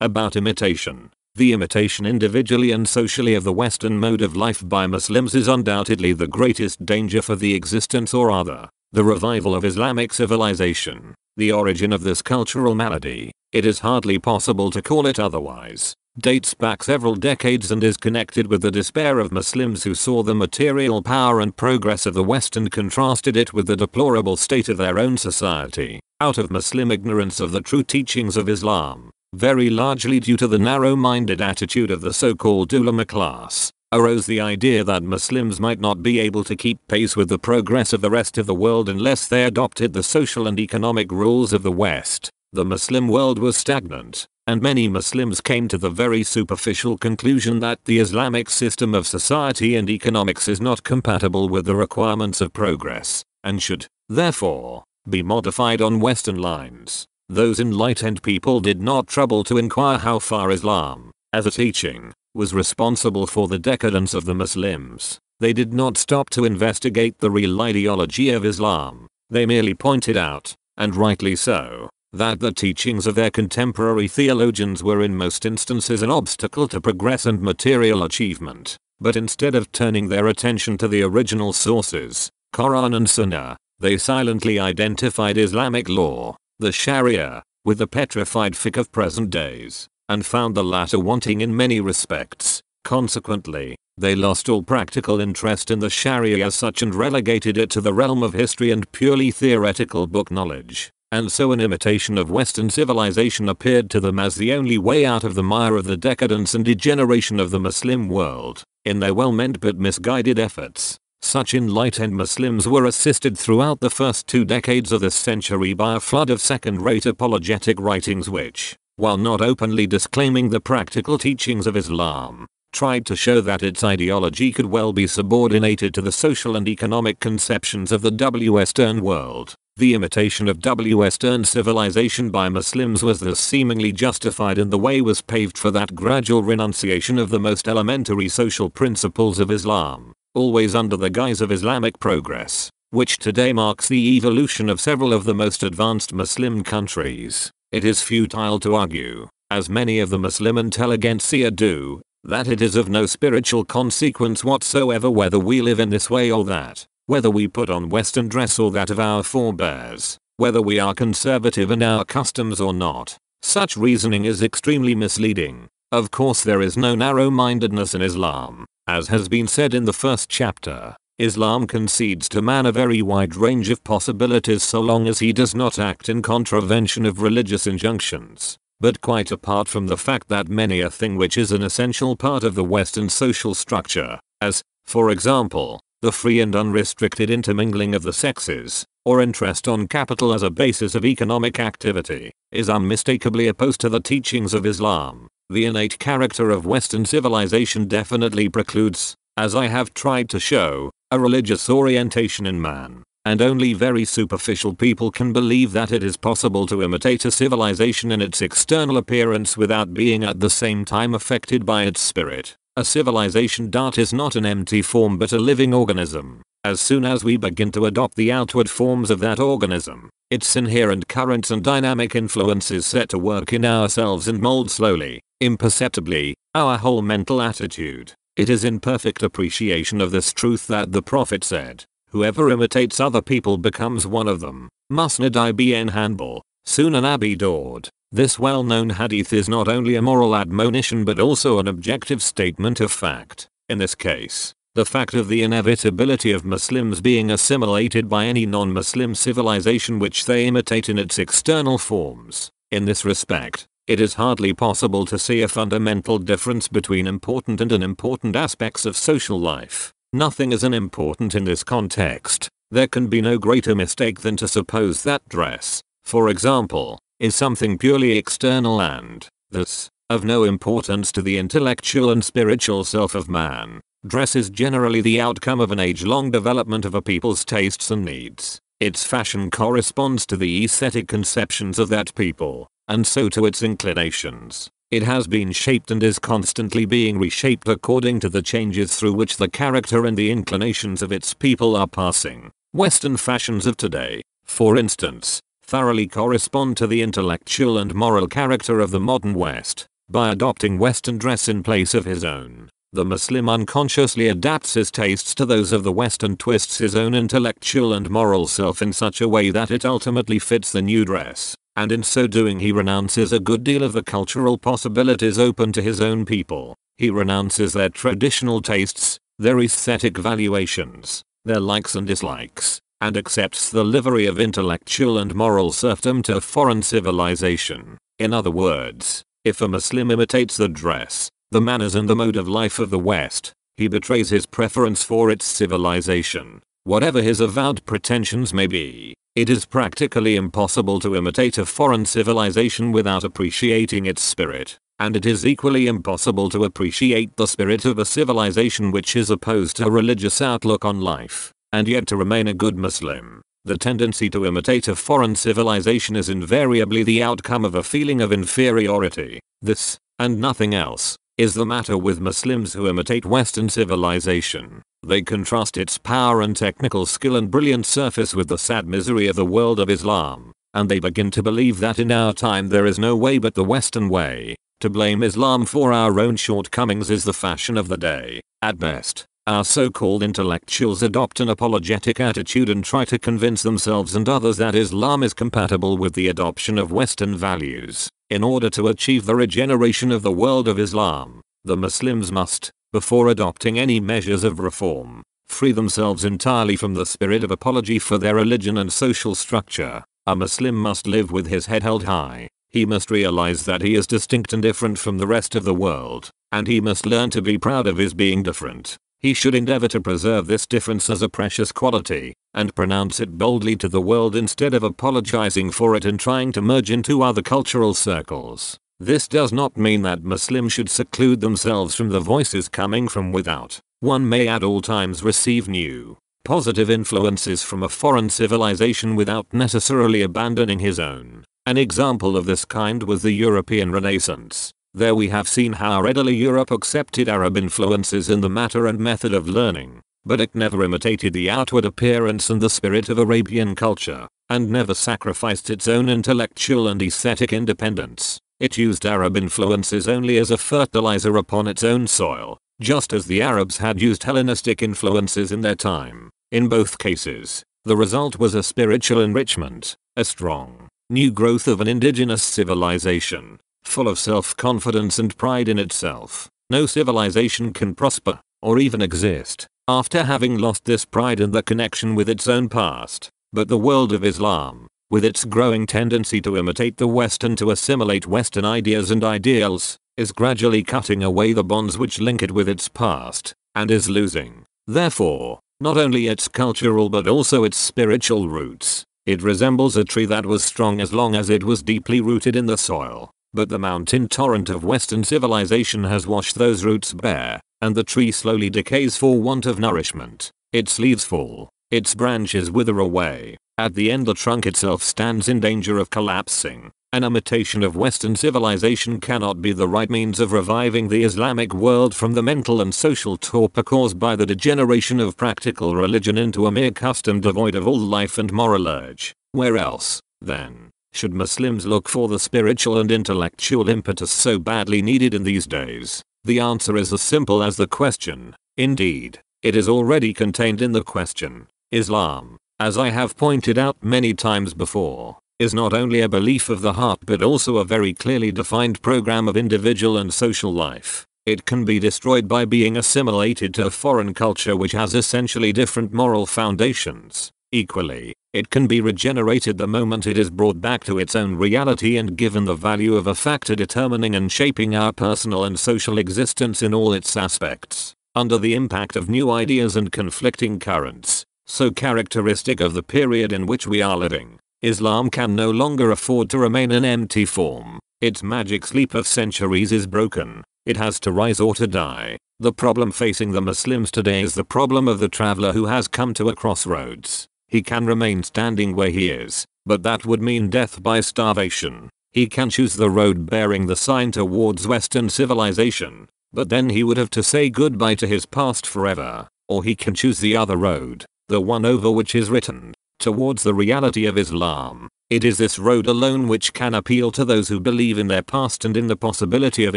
About imitation. The imitation individually and socially of the Western mode of life by Muslims is undoubtedly the greatest danger for the existence or other, the revival of Islamic civilization. The origin of this cultural malady, it is hardly possible to call it otherwise, dates back several decades and is connected with the despair of Muslims who saw the material power and progress of the West and contrasted it with the deplorable state of their own society, out of Muslim ignorance of the true teachings of Islam, very largely due to the narrow-minded attitude of the so-called ulama class arose the idea that Muslims might not be able to keep pace with the progress of the rest of the world unless they adopted the social and economic rules of the West. The Muslim world was stagnant, and many Muslims came to the very superficial conclusion that the Islamic system of society and economics is not compatible with the requirements of progress, and should, therefore, be modified on Western lines. Those enlightened people did not trouble to inquire how far Islam, as a teaching, was responsible for the decadence of the Muslims. They did not stop to investigate the real ideology of Islam. They merely pointed out, and rightly so, that the teachings of their contemporary theologians were in most instances an obstacle to progress and material achievement. But instead of turning their attention to the original sources, Quran and Sunnah, they silently identified Islamic law, the Sharia, with the petrified fiqh of present days, and found the latter wanting in many respects. Consequently, they lost all practical interest in the Sharia as such and relegated it to the realm of history and purely theoretical book knowledge and so an imitation of Western civilization appeared to them as the only way out of the mire of the decadence and degeneration of the Muslim world. In their well-meant but misguided efforts, such enlightened Muslims were assisted throughout the first two decades of this century by a flood of second-rate apologetic writings which, while not openly disclaiming the practical teachings of Islam, tried to show that its ideology could well be subordinated to the social and economic conceptions of the W-Western world. The imitation of W-Western civilization by Muslims was thus seemingly justified and the way was paved for that gradual renunciation of the most elementary social principles of Islam, always under the guise of Islamic progress, which today marks the evolution of several of the most advanced Muslim countries. It is futile to argue, as many of the Muslim intelligentsia do, that it is of no spiritual consequence whatsoever whether we live in this way or that, whether we put on western dress or that of our forebears, whether we are conservative in our customs or not. Such reasoning is extremely misleading. Of course there is no narrow-mindedness in Islam, as has been said in the first chapter. Islam concedes to man a very wide range of possibilities so long as he does not act in contravention of religious injunctions. But quite apart from the fact that many a thing which is an essential part of the Western social structure, as, for example, the free and unrestricted intermingling of the sexes, or interest on capital as a basis of economic activity, is unmistakably opposed to the teachings of Islam. The innate character of Western civilization definitely precludes, as I have tried to show, a religious orientation in man and only very superficial people can believe that it is possible to imitate a civilization in its external appearance without being at the same time affected by its spirit. A civilization dart is not an empty form but a living organism. As soon as we begin to adopt the outward forms of that organism, its inherent currents and dynamic influences set to work in ourselves and mold slowly, imperceptibly, our whole mental attitude. It is in perfect appreciation of this truth that the Prophet said, Whoever imitates other people becomes one of them. Musnad ibn Hanbal, Sunan Abi Dawud. This well-known hadith is not only a moral admonition but also an objective statement of fact. In this case, the fact of the inevitability of Muslims being assimilated by any non-Muslim civilization which they imitate in its external forms. In this respect, it is hardly possible to see a fundamental difference between important and unimportant aspects of social life. Nothing is unimportant in this context. There can be no greater mistake than to suppose that dress, for example, is something purely external and, thus, of no importance to the intellectual and spiritual self of man. Dress is generally the outcome of an age-long development of a people's tastes and needs. Its fashion corresponds to the aesthetic conceptions of that people, and so to its inclinations. It has been shaped and is constantly being reshaped according to the changes through which the character and the inclinations of its people are passing. Western fashions of today, for instance, thoroughly correspond to the intellectual and moral character of the modern West. By adopting Western dress in place of his own, the Muslim unconsciously adapts his tastes to those of the West and twists his own intellectual and moral self in such a way that it ultimately fits the new dress and in so doing he renounces a good deal of the cultural possibilities open to his own people. He renounces their traditional tastes, their aesthetic valuations, their likes and dislikes, and accepts the livery of intellectual and moral serfdom to a foreign civilization. In other words, if a Muslim imitates the dress, the manners and the mode of life of the West, he betrays his preference for its civilization, whatever his avowed pretensions may be. It is practically impossible to imitate a foreign civilization without appreciating its spirit, and it is equally impossible to appreciate the spirit of a civilization which is opposed to a religious outlook on life, and yet to remain a good Muslim. The tendency to imitate a foreign civilization is invariably the outcome of a feeling of inferiority. This, and nothing else, is the matter with Muslims who imitate Western civilization. They contrast its power and technical skill and brilliant surface with the sad misery of the world of Islam, and they begin to believe that in our time there is no way but the Western way. To blame Islam for our own shortcomings is the fashion of the day. At best, our so-called intellectuals adopt an apologetic attitude and try to convince themselves and others that Islam is compatible with the adoption of Western values. In order to achieve the regeneration of the world of Islam, the Muslims must, before adopting any measures of reform, free themselves entirely from the spirit of apology for their religion and social structure. A Muslim must live with his head held high. He must realize that he is distinct and different from the rest of the world, and he must learn to be proud of his being different. He should endeavor to preserve this difference as a precious quality, and pronounce it boldly to the world instead of apologizing for it and trying to merge into other cultural circles. This does not mean that Muslims should seclude themselves from the voices coming from without. One may at all times receive new, positive influences from a foreign civilization without necessarily abandoning his own. An example of this kind was the European Renaissance. There we have seen how readily Europe accepted Arab influences in the matter and method of learning, but it never imitated the outward appearance and the spirit of Arabian culture, and never sacrificed its own intellectual and aesthetic independence. It used Arab influences only as a fertilizer upon its own soil, just as the Arabs had used Hellenistic influences in their time. In both cases, the result was a spiritual enrichment, a strong, new growth of an indigenous civilization, full of self-confidence and pride in itself. No civilization can prosper, or even exist, after having lost this pride and the connection with its own past. But the world of Islam, with its growing tendency to imitate the West and to assimilate Western ideas and ideals, is gradually cutting away the bonds which link it with its past, and is losing, therefore, not only its cultural but also its spiritual roots. It resembles a tree that was strong as long as it was deeply rooted in the soil, but the mountain torrent of Western civilization has washed those roots bare, and the tree slowly decays for want of nourishment. Its leaves fall, its branches wither away. At the end the trunk itself stands in danger of collapsing. An imitation of Western civilization cannot be the right means of reviving the Islamic world from the mental and social torpor caused by the degeneration of practical religion into a mere custom devoid of all life and moral urge. Where else, then, should Muslims look for the spiritual and intellectual impetus so badly needed in these days? The answer is as simple as the question. Indeed, it is already contained in the question. Islam, as I have pointed out many times before, is not only a belief of the heart but also a very clearly defined program of individual and social life. It can be destroyed by being assimilated to a foreign culture which has essentially different moral foundations. Equally, it can be regenerated the moment it is brought back to its own reality and given the value of a factor determining and shaping our personal and social existence in all its aspects, under the impact of new ideas and conflicting currents, so characteristic of the period in which we are living. Islam can no longer afford to remain an empty form. Its magic sleep of centuries is broken. It has to rise or to die. The problem facing the Muslims today is the problem of the traveler who has come to a crossroads. He can remain standing where he is, but that would mean death by starvation. He can choose the road bearing the sign towards Western civilization, but then he would have to say goodbye to his past forever. Or he can choose the other road, the one over which is written, towards the reality of Islam. It is this road alone which can appeal to those who believe in their past and in the possibility of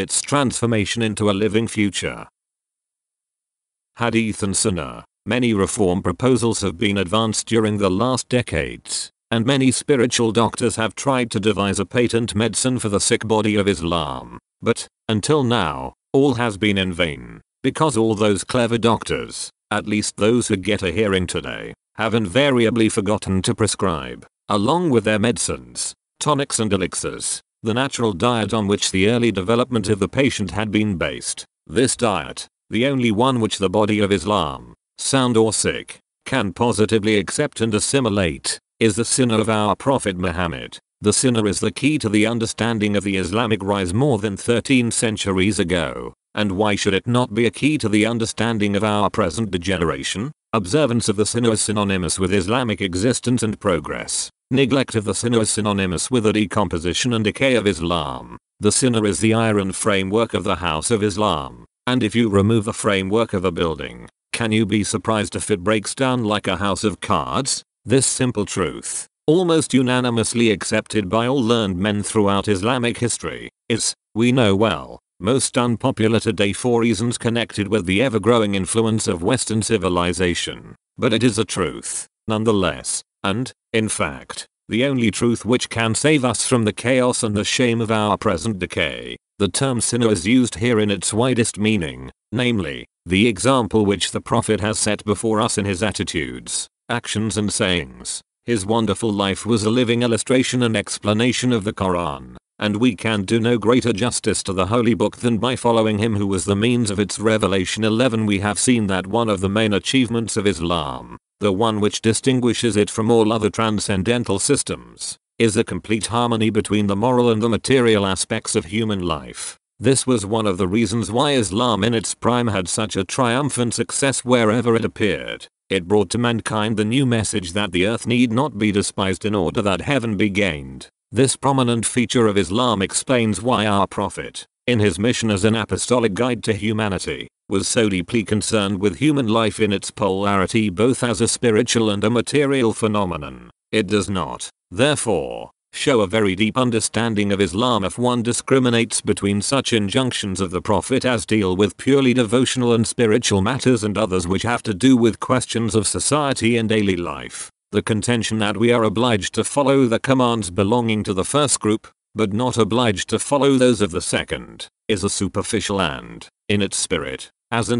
its transformation into a living future. Hadith and Sunnah Many reform proposals have been advanced during the last decades, and many spiritual doctors have tried to devise a patent medicine for the sick body of Islam. But, until now, all has been in vain, because all those clever doctors, at least those who get a hearing today, have invariably forgotten to prescribe, along with their medicines, tonics and elixirs, the natural diet on which the early development of the patient had been based. This diet, the only one which the body of Islam, sound or sick, can positively accept and assimilate, is the sunnah of our Prophet Muhammad. The sunnah is the key to the understanding of the Islamic rise more than 13 centuries ago. And why should it not be a key to the understanding of our present degeneration? Observance of the sunnah is synonymous with Islamic existence and progress. Neglect of the sunnah is synonymous with the decomposition and decay of Islam. The sunnah is the iron framework of the house of Islam. And if you remove the framework of a building, can you be surprised if it breaks down like a house of cards? This simple truth, almost unanimously accepted by all learned men throughout Islamic history, is, we know well, most unpopular today for reasons connected with the ever-growing influence of Western civilization. But it is a truth, nonetheless, and, in fact, the only truth which can save us from the chaos and the shame of our present decay. The term sunnah is used here in its widest meaning, namely, the example which the Prophet has set before us in his attitudes, actions and sayings. His wonderful life was a living illustration and explanation of the Quran, and we can do no greater justice to the holy book than by following him who was the means of its revelation 11 we have seen that one of the main achievements of Islam, the one which distinguishes it from all other transcendental systems, is a complete harmony between the moral and the material aspects of human life. This was one of the reasons why Islam in its prime had such a triumphant success wherever it appeared. It brought to mankind the new message that the earth need not be despised in order that heaven be gained. This prominent feature of Islam explains why our prophet, in his mission as an apostolic guide to humanity, was so deeply concerned with human life in its polarity both as a spiritual and a material phenomenon. It does not, therefore, show a very deep understanding of Islam if one discriminates between such injunctions of the Prophet as deal with purely devotional and spiritual matters and others which have to do with questions of society and daily life. The contention that we are obliged to follow the commands belonging to the first group, but not obliged to follow those of the second, is a superficial and, in its spirit, as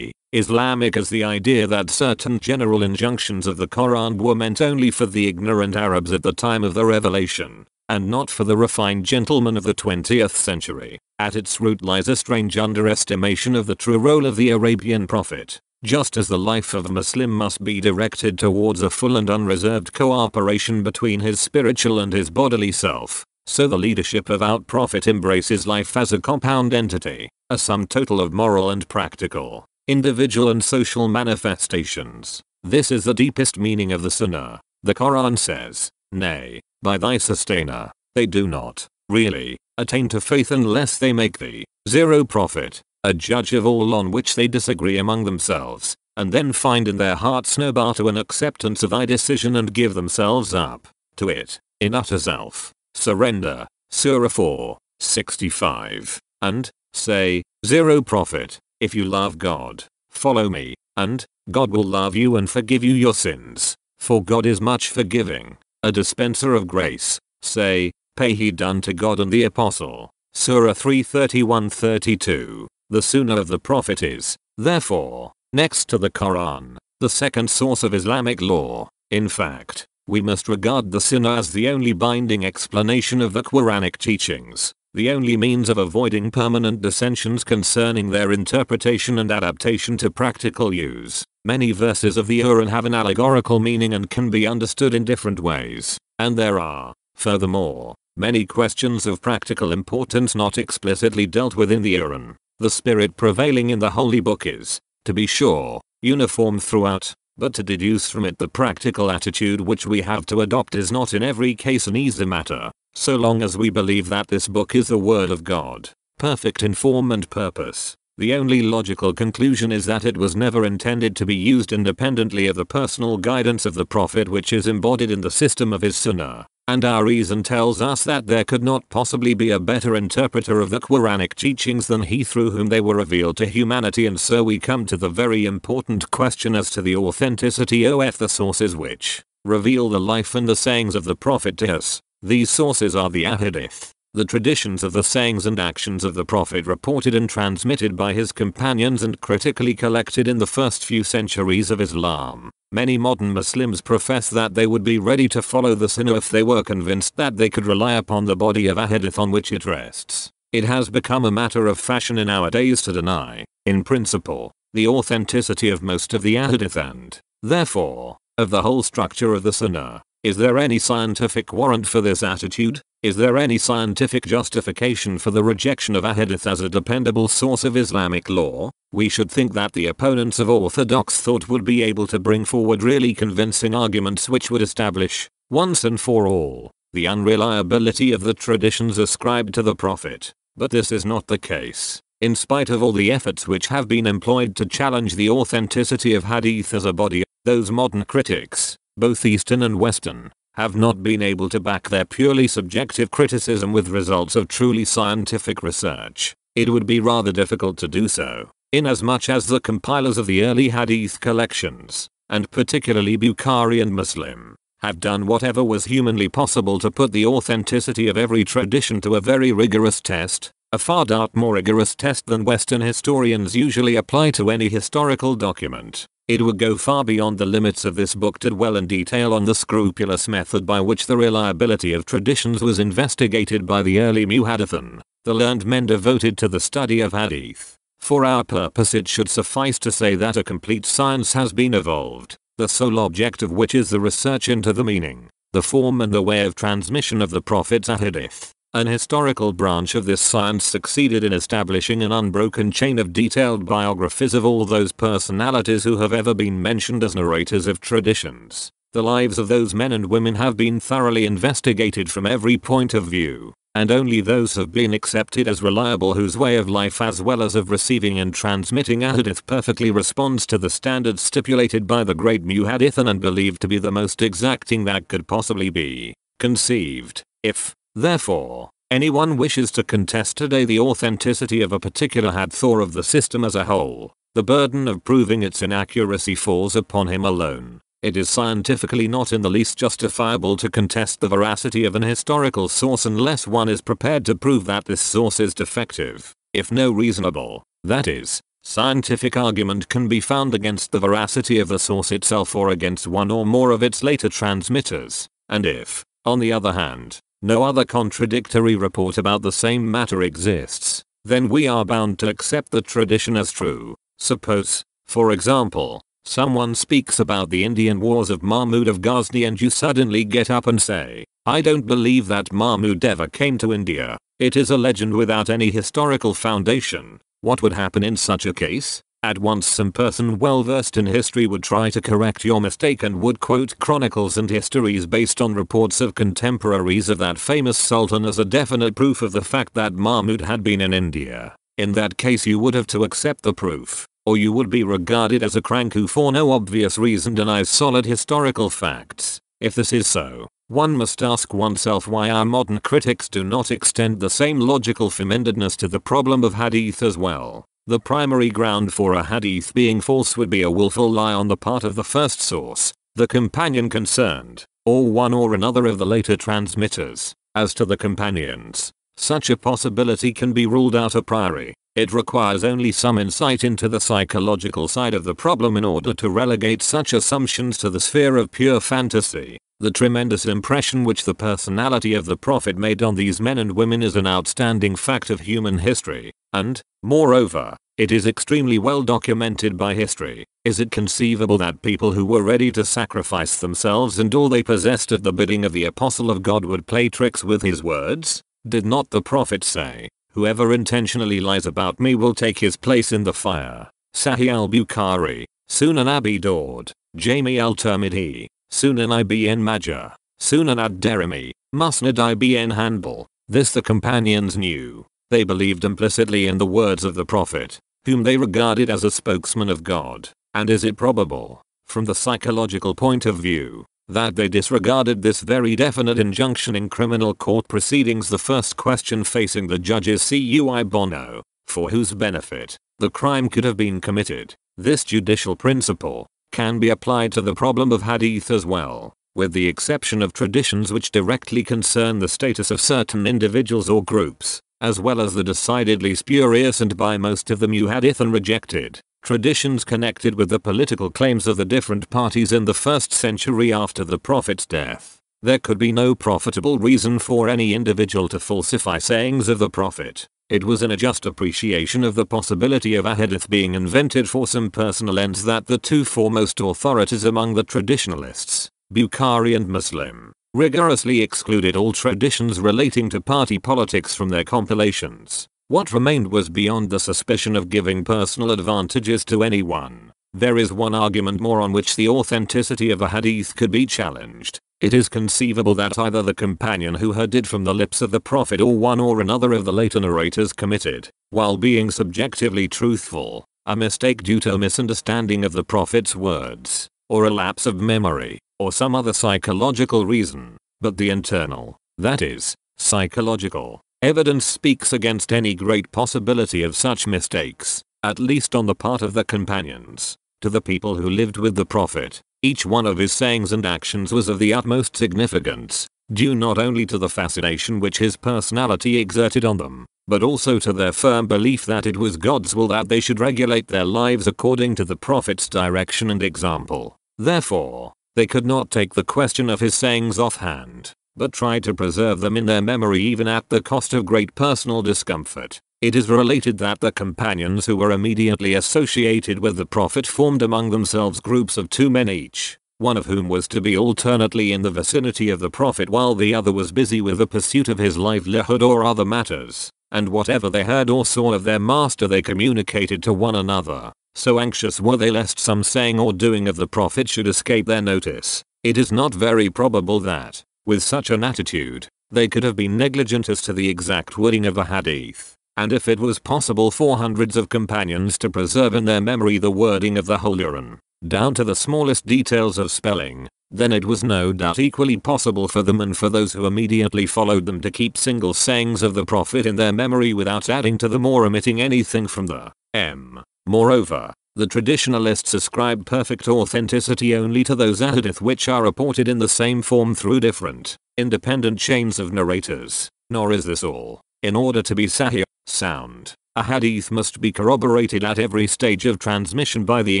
anti-Islamic as the idea that certain general injunctions of the Quran were meant only for the ignorant Arabs at the time of the revelation, and not for the refined gentlemen of the 20th century. At its root lies a strange underestimation of the true role of the Arabian prophet. Just as the life of a Muslim must be directed towards a full and unreserved cooperation between his spiritual and his bodily self, so the leadership of our prophet embraces life as a compound entity, a sum total of moral and practical, individual and social manifestations. This is the deepest meaning of the Sunnah. The Quran says, Nay, by thy sustainer, they do not, really, attain to faith unless they make thee, zero prophet, a judge of all on which they disagree among themselves, and then find in their hearts no bar to an acceptance of thy decision and give themselves up to it, in utter self, surrender, Surah 4, 65, and, Say, zero prophet, if you love God, follow me, and, God will love you and forgive you your sins, for God is much forgiving, a dispenser of grace. Say, pay heed unto God and the apostle. Surah 331-32. The sunnah of the prophet is, therefore, next to the Quran, the second source of Islamic law. In fact, we must regard the sunnah as the only binding explanation of the Quranic teachings the only means of avoiding permanent dissensions concerning their interpretation and adaptation to practical use. Many verses of the Quran have an allegorical meaning and can be understood in different ways, and there are, furthermore, many questions of practical importance not explicitly dealt with in the Quran. The spirit prevailing in the holy book is, to be sure, uniform throughout, but to deduce from it the practical attitude which we have to adopt is not in every case an easy matter. So long as we believe that this book is the word of God, perfect in form and purpose, the only logical conclusion is that it was never intended to be used independently of the personal guidance of the Prophet which is embodied in the system of his sunnah. And our reason tells us that there could not possibly be a better interpreter of the Quranic teachings than he through whom they were revealed to humanity and so we come to the very important question as to the authenticity of the sources which reveal the life and the sayings of the Prophet to us. These sources are the ahadith, the traditions of the sayings and actions of the Prophet reported and transmitted by his companions and critically collected in the first few centuries of Islam. Many modern Muslims profess that they would be ready to follow the Sunnah if they were convinced that they could rely upon the body of ahadith on which it rests. It has become a matter of fashion in our days to deny, in principle, the authenticity of most of the ahadith and, therefore, of the whole structure of the Sunnah. Is there any scientific warrant for this attitude? Is there any scientific justification for the rejection of hadith as a dependable source of Islamic law? We should think that the opponents of orthodox thought would be able to bring forward really convincing arguments which would establish, once and for all, the unreliability of the traditions ascribed to the Prophet. But this is not the case. In spite of all the efforts which have been employed to challenge the authenticity of hadith as a body, those modern critics, both Eastern and Western, have not been able to back their purely subjective criticism with results of truly scientific research. It would be rather difficult to do so, inasmuch as the compilers of the early hadith collections, and particularly Bukhari and Muslim, have done whatever was humanly possible to put the authenticity of every tradition to a very rigorous test, a far dart more rigorous test than Western historians usually apply to any historical document. It would go far beyond the limits of this book to dwell in detail on the scrupulous method by which the reliability of traditions was investigated by the early muhaddithin, the learned men devoted to the study of hadith. For our purpose it should suffice to say that a complete science has been evolved, the sole object of which is the research into the meaning, the form and the way of transmission of the Prophet's ahadith. An historical branch of this science succeeded in establishing an unbroken chain of detailed biographies of all those personalities who have ever been mentioned as narrators of traditions. The lives of those men and women have been thoroughly investigated from every point of view, and only those have been accepted as reliable whose way of life as well as of receiving and transmitting ahadith perfectly responds to the standards stipulated by the great muhaddithin and believed to be the most exacting that could possibly be conceived. If, Therefore, anyone wishes to contest today the authenticity of a particular hadith or of the system as a whole, the burden of proving its inaccuracy falls upon him alone. It is scientifically not in the least justifiable to contest the veracity of an historical source unless one is prepared to prove that this source is defective, if no reasonable, that is, scientific argument can be found against the veracity of the source itself or against one or more of its later transmitters, and if, on the other hand, no other contradictory report about the same matter exists, then we are bound to accept the tradition as true. Suppose, for example, someone speaks about the Indian wars of Mahmud of Ghazni and you suddenly get up and say, I don't believe that Mahmud ever came to India. It is a legend without any historical foundation. What would happen in such a case? At once some person well versed in history would try to correct your mistake and would quote chronicles and histories based on reports of contemporaries of that famous sultan as a definite proof of the fact that Mahmud had been in India. In that case you would have to accept the proof, or you would be regarded as a crank who for no obvious reason denies solid historical facts. If this is so, one must ask oneself why our modern critics do not extend the same logical firmindedness to the problem of hadith as well. The primary ground for a hadith being false would be a willful lie on the part of the first source, the companion concerned, or one or another of the later transmitters. As to the companions, such a possibility can be ruled out a priori. It requires only some insight into the psychological side of the problem in order to relegate such assumptions to the sphere of pure fantasy. The tremendous impression which the personality of the Prophet made on these men and women is an outstanding fact of human history, and, moreover, it is extremely well documented by history. Is it conceivable that people who were ready to sacrifice themselves and all they possessed at the bidding of the apostle of God would play tricks with his words? Did not the prophet say, whoever intentionally lies about me will take his place in the fire? Sahih al-Bukhari, Sunan Abi Dawud, Jami at-Tirmidhi, Sunan ibn Majah, Sunan ad-Darimi, Musnad ibn Hanbal. This the companions knew. They believed implicitly in the words of the prophet, whom they regarded as a spokesman of God, and is it probable, from the psychological point of view, that they disregarded this very definite injunction in criminal court proceedings the first question facing the judges cui bono, for whose benefit, the crime could have been committed. This judicial principle, can be applied to the problem of hadith as well, with the exception of traditions which directly concern the status of certain individuals or groups as well as the decidedly spurious and by most of them muhaddithin rejected traditions connected with the political claims of the different parties in the first century after the Prophet's death. There could be no profitable reason for any individual to falsify sayings of the Prophet. It was in a just appreciation of the possibility of a hadith being invented for some personal ends that the two foremost authorities among the traditionalists, Bukhari and Muslim, rigorously excluded all traditions relating to party politics from their compilations. What remained was beyond the suspicion of giving personal advantages to anyone. There is one argument more on which the authenticity of a hadith could be challenged. It is conceivable that either the companion who heard it from the lips of the Prophet or one or another of the later narrators committed, while being subjectively truthful, a mistake due to a misunderstanding of the Prophet's words, or a lapse of memory or some other psychological reason, but the internal, that is, psychological, evidence speaks against any great possibility of such mistakes, at least on the part of the companions. To the people who lived with the Prophet, each one of his sayings and actions was of the utmost significance, due not only to the fascination which his personality exerted on them, but also to their firm belief that it was God's will that they should regulate their lives according to the Prophet's direction and example. Therefore, they could not take the question of his sayings offhand, but tried to preserve them in their memory even at the cost of great personal discomfort. It is related that the companions who were immediately associated with the Prophet formed among themselves groups of two men each, one of whom was to be alternately in the vicinity of the Prophet while the other was busy with the pursuit of his livelihood or other matters, and whatever they heard or saw of their master they communicated to one another. So anxious were they lest some saying or doing of the Prophet should escape their notice. It is not very probable that, with such an attitude, they could have been negligent as to the exact wording of the hadith. And if it was possible for hundreds of companions to preserve in their memory the wording of the Holy Quran, down to the smallest details of spelling, then it was no doubt equally possible for them and for those who immediately followed them to keep single sayings of the Prophet in their memory without adding to them or omitting anything from the M. Moreover, the traditionalists ascribe perfect authenticity only to those ahadith which are reported in the same form through different, independent chains of narrators. Nor is this all. In order to be sahih, sound, a hadith must be corroborated at every stage of transmission by the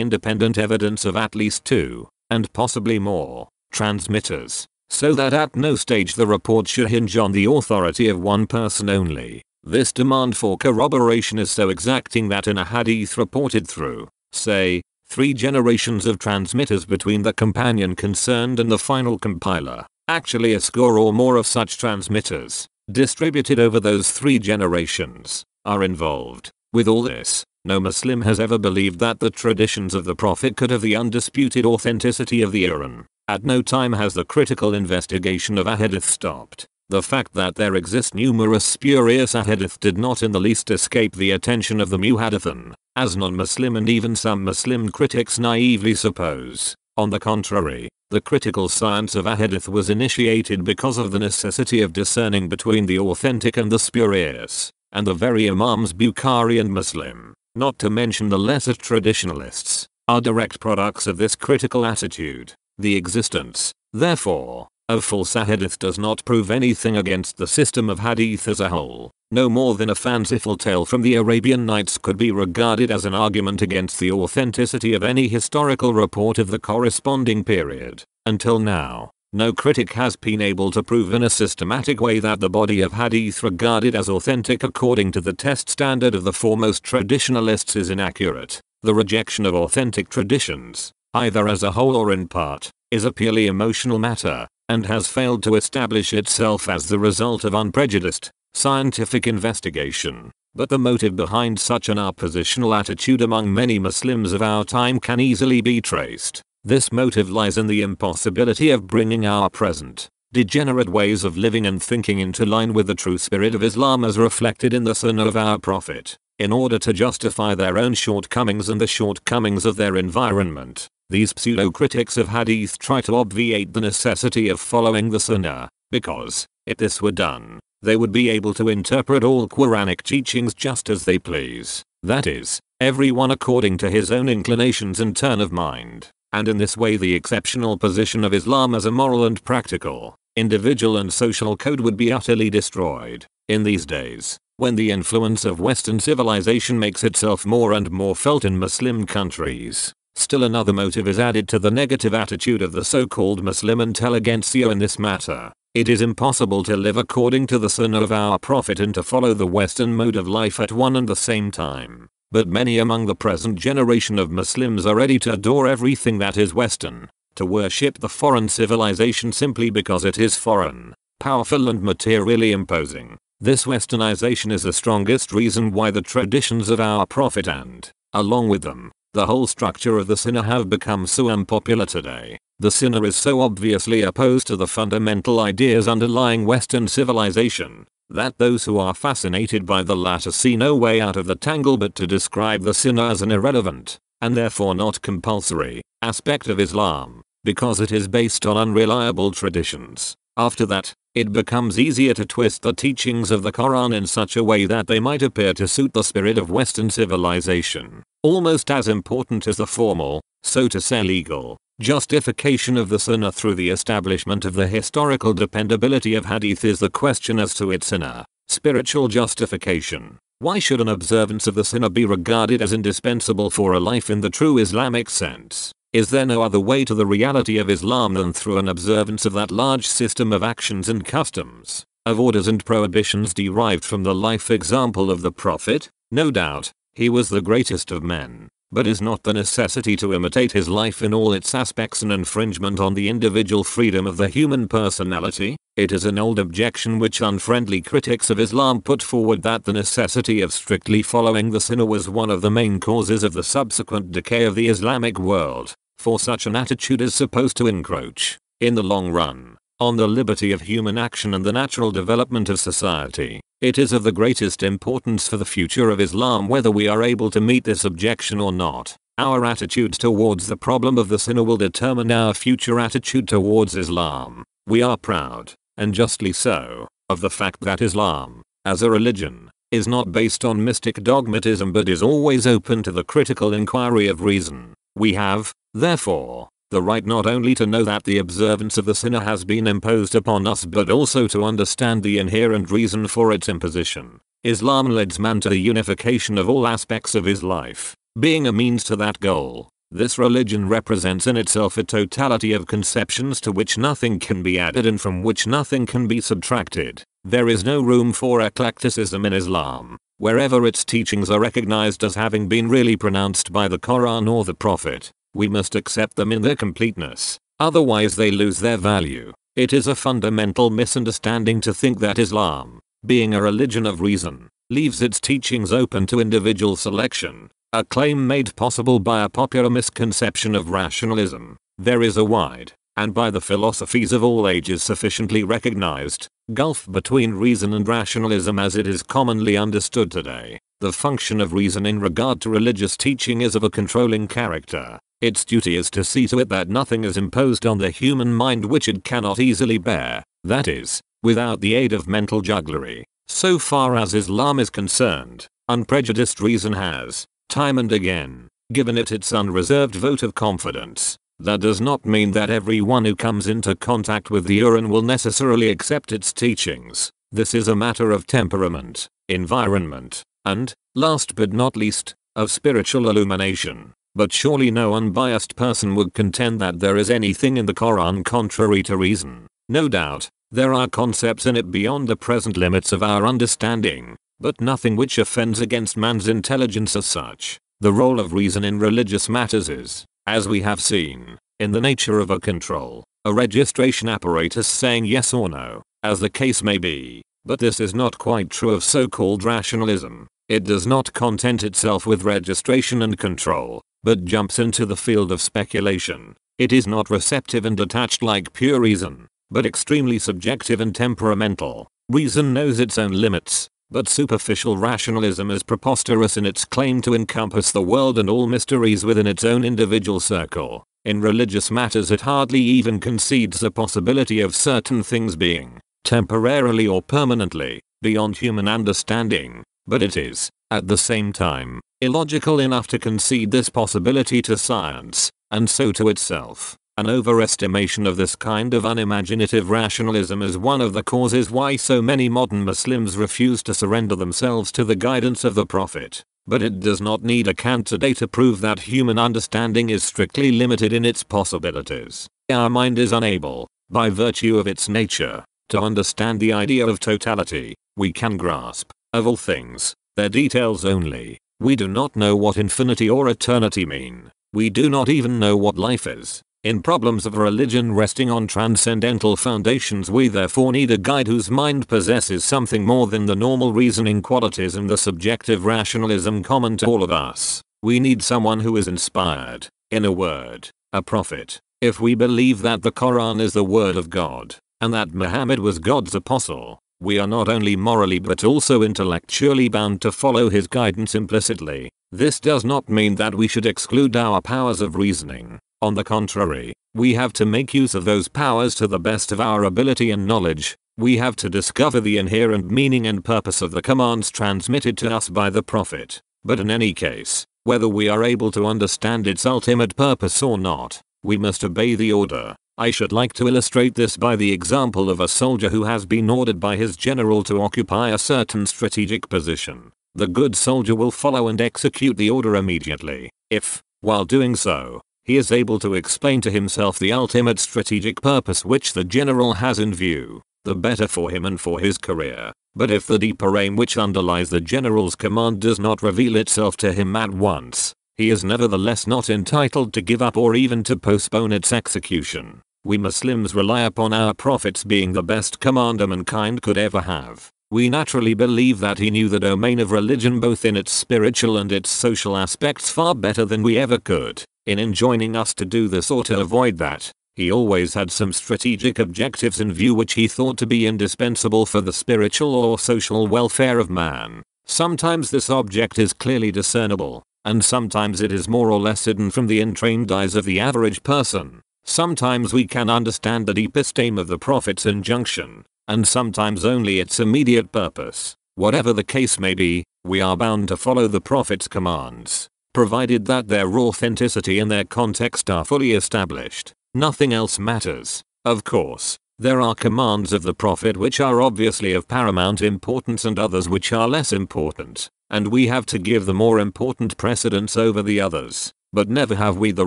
independent evidence of at least two, and possibly more, transmitters, so that at no stage the report should hinge on the authority of one person only. This demand for corroboration is so exacting that in a hadith reported through, say, three generations of transmitters between the companion concerned and the final compiler, actually a score or more of such transmitters, distributed over those three generations, are involved. With all this, no Muslim has ever believed that the traditions of the Prophet could have the undisputed authenticity of the Quran. At no time has the critical investigation of ahadith stopped. The fact that there exist numerous spurious ahadith did not in the least escape the attention of the muhaddithin, as non-Muslim and even some Muslim critics naively suppose. On the contrary, the critical science of ahadith was initiated because of the necessity of discerning between the authentic and the spurious, and the very Imams Bukhari and Muslim, not to mention the lesser traditionalists, are direct products of this critical attitude. The existence, therefore, of false hadith does not prove anything against the system of hadith as a whole. No more than a fanciful tale from the Arabian Nights could be regarded as an argument against the authenticity of any historical report of the corresponding period. Until now, no critic has been able to prove in a systematic way that the body of hadith regarded as authentic according to the test standard of the foremost traditionalists is inaccurate. The rejection of authentic traditions, either as a whole or in part, is a purely emotional matter, and has failed to establish itself as the result of unprejudiced, scientific investigation. But the motive behind such an oppositional attitude among many Muslims of our time can easily be traced. This motive lies in the impossibility of bringing our present, degenerate ways of living and thinking into line with the true spirit of Islam as reflected in the Sunnah of our Prophet. In order to justify their own shortcomings and the shortcomings of their environment, these pseudo-critics of hadith try to obviate the necessity of following the sunnah, because, if this were done, they would be able to interpret all Quranic teachings just as they please. That is, everyone according to his own inclinations and turn of mind. And in this way the exceptional position of Islam as a moral and practical, individual and social code would be utterly destroyed. In these days, when the influence of Western civilization makes itself more and more felt in Muslim countries, Still another motive is added to the negative attitude of the so-called Muslim intelligentsia in this matter. It is impossible to live according to the sunnah of our prophet and to follow the western mode of life at one and the same time. But many among the present generation of Muslims are ready to adore everything that is western, to worship the foreign civilization simply because it is foreign, powerful and materially imposing. This westernization is the strongest reason why the traditions of our prophet and, along with them, the whole structure of the Sunnah have become so unpopular today. The Sunnah is so obviously opposed to the fundamental ideas underlying Western civilization that those who are fascinated by the latter see no way out of the tangle but to describe the Sunnah as an irrelevant, and therefore not compulsory, aspect of Islam, because it is based on unreliable traditions. After that, it becomes easier to twist the teachings of the Quran in such a way that they might appear to suit the spirit of Western civilization. Almost as important as the formal, so to say legal, justification of the sunnah through the establishment of the historical dependability of hadith is the question as to its inner, spiritual justification. Why should an observance of the sunnah be regarded as indispensable for a life in the true Islamic sense? Is there no other way to the reality of Islam than through an observance of that large system of actions and customs, of orders and prohibitions derived from the life example of the Prophet? No doubt, he was the greatest of men, but is not the necessity to imitate his life in all its aspects an infringement on the individual freedom of the human personality? It is an old objection which unfriendly critics of Islam put forward that the necessity of strictly following the sunnah was one of the main causes of the subsequent decay of the Islamic world, for such an attitude is supposed to encroach, in the long run, on the liberty of human action and the natural development of society. It is of the greatest importance for the future of Islam whether we are able to meet this objection or not. Our attitude towards the problem of the sunnah will determine our future attitude towards Islam. We are proud, and justly so, of the fact that Islam, as a religion, is not based on mystic dogmatism but is always open to the critical inquiry of reason. We have, therefore, the right not only to know that the observance of the sunnah has been imposed upon us but also to understand the inherent reason for its imposition. Islam leads man to the unification of all aspects of his life, being a means to that goal. This religion represents in itself a totality of conceptions to which nothing can be added and from which nothing can be subtracted. There is no room for eclecticism in Islam, wherever its teachings are recognized as having been really pronounced by the Quran or the Prophet. We must accept them in their completeness, otherwise they lose their value. It is a fundamental misunderstanding to think that Islam, being a religion of reason, leaves its teachings open to individual selection, a claim made possible by a popular misconception of rationalism. There is a wide, and by the philosophies of all ages sufficiently recognized, gulf between reason and rationalism as it is commonly understood today. The function of reason in regard to religious teaching is of a controlling character. Its duty is to see to it that nothing is imposed on the human mind which it cannot easily bear, that is, without the aid of mental jugglery. So far as Islam is concerned, unprejudiced reason has, time and again, given it its unreserved vote of confidence. That does not mean that everyone who comes into contact with the Quran will necessarily accept its teachings. This is a matter of temperament, environment, and, last but not least, of spiritual illumination. But surely no unbiased person would contend that there is anything in the Quran contrary to reason. No doubt, there are concepts in it beyond the present limits of our understanding, but nothing which offends against man's intelligence as such. The role of reason in religious matters is, as we have seen, in the nature of a control, a registration apparatus saying yes or no, as the case may be. But this is not quite true of so-called rationalism. It does not content itself with registration and control, but jumps into the field of speculation. It is not receptive and detached like pure reason, but extremely subjective and temperamental. Reason knows its own limits, but superficial rationalism is preposterous in its claim to encompass the world and all mysteries within its own individual circle. In religious matters it hardly even concedes the possibility of certain things being, temporarily or permanently, beyond human understanding, but it is, at the same time, illogical enough to concede this possibility to science, and so to itself. An overestimation of this kind of unimaginative rationalism is one of the causes why so many modern Muslims refuse to surrender themselves to the guidance of the Prophet. But it does not need a Kant today to prove that human understanding is strictly limited in its possibilities. Our mind is unable, by virtue of its nature, to understand the idea of totality. We can grasp, of all things, their details only. We do not know what infinity or eternity mean. We do not even know what life is. In problems of religion resting on transcendental foundations we therefore need a guide whose mind possesses something more than the normal reasoning qualities and the subjective rationalism common to all of us. We need someone who is inspired, in a word, a prophet. If we believe that the Quran is the word of God, and that Muhammad was God's apostle, we are not only morally but also intellectually bound to follow his guidance implicitly. This does not mean that we should exclude our powers of reasoning. On the contrary, we have to make use of those powers to the best of our ability and knowledge. We have to discover the inherent meaning and purpose of the commands transmitted to us by the Prophet. But in any case, whether we are able to understand its ultimate purpose or not, we must obey the order. I should like to illustrate this by the example of a soldier who has been ordered by his general to occupy a certain strategic position. The good soldier will follow and execute the order immediately. If, while doing so, he is able to explain to himself the ultimate strategic purpose which the general has in view, the better for him and for his career. But if the deeper aim which underlies the general's command does not reveal itself to him at once, he is nevertheless not entitled to give up or even to postpone its execution. We Muslims rely upon our prophets being the best commander mankind could ever have. We naturally believe that he knew the domain of religion both in its spiritual and its social aspects far better than we ever could. In enjoining us to do this or to avoid that, he always had some strategic objectives in view which he thought to be indispensable for the spiritual or social welfare of man. Sometimes this object is clearly discernible, and sometimes it is more or less hidden from the entrained eyes of the average person. Sometimes we can understand the deepest aim of the Prophet's injunction, and sometimes only its immediate purpose. Whatever the case may be, we are bound to follow the Prophet's commands, provided that their authenticity and their context are fully established. Nothing else matters. Of course, there are commands of the Prophet which are obviously of paramount importance and others which are less important, and we have to give the more important precedence over the others. But never have we the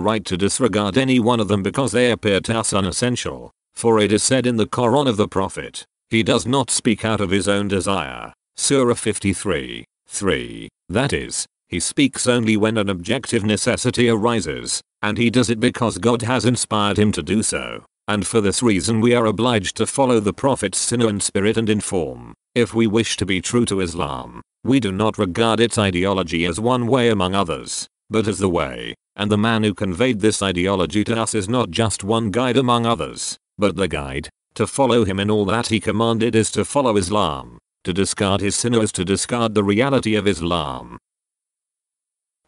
right to disregard any one of them because they appear to us unessential. For it is said in the Quran of the Prophet, he does not speak out of his own desire. Surah 53, 3. That is, he speaks only when an objective necessity arises, and he does it because God has inspired him to do so. And for this reason we are obliged to follow the Prophet's sunnah and spirit and inform. If we wish to be true to Islam, we do not regard its ideology as one way among others, but as the way, and the man who conveyed this ideology to us is not just one guide among others, but the guide. To follow him in all that he commanded is to follow Islam. To discard his sunnah is to discard the reality of Islam.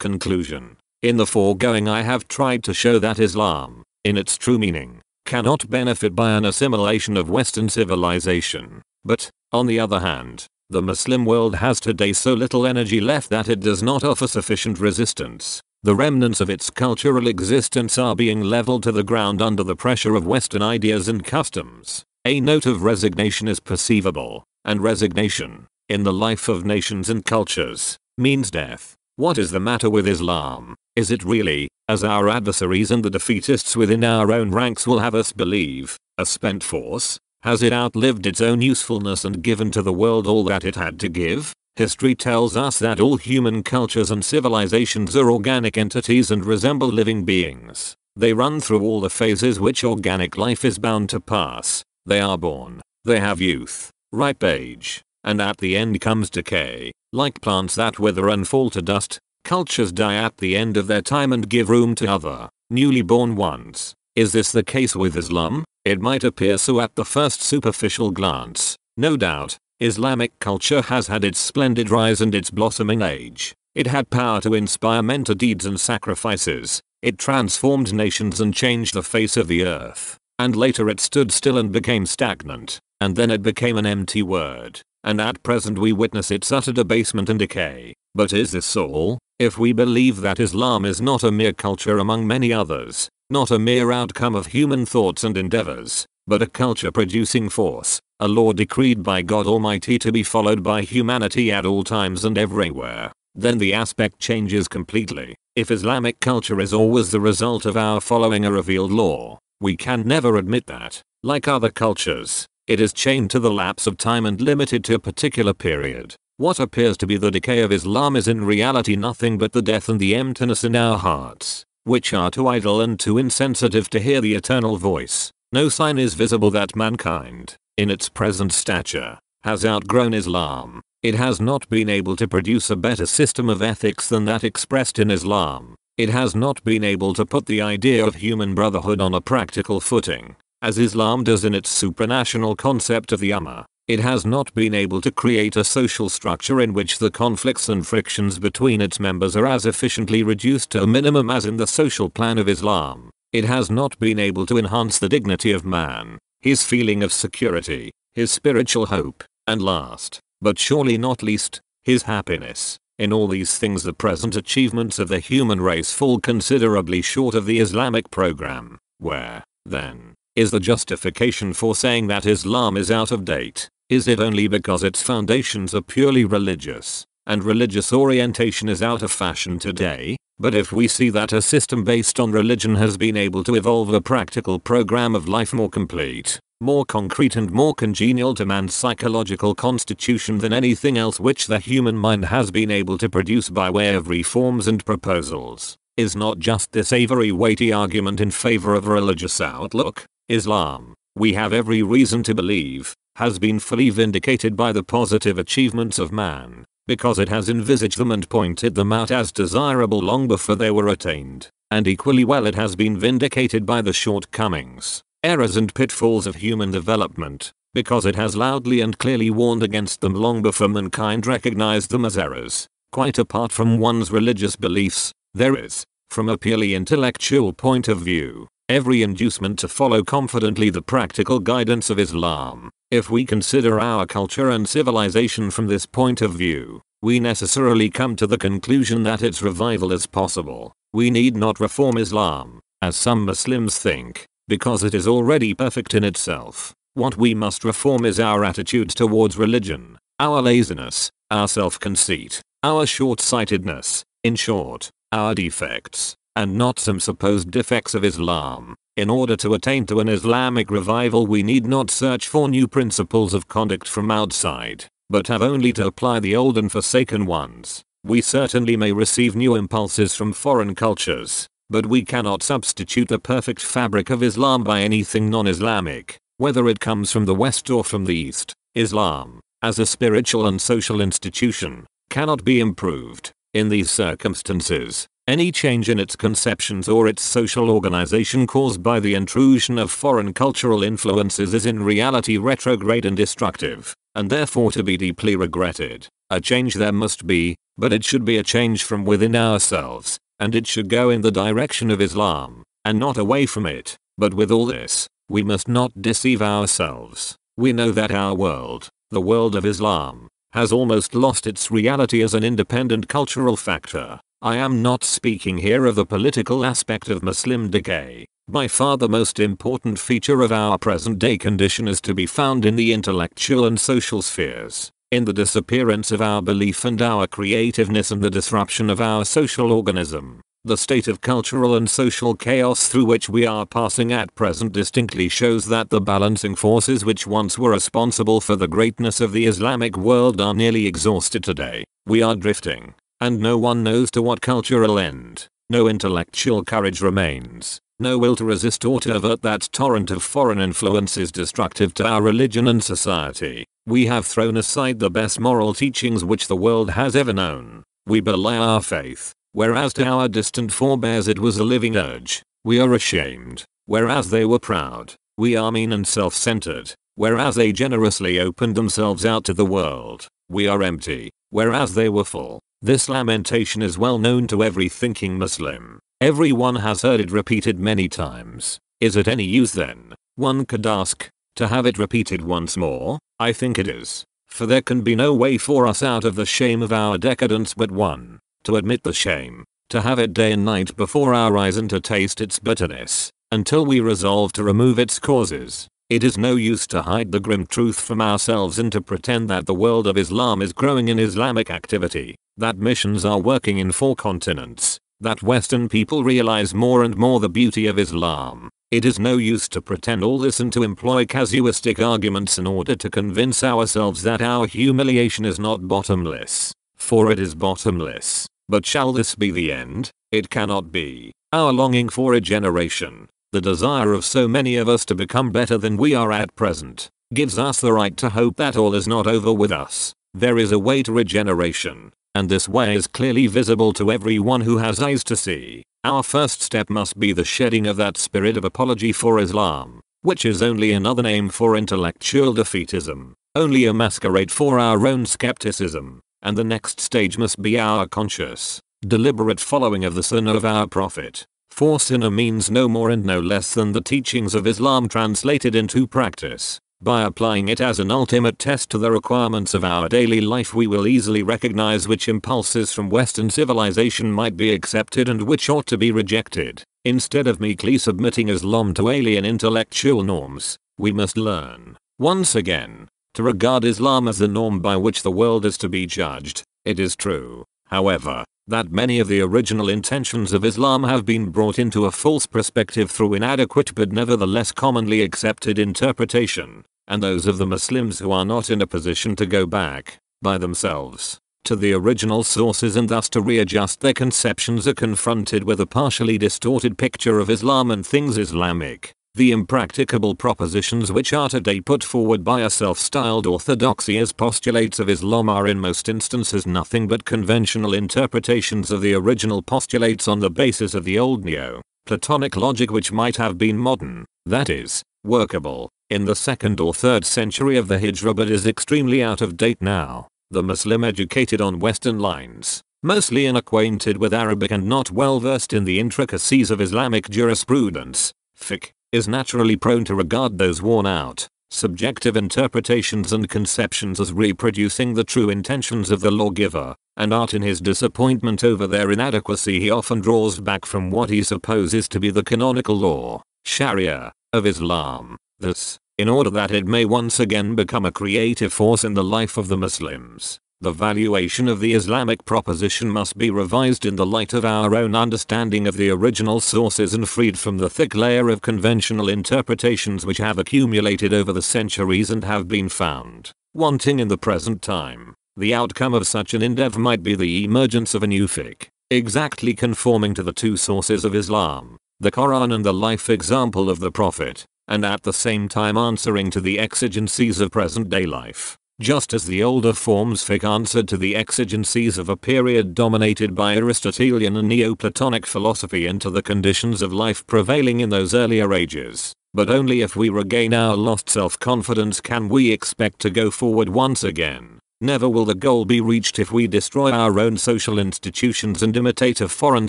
Conclusion. In the foregoing I have tried to show that Islam, in its true meaning, cannot benefit by an assimilation of Western civilization. But, on the other hand, the Muslim world has today so little energy left that it does not offer sufficient resistance. The remnants of its cultural existence are being leveled to the ground under the pressure of Western ideas and customs. A note of resignation is perceivable, and resignation, in the life of nations and cultures, means death. What is the matter with Islam? Is it really, as our adversaries and the defeatists within our own ranks will have us believe, a spent force? Has it outlived its own usefulness and given to the world all that it had to give? History tells us that all human cultures and civilizations are organic entities and resemble living beings. They run through all the phases which organic life is bound to pass. They are born, they have youth, ripe age, and at the end comes decay. Like plants that wither and fall to dust, cultures die at the end of their time and give room to other, newly born ones. Is this the case with Islam? It might appear so at the first superficial glance. No doubt, Islamic culture has had its splendid rise and its blossoming age. It had power to inspire men to deeds and sacrifices. It transformed nations and changed the face of the earth. And later it stood still and became stagnant. And then it became an empty word. And at present we witness its utter debasement and decay. But is this all? If we believe that Islam is not a mere culture among many others, not a mere outcome of human thoughts and endeavors, but a culture producing force, a law decreed by God Almighty to be followed by humanity at all times and everywhere, then the aspect changes completely. If Islamic culture is always the result of our following a revealed law, we can never admit that, like other cultures, it is chained to the lapse of time and limited to a particular period. What appears to be the decay of Islam is in reality nothing but the death and the emptiness in our hearts which are too idle and too insensitive to hear the eternal voice. No sign is visible that mankind, in its present stature, has outgrown Islam. It has not been able to produce a better system of ethics than that expressed in Islam. It has not been able to put the idea of human brotherhood on a practical footing, as Islam does in its supranational concept of the Ummah. It has not been able to create a social structure in which the conflicts and frictions between its members are as efficiently reduced to a minimum as in the social plan of Islam. It has not been able to enhance the dignity of man, his feeling of security, his spiritual hope, and last, but surely not least, his happiness. In all these things the present achievements of the human race fall considerably short of the Islamic program. Where, then, is the justification for saying that Islam is out of date? Is it only because its foundations are purely religious, and religious orientation is out of fashion today? But if we see that a system based on religion has been able to evolve a practical program of life more complete, more concrete and more congenial to man's psychological constitution than anything else which the human mind has been able to produce by way of reforms and proposals. Is not just this a very weighty argument in favor of a religious outlook? Islam, we have every reason to believe, has been fully vindicated by the positive achievements of man, because it has envisaged them and pointed them out as desirable long before they were attained, and equally well it has been vindicated by the shortcomings, errors and pitfalls of human development, because it has loudly and clearly warned against them long before mankind recognized them as errors. Quite apart from one's religious beliefs, there is, from a purely intellectual point of view, every inducement to follow confidently the practical guidance of Islam. If we consider our culture and civilization from this point of view, we necessarily come to the conclusion that its revival is possible. We need not reform Islam, as some Muslims think, because it is already perfect in itself. What we must reform is our attitude towards religion, our laziness, our self-conceit, our short-sightedness, in short, our defects, and not some supposed defects of Islam. In order to attain to an Islamic revival we need not search for new principles of conduct from outside, but have only to apply the old and forsaken ones. We certainly may receive new impulses from foreign cultures, but we cannot substitute the perfect fabric of Islam by anything non-Islamic, whether it comes from the West or from the East. Islam, as a spiritual and social institution, cannot be improved. In these circumstances, any change in its conceptions or its social organization caused by the intrusion of foreign cultural influences is in reality retrograde and destructive, and therefore to be deeply regretted. A change there must be, but it should be a change from within ourselves, and it should go in the direction of Islam, and not away from it. But with all this, we must not deceive ourselves. We know that our world, the world of Islam, has almost lost its reality as an independent cultural factor. I am not speaking here of the political aspect of Muslim decay. By far the most important feature of our present day condition is to be found in the intellectual and social spheres, in the disappearance of our belief and our creativeness and the disruption of our social organism. The state of cultural and social chaos through which we are passing at present distinctly shows that the balancing forces which once were responsible for the greatness of the Islamic world are nearly exhausted today. We are drifting, and no one knows to what cultural end. No intellectual courage remains, no will to resist or to avert that torrent of foreign influences destructive to our religion and society. We have thrown aside the best moral teachings which the world has ever known. We belie our faith Whereas to our distant forebears it was a living urge, we are ashamed. Whereas they were proud, we are mean and self-centered. Whereas they generously opened themselves out to the world, we are empty. Whereas they were full. This lamentation is well known to every thinking Muslim. Everyone has heard it repeated many times. Is it any use then, one could ask, to have it repeated once more? I think it is. For there can be no way for us out of the shame of our decadence but one to admit the shame, to have it day and night before our eyes and to taste its bitterness, until we resolve to remove its causes. It is no use to hide the grim truth from ourselves and to pretend that the world of Islam is growing in Islamic activity, that missions are working in four continents, that Western people realize more and more the beauty of Islam. It is no use to pretend all this and to employ casuistic arguments in order to convince ourselves that our humiliation is not bottomless, for it is bottomless. But shall this be the end? It cannot be. Our longing for regeneration, the desire of so many of us to become better than we are at present, gives us the right to hope that all is not over with us. There is a way to regeneration, and this way is clearly visible to everyone who has eyes to see. Our first step must be the shedding of that spirit of apology for Islam, which is only another name for intellectual defeatism, only a masquerade for our own skepticism and the next stage must be our conscious, deliberate following of the sunnah of our prophet. For sunnah means no more and no less than the teachings of Islam translated into practice. By applying it as an ultimate test to the requirements of our daily life we will easily recognize which impulses from western civilization might be accepted and which ought to be rejected. Instead of meekly submitting Islam to alien intellectual norms, we must learn, once again, to regard Islam as the norm by which the world is to be judged. It is true, however, that many of the original intentions of Islam have been brought into a false perspective through inadequate but nevertheless commonly accepted interpretation, and those of the Muslims who are not in a position to go back, by themselves, to the original sources and thus to readjust their conceptions are confronted with a partially distorted picture of Islam and things Islamic. The impracticable propositions which are today put forward by a self-styled orthodoxy as postulates of Islam are in most instances nothing but conventional interpretations of the original postulates on the basis of the old Neo-Platonic logic which might have been modern, that is, workable, in the 2nd or 3rd century of the Hijra but is extremely out of date now. The Muslim educated on Western lines, mostly unacquainted with Arabic and not well versed in the intricacies of Islamic jurisprudence, fiqh, is naturally prone to regard those worn out, subjective interpretations and conceptions as reproducing the true intentions of the lawgiver, and art in his disappointment over their inadequacy he often draws back from what he supposes to be the canonical law, Sharia, of Islam. This, in order that it may once again become a creative force in the life of the Muslims. The valuation of the Islamic proposition must be revised in the light of our own understanding of the original sources and freed from the thick layer of conventional interpretations which have accumulated over the centuries and have been found wanting in the present time. The outcome of such an endeavor might be the emergence of a new fiqh, exactly conforming to the two sources of Islam, the Quran and the life example of the Prophet, and at the same time answering to the exigencies of present day life just as the older forms fiqh answered to the exigencies of a period dominated by Aristotelian and Neoplatonic philosophy and to the conditions of life prevailing in those earlier ages. But only if we regain our lost self-confidence can we expect to go forward once again. Never will the goal be reached if we destroy our own social institutions and imitate a foreign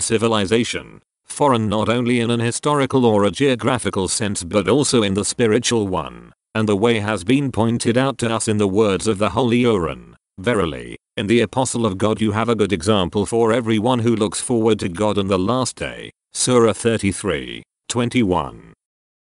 civilization. Foreign not only in an historical or a geographical sense but also in the spiritual one and the way has been pointed out to us in the words of the Holy Quran. Verily, in the Apostle of God you have a good example for everyone who looks forward to God and the last day. Surah 33, 21.